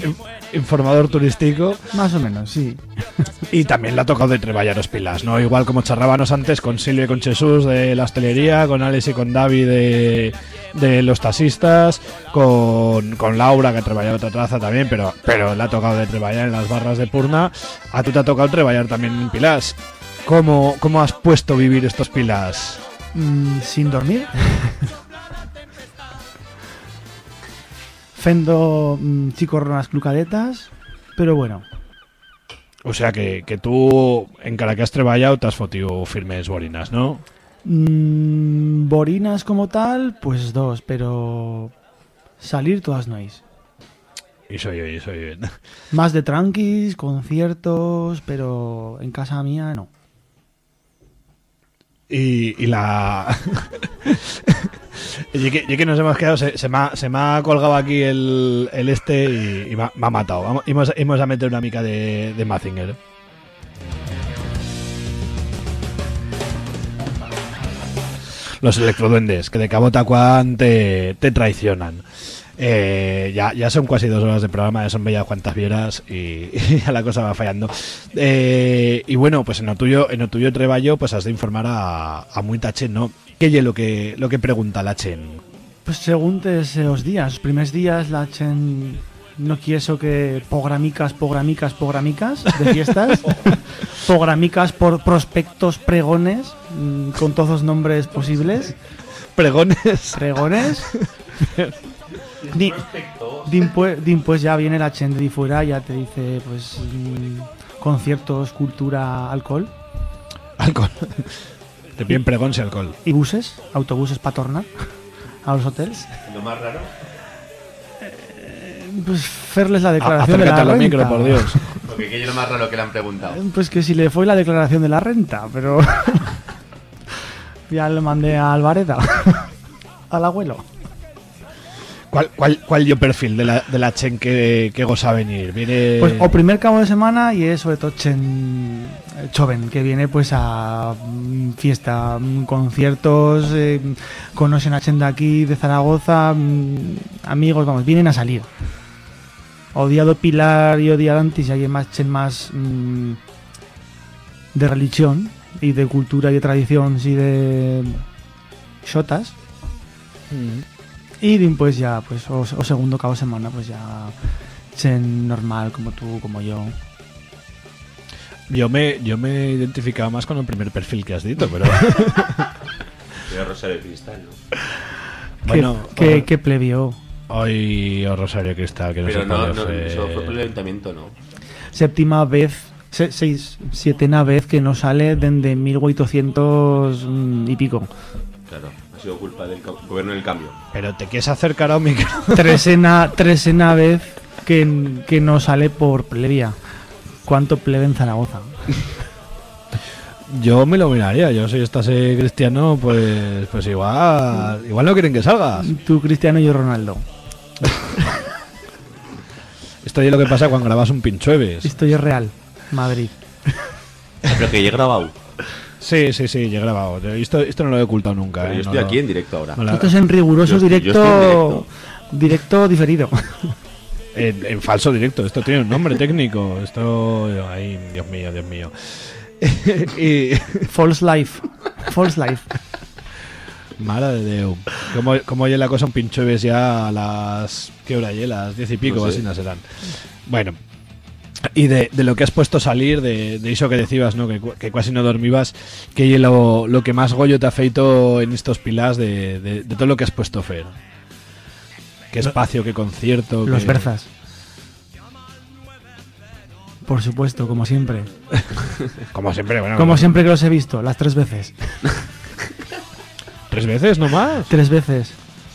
in- informador turístico. más o menos, sí. Y también le ha tocado de treballar los pilas, ¿no? Igual como charrábamos antes con Silvia y con Jesús de la hostelería, con Alex y con David de, de los taxistas, con, con Laura que treballado otra traza también, pero, pero le ha tocado de treballar en las barras de Purna. A ti te ha tocado treballar también en pilas. ¿Cómo, cómo has puesto vivir estos pilas? Mm, sin dormir. Fendo mm, chicorronas clucadetas, pero bueno, O sea que, que tú, en cara que has treballado, te has fotido firmes borinas, ¿no? mm, borinas como tal, pues dos, pero salir todas no hay. Y soy bien, y soy bien. Más de tranquis, conciertos, pero en casa mía no. Y, la. y que, nos hemos quedado, se, me, ha, colgado aquí el, este y, me, ha, matado. Vamos, íbamos, a meter una mica de, de Mazinger. Los electroduendes, que de cabo tacuán te, te traicionan. Eh, ya, ya son casi dos horas de programa, ya son bellas cuantas vieras y, y ya la cosa va fallando. Eh, y bueno, pues en lo tuyo, en lo tuyo treballo, pues has de informar a, a muy Chen, ¿no? ¿Qué es lo que, lo que pregunta la Chen? Pues según te se os días, los primeros días la chen no quiso que pogramicas, pogramicas, pogramicas de fiestas, pogramicas por prospectos, pregones, mm, con todos los nombres posibles. Pregones. Pregones. Di, dimpués, dimpués ya viene la chen de fuera, ya te dice pues mm, conciertos, cultura, alcohol. Alcohol. Te piden pregón y alcohol. Y buses, autobuses para tornar a los hoteles. Lo más raro. Pues hacerles la declaración de la renta. micro, por Dios. Porque ¿qué es lo más raro que le han preguntado? Pues que si le fue la declaración de la renta, pero ya le mandé a Alvareda, al abuelo. ¿Cuál, cuál, cuál yo perfil de la, de la Chen que, que goza venir? Viene... Pues o primer cabo de semana y es sobre todo Chen Choven, que viene pues a mm, fiesta, mm, conciertos, eh, conocen a Chen de aquí, de Zaragoza, mm, amigos, vamos, vienen a salir. Odiado Pilar y odiado antes, y hay más Chen más de religión y de cultura y de tradición y de shotas. Y pues ya, pues, o, o segundo cabo de semana, pues ya Chen normal, como tú, como yo. Yo me, yo me identificaba más con el primer perfil que has dicho, pero... Pero Rosario Cristal, ¿no? bueno, ¿Qué, qué, qué plebió? Hoy o Rosario Cristal, que no Pero sé no, cuándo no, fue. eso fue por el ayuntamiento, ¿no? Séptima vez, se- seis, sietena vez que no sale desde 1800 mm, y pico. Claro, ha sido culpa del gobierno del cambio. Pero te quieres acercar a un micro. Tresena, tresena vez que, que no sale por plebia. ¿Cuánto plebe en Zaragoza? Yo me lo miraría, yo si estase cristiano, pues pues igual igual no quieren que salgas. Tú, Cristiano, y yo, Ronaldo. Esto es lo que pasa cuando grabas un pinchueves. Esto es real. Madrid. Pero que ya he grabado. Sí, sí, sí, ya he grabado. Esto, esto no lo he ocultado nunca. Pero ¿eh? yo No estoy lo- aquí en directo ahora. no la- Esto es en riguroso Yo estoy- yo directo, en directo. directo diferido. En, en falso directo, esto tiene un nombre técnico. Esto. Ay, Dios mío, Dios mío. y. False life. False life. Mara de Deu. Como, como oye la cosa, un pincho ves ya a las. ¿Qué hora oye? Las diez y pico, No sé. así no serán. Bueno. Y de, de lo que has puesto salir, de, de eso que decías, ¿no? Que, que casi no dormibas, que lo, lo que más Goyo te ha feito en estos pilas de, de- de todo lo que has puesto Fer. Qué espacio, qué concierto. Los qué- berzas. Por supuesto, como siempre. Como siempre, bueno. Como siempre que los he visto, las tres veces. ¿Tres veces nomás? Tres veces.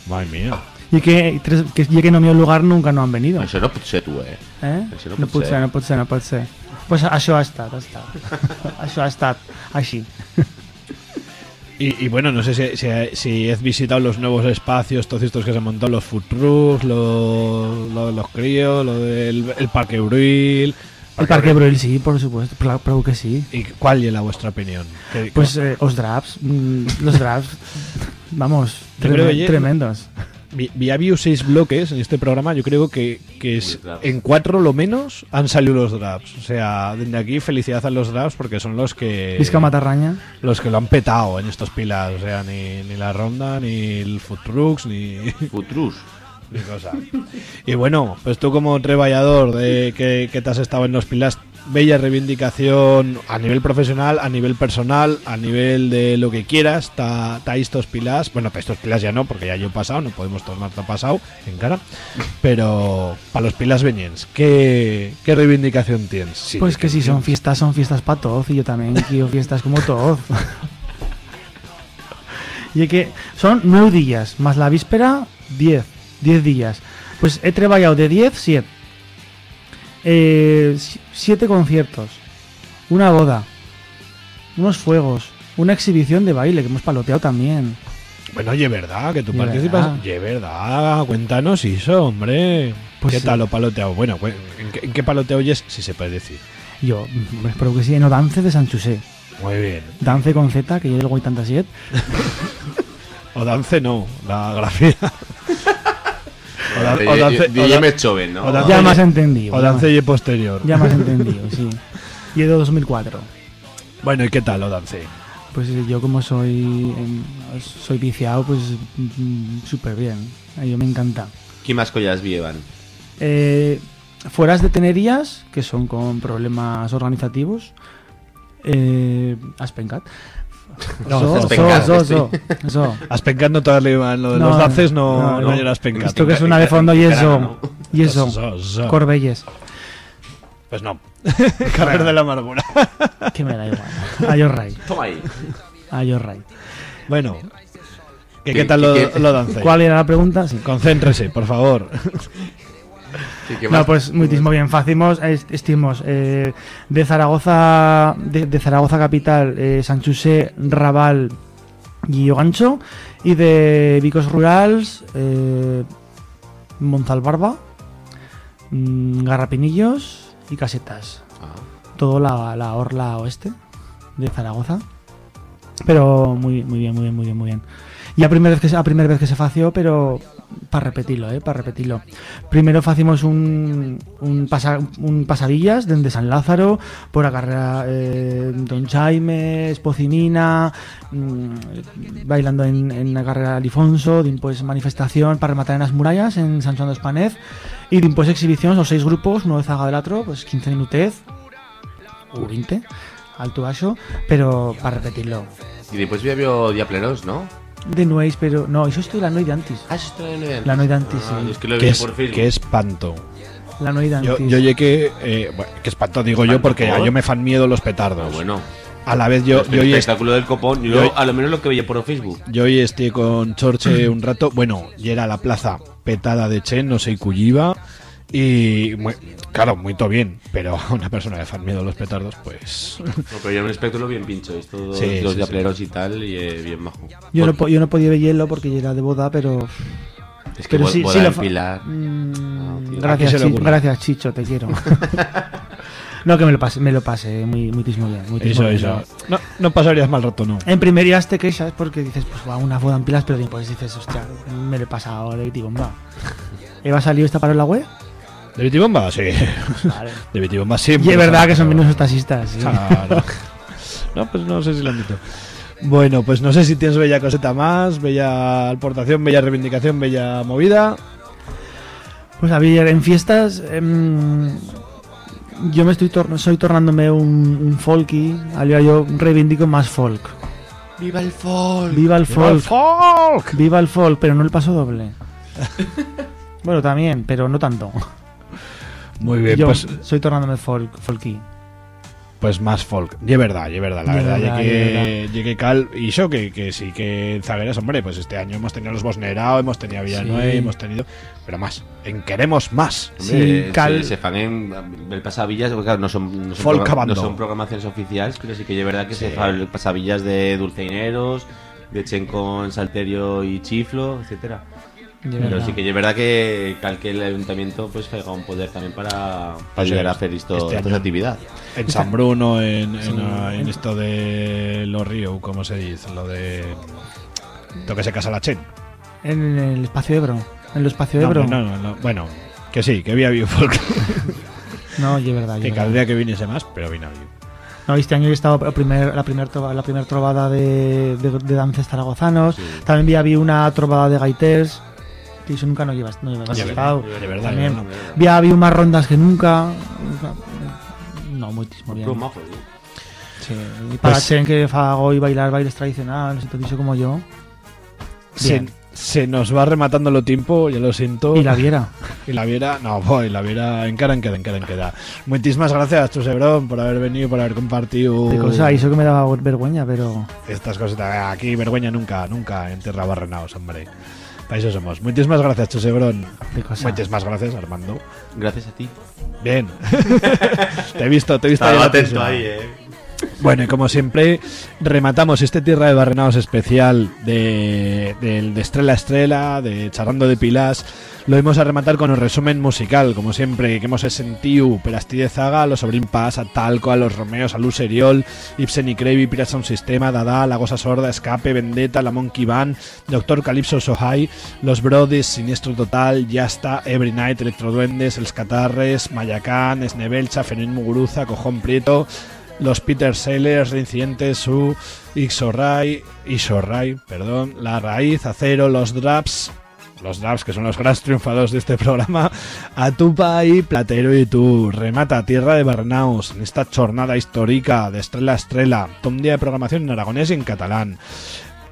Madre mía. Y que, tres, que, que no mi lugar nunca no han venido. Això no pot ser tu, eh? Eh? Això no, No pot pot ser. ser, no pot ser, no pot ser. Pues això ha estat, ha estat. això ha estat així. Y, y bueno, no sé si, si, si has visitado los nuevos espacios, todos estos que se han montado, los food trucks, lo, lo de los críos, lo del el Parque Bruil. El Parque Bruel sí, por supuesto, pero que sí. ¿Y cuál es la vuestra opinión? ¿Qué- Pues eh, os draps, mm, los draps, vamos, tremendos. Vi, vi había seis bloques en este programa, yo creo que, que es, en cuatro lo menos han salido los drafts. O sea, desde aquí felicidad a los drafts porque son los que... Visca Matarraña. Los que lo han petado en estos pilas. O sea, ni, ni la ronda, ni el food trucks, ni... Food trucks. Ni cosa. Y bueno, pues tú como treballador de que, que te has estado en los pilas, bella reivindicación a nivel profesional, a nivel personal, a nivel de lo que quieras, ta, ta estos pilas, bueno, ta estos pilas ya no, porque ya yo he pasado, no podemos tomar ta pasado en cara, pero para los pilas veñens, ¿qué, qué reivindicación tienes? Sí, pues que si son fiestas, son fiestas para todos, y yo también quiero fiestas como todos. y es que son nueve días, más la víspera, diez, diez días. Pues he trabajado de diez, siete. Eh, si- siete conciertos, una boda, unos fuegos, una exhibición de baile que hemos paloteado también. Bueno, oye, ¿verdad? Que tú Ye participas. verdad. Oye, ¿verdad? Cuéntanos eso, hombre. Pues ¿Qué sí. tal lo paloteado? Bueno, ¿en qué, en qué paloteo oyes? Si se puede decir. Yo, hombre, espero que sí, no dance de San Chusé. Muy bien. Dance con Z, que yo el 87. O dance no, la grafía. Dan- me choven, ¿no? o dance Ya y- me has entendido. O ya dance me- y posterior. Ya me has entendido, sí. Y de 2004. Bueno, ¿y qué tal o dance? Pues eh, yo como soy em, soy viciado, pues mm, súper bien. A mí me encanta. Qui más collas llevan? Eh, fueras de tenerías, que son con problemas organizativos, eh, Aspencat. No, So, so, so, so, so. No lo de No, los dances no, no, no, no. Esto que es una de fondo y eso. Y eso. So, so. Corbelles. Pues no. Carrer de la amargura. Que me da igual. A your right. Toma ahí. A your right. Bueno. ¿Qué, ¿Qué- qué tal lo, qué- lo dance? ¿Cuál era la pregunta? Sí. Concéntrese, por favor. No, pues muchísimo bien. Facimos, est- estimos, eh, de Zaragoza, de, de Zaragoza capital, eh, San Chusé, Raval y Ogancho, y de Vicos Rurals, eh, Monzalbarba, mm, Garrapinillos y Casetas. Todo la, la orla oeste de Zaragoza. Pero muy, muy bien, muy bien, muy bien, muy bien. Primera vez que a primera vez que se fació, pero para repetirlo, eh, para repetirlo. Primero facimos un, un, un pasadillas desde San Lázaro por la carrera eh, Don Jaime, Espocinina, mm, bailando en, en la carrera Alifonso, manifestación para rematar en las murallas en San Juan de Espanez y después exhibición, los seis grupos, uno de Zaga del otro, pues 15 minutez, o 20, alto baixo, pero para repetirlo. Y después había Diapleros, ¿no? De Nueis, pero no, eso estoy la de antes. Ah, eso estoy la de antes. La antes, Ah, sí. es que lo he Qué, visto es, por Facebook. qué espanto. La Yo, antes. yo llegué, eh, bueno, qué espanto digo yo, porque por. yo me fan miedo los petardos. Ah, bueno. A la vez yo, el yo, hoy est- espectáculo del copón, yo, yo- a lo menos lo que veía por Facebook. yo hoy estoy con Chorche un rato. Bueno, y era la plaza petada de Chen, no sé, Culliva. Y muy- claro, muy todo bien, pero a una persona que fan miedo los petardos, pues. No, pero yo un espectáculo bien pincho, esto Sí, los sí, diapleros y tal, y eh, bien bajo. Yo no, yo no podía ver hielo porque ya era de boda, pero. Es que pero bo- boda lo en fa- Pilar. Mm, No, tío. ¿A gracias, le Chi- ocurre? gracias, Chicho, te quiero. no, que me lo pasé, me lo pasé muy, bien. muchísimo Eso, eso. No, no pasarías mal rato, no. En primerías te queixas porque dices, pues va, una boda en pilas, pero después dices, hostia, me lo he pasado de Bitibomba. ¿Eva salido esta para la web? ¿De Bitibomba? Sí. Vale. De Bitibomba siempre. Y es verdad que son menos taxistas. sí. Claro. No, pues no sé si lo han visto. Bueno, pues no sé si tienes bella coseta más, bella aportación, bella reivindicación, bella movida. Pues a ver, en fiestas em, yo me estoy tor- soy tornándome un, un folky, yo reivindico más folk. ¡Viva el folk! Viva el ¡Viva el folk! Viva el folk, pero no el paso doble. bueno, también, pero no tanto. Muy bien, yo pues, soy tornándome folk, folky. pues más folk. Y es verdad, y es verdad, la verdad. verdad, ye que cal, y yo que, que sí que zagueras, hombre, pues este año hemos tenido los Bosnerao, hemos tenido a Villanueva, Sí. hemos tenido, pero más, en queremos más. Hombre, cal- se, se fan en el pasavillas, porque claro, no son, no son, Folk progra- Abando. no son programaciones oficiales, pero sí que es verdad que Sí. se fan pasavillas de dulceineros, de Chen con Salterio y Chiflo, etcétera. Pero sí que es verdad que que el ayuntamiento pues juega un poder también para, para ayudar a hacer esto, Este esta actividad. En San Bruno, en, en, Sí. en esto de los ríos, ¿cómo se dice? Lo de. Lo que se casa la Chen. En el espacio Ebro. En el espacio No, Ebro. no, no, no, Bueno, que sí, que había habido folk. No, es verdad. que caldría que viniese más, pero vino habido. No, este año he estado la primer, la primer trova- la primer trovada de, de, de dances zaragozanos. También vi, había una trovada de gaiters. Que eso nunca no llevas, no llevas de verdad, También de verdad. vi, había unas rondas que nunca. No, muchísimo bien. Sí, y para Pues- que fago y bailar bailes tradicionales y todo eso como yo. Se, Bien. se nos va rematando lo tiempo, ya lo siento. Y la viera. Y la viera, no, voy, la viera encara en queda, encara en queda. Muchísimas gracias, Chusebron, por haber venido, por haber compartido De cosa, y eso que me daba vergüenza, pero. estas cositas. Aquí, vergüenza nunca, nunca en Tierra Barrenaos, hombre. Para eso somos. Muchísimas gracias. De cosa. Muchísimas gracias, Armando. Gracias a ti. Bien. te he visto, te he visto Estaba atento ahí, eh. Bueno, y como siempre, rematamos este Tierra de Barrenaos especial de, del de Estrella a Estrella, de Charrando de Pilas. Lo vamos a rematar con un resumen musical, como siempre, que hemos sentido per de Zaga, los Paz, a Talco, a los Romeos, a Luz Ibsen y Crevi, Pirates Sound Sistema, Dada, La Gosa Sorda, Escape, Vendetta, La Monkey Band, Doctor Calypso Sohai, Los Brodies, Siniestro Total, Yasta, Every Night, Electroduendes, Els Catarres, Mayacán, Esnebelcha, Fenin Muguruza, Cojón Prieto, los Peter Sellers, Reincidentes, Su, Ixorray, Ixorray, perdón, La Raíz, Acero, Los Draps, los Draps, que son los grandes triunfadores de este programa, Atupa y Platero y tú, remata Tierra de Barnaus en esta jornada histórica de Estrella a Estrella, un día de programación en aragonés y en catalán.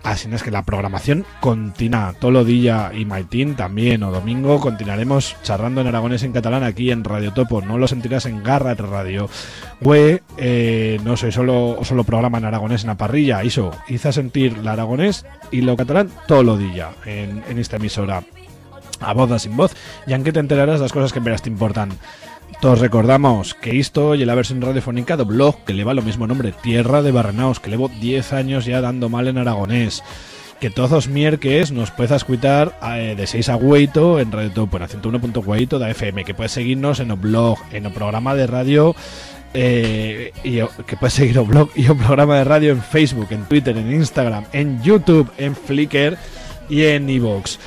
Así es que la programación continúa. Todo día y Maitín también, o domingo, continuaremos charlando en aragonés y en catalán aquí en Radio Topo. No lo sentirás en Garra Radio. Güey, eh, no soy solo, solo programa en aragonés en la parrilla. Eso, hizo sentir la aragonés y lo catalán día en, en esta emisora. A voz da sin voz. Y aunque te enterarás las cosas que en veras te importan. Todos recordamos que esto y la versión radiofónica de blog que le va lo mismo nombre, Tierra de Barrenaos, que llevo 10 años ya dando mal en aragonés. Que todos los miércoles nos puedes escuchar eh, de 6 a 8 en Radio Topo, en 101.8 da FM, que puedes seguirnos en el blog, en el programa de radio eh, y que puedes seguir blog y programa de radio en Facebook, en Twitter, en Instagram, en YouTube, en Flickr y en iVoox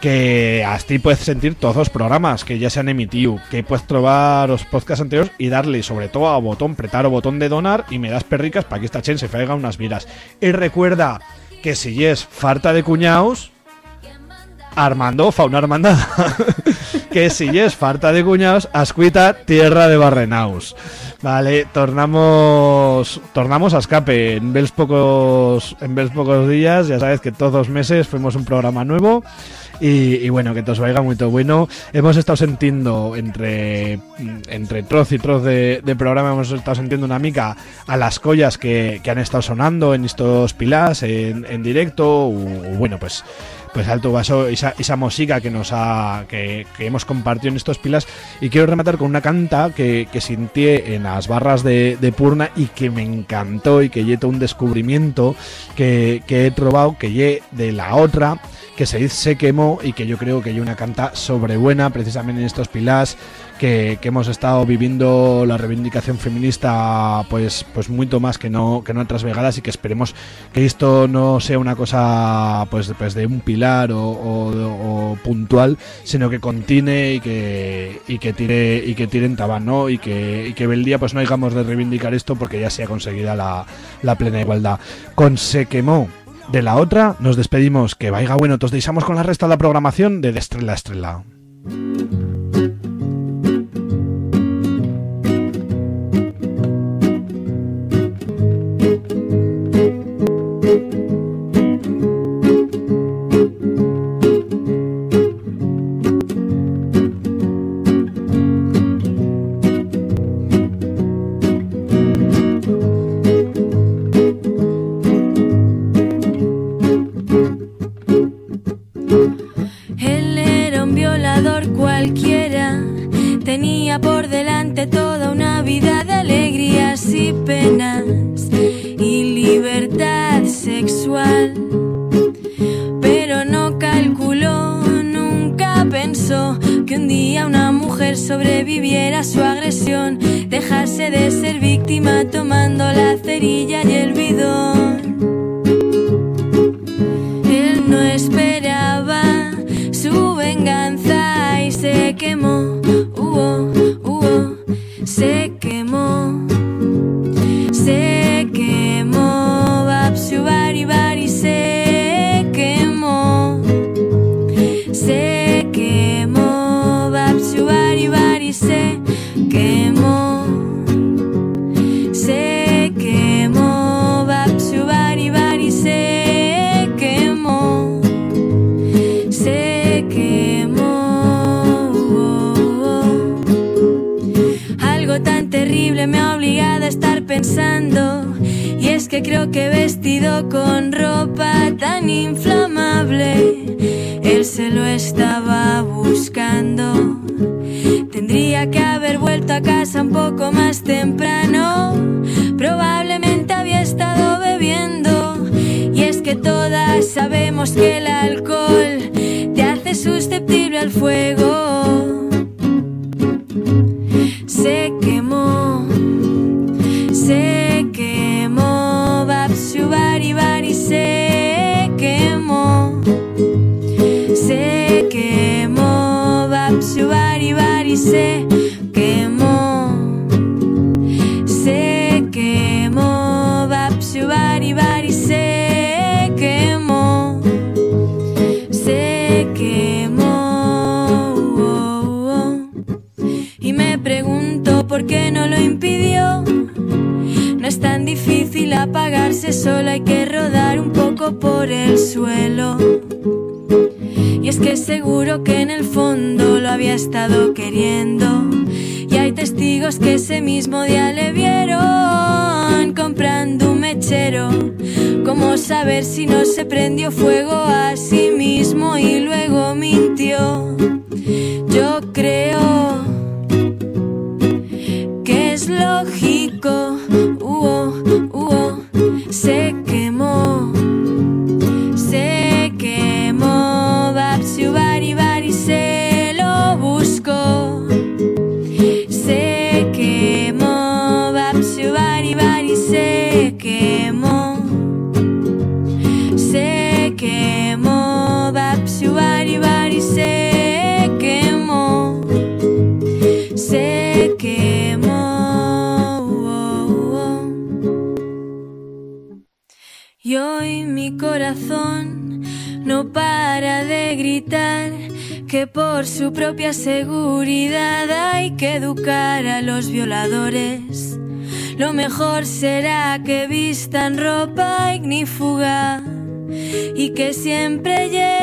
que así puedes sentir todos los programas que ya se han emitido, que puedes trobar los podcasts anteriores y darle sobre todo a botón, pretar o botón de donar y me das perricas para que esta chen se faiga unas viras. Y recuerda que si es farta de cuñaos, Armando fa una que si es farta de cuñaos, ascuita tierra de barrenaus. Vale, tornamos tornamos a escape en vez pocos en vez pocos días, ya sabes que todos los meses fuimos un programa nuevo y, bueno, que te os vaya muy todo bueno. Hemos estado sintiendo entre entre troz y troz de, programa, hemos estado sintiendo una mica a las collas que, que han estado sonando en estos pilás en, en directo, o bueno, pues pues alto vaso esa, esa música que nos ha que, hemos compartido en estos pilas. Y quiero rematar con una canta que, que sentí en las barras de, de Purna y que me encantó y que lle todo un descubrimiento que, he probado que lle de la otra que se se quemó y que yo creo que hay una canta sobrebuena precisamente en estos pilas que, hemos estado viviendo la reivindicación feminista pues pues mucho más que no que otras vegadas y que esperemos que esto no sea una cosa pues, pues de un pilar o, puntual sino que continúe y que y que tire y que tire en tabán ¿no? y que y que el día pues no digamos de reivindicar esto porque ya sea conseguida la, la plena igualdad. Con se quemó de la otra nos despedimos. Que vaya bueno. Nos deixamos con la resta de la programación de De Estrella a Estrella sobreviviera su agresión, dejarse de ser víctima tomando la cerilla y el bidón. Me ha obligado a estar pensando. Y es que creo que vestido con ropa tan inflamable, él se lo estaba buscando. Tendría que haber vuelto a casa un poco más temprano. Probablemente había estado bebiendo. Y es que todas sabemos que el alcohol te hace susceptible al fuego. Se quemó. Se quemó, Bapsu bari bari se quemó. Se quemó. Y me pregunto por qué no lo impidió. No es tan difícil apagarse, solo hay que rodar un poco por el suelo. Que seguro que en el fondo lo había estado queriendo. Y hay testigos que ese mismo día le vieron comprando un mechero. ¿Cómo saber si no se prendió fuego a sí mismo y luego mintió? Seguridad hay que educar a los violadores. Lo mejor será que vistan ropa ignífuga y que siempre lleven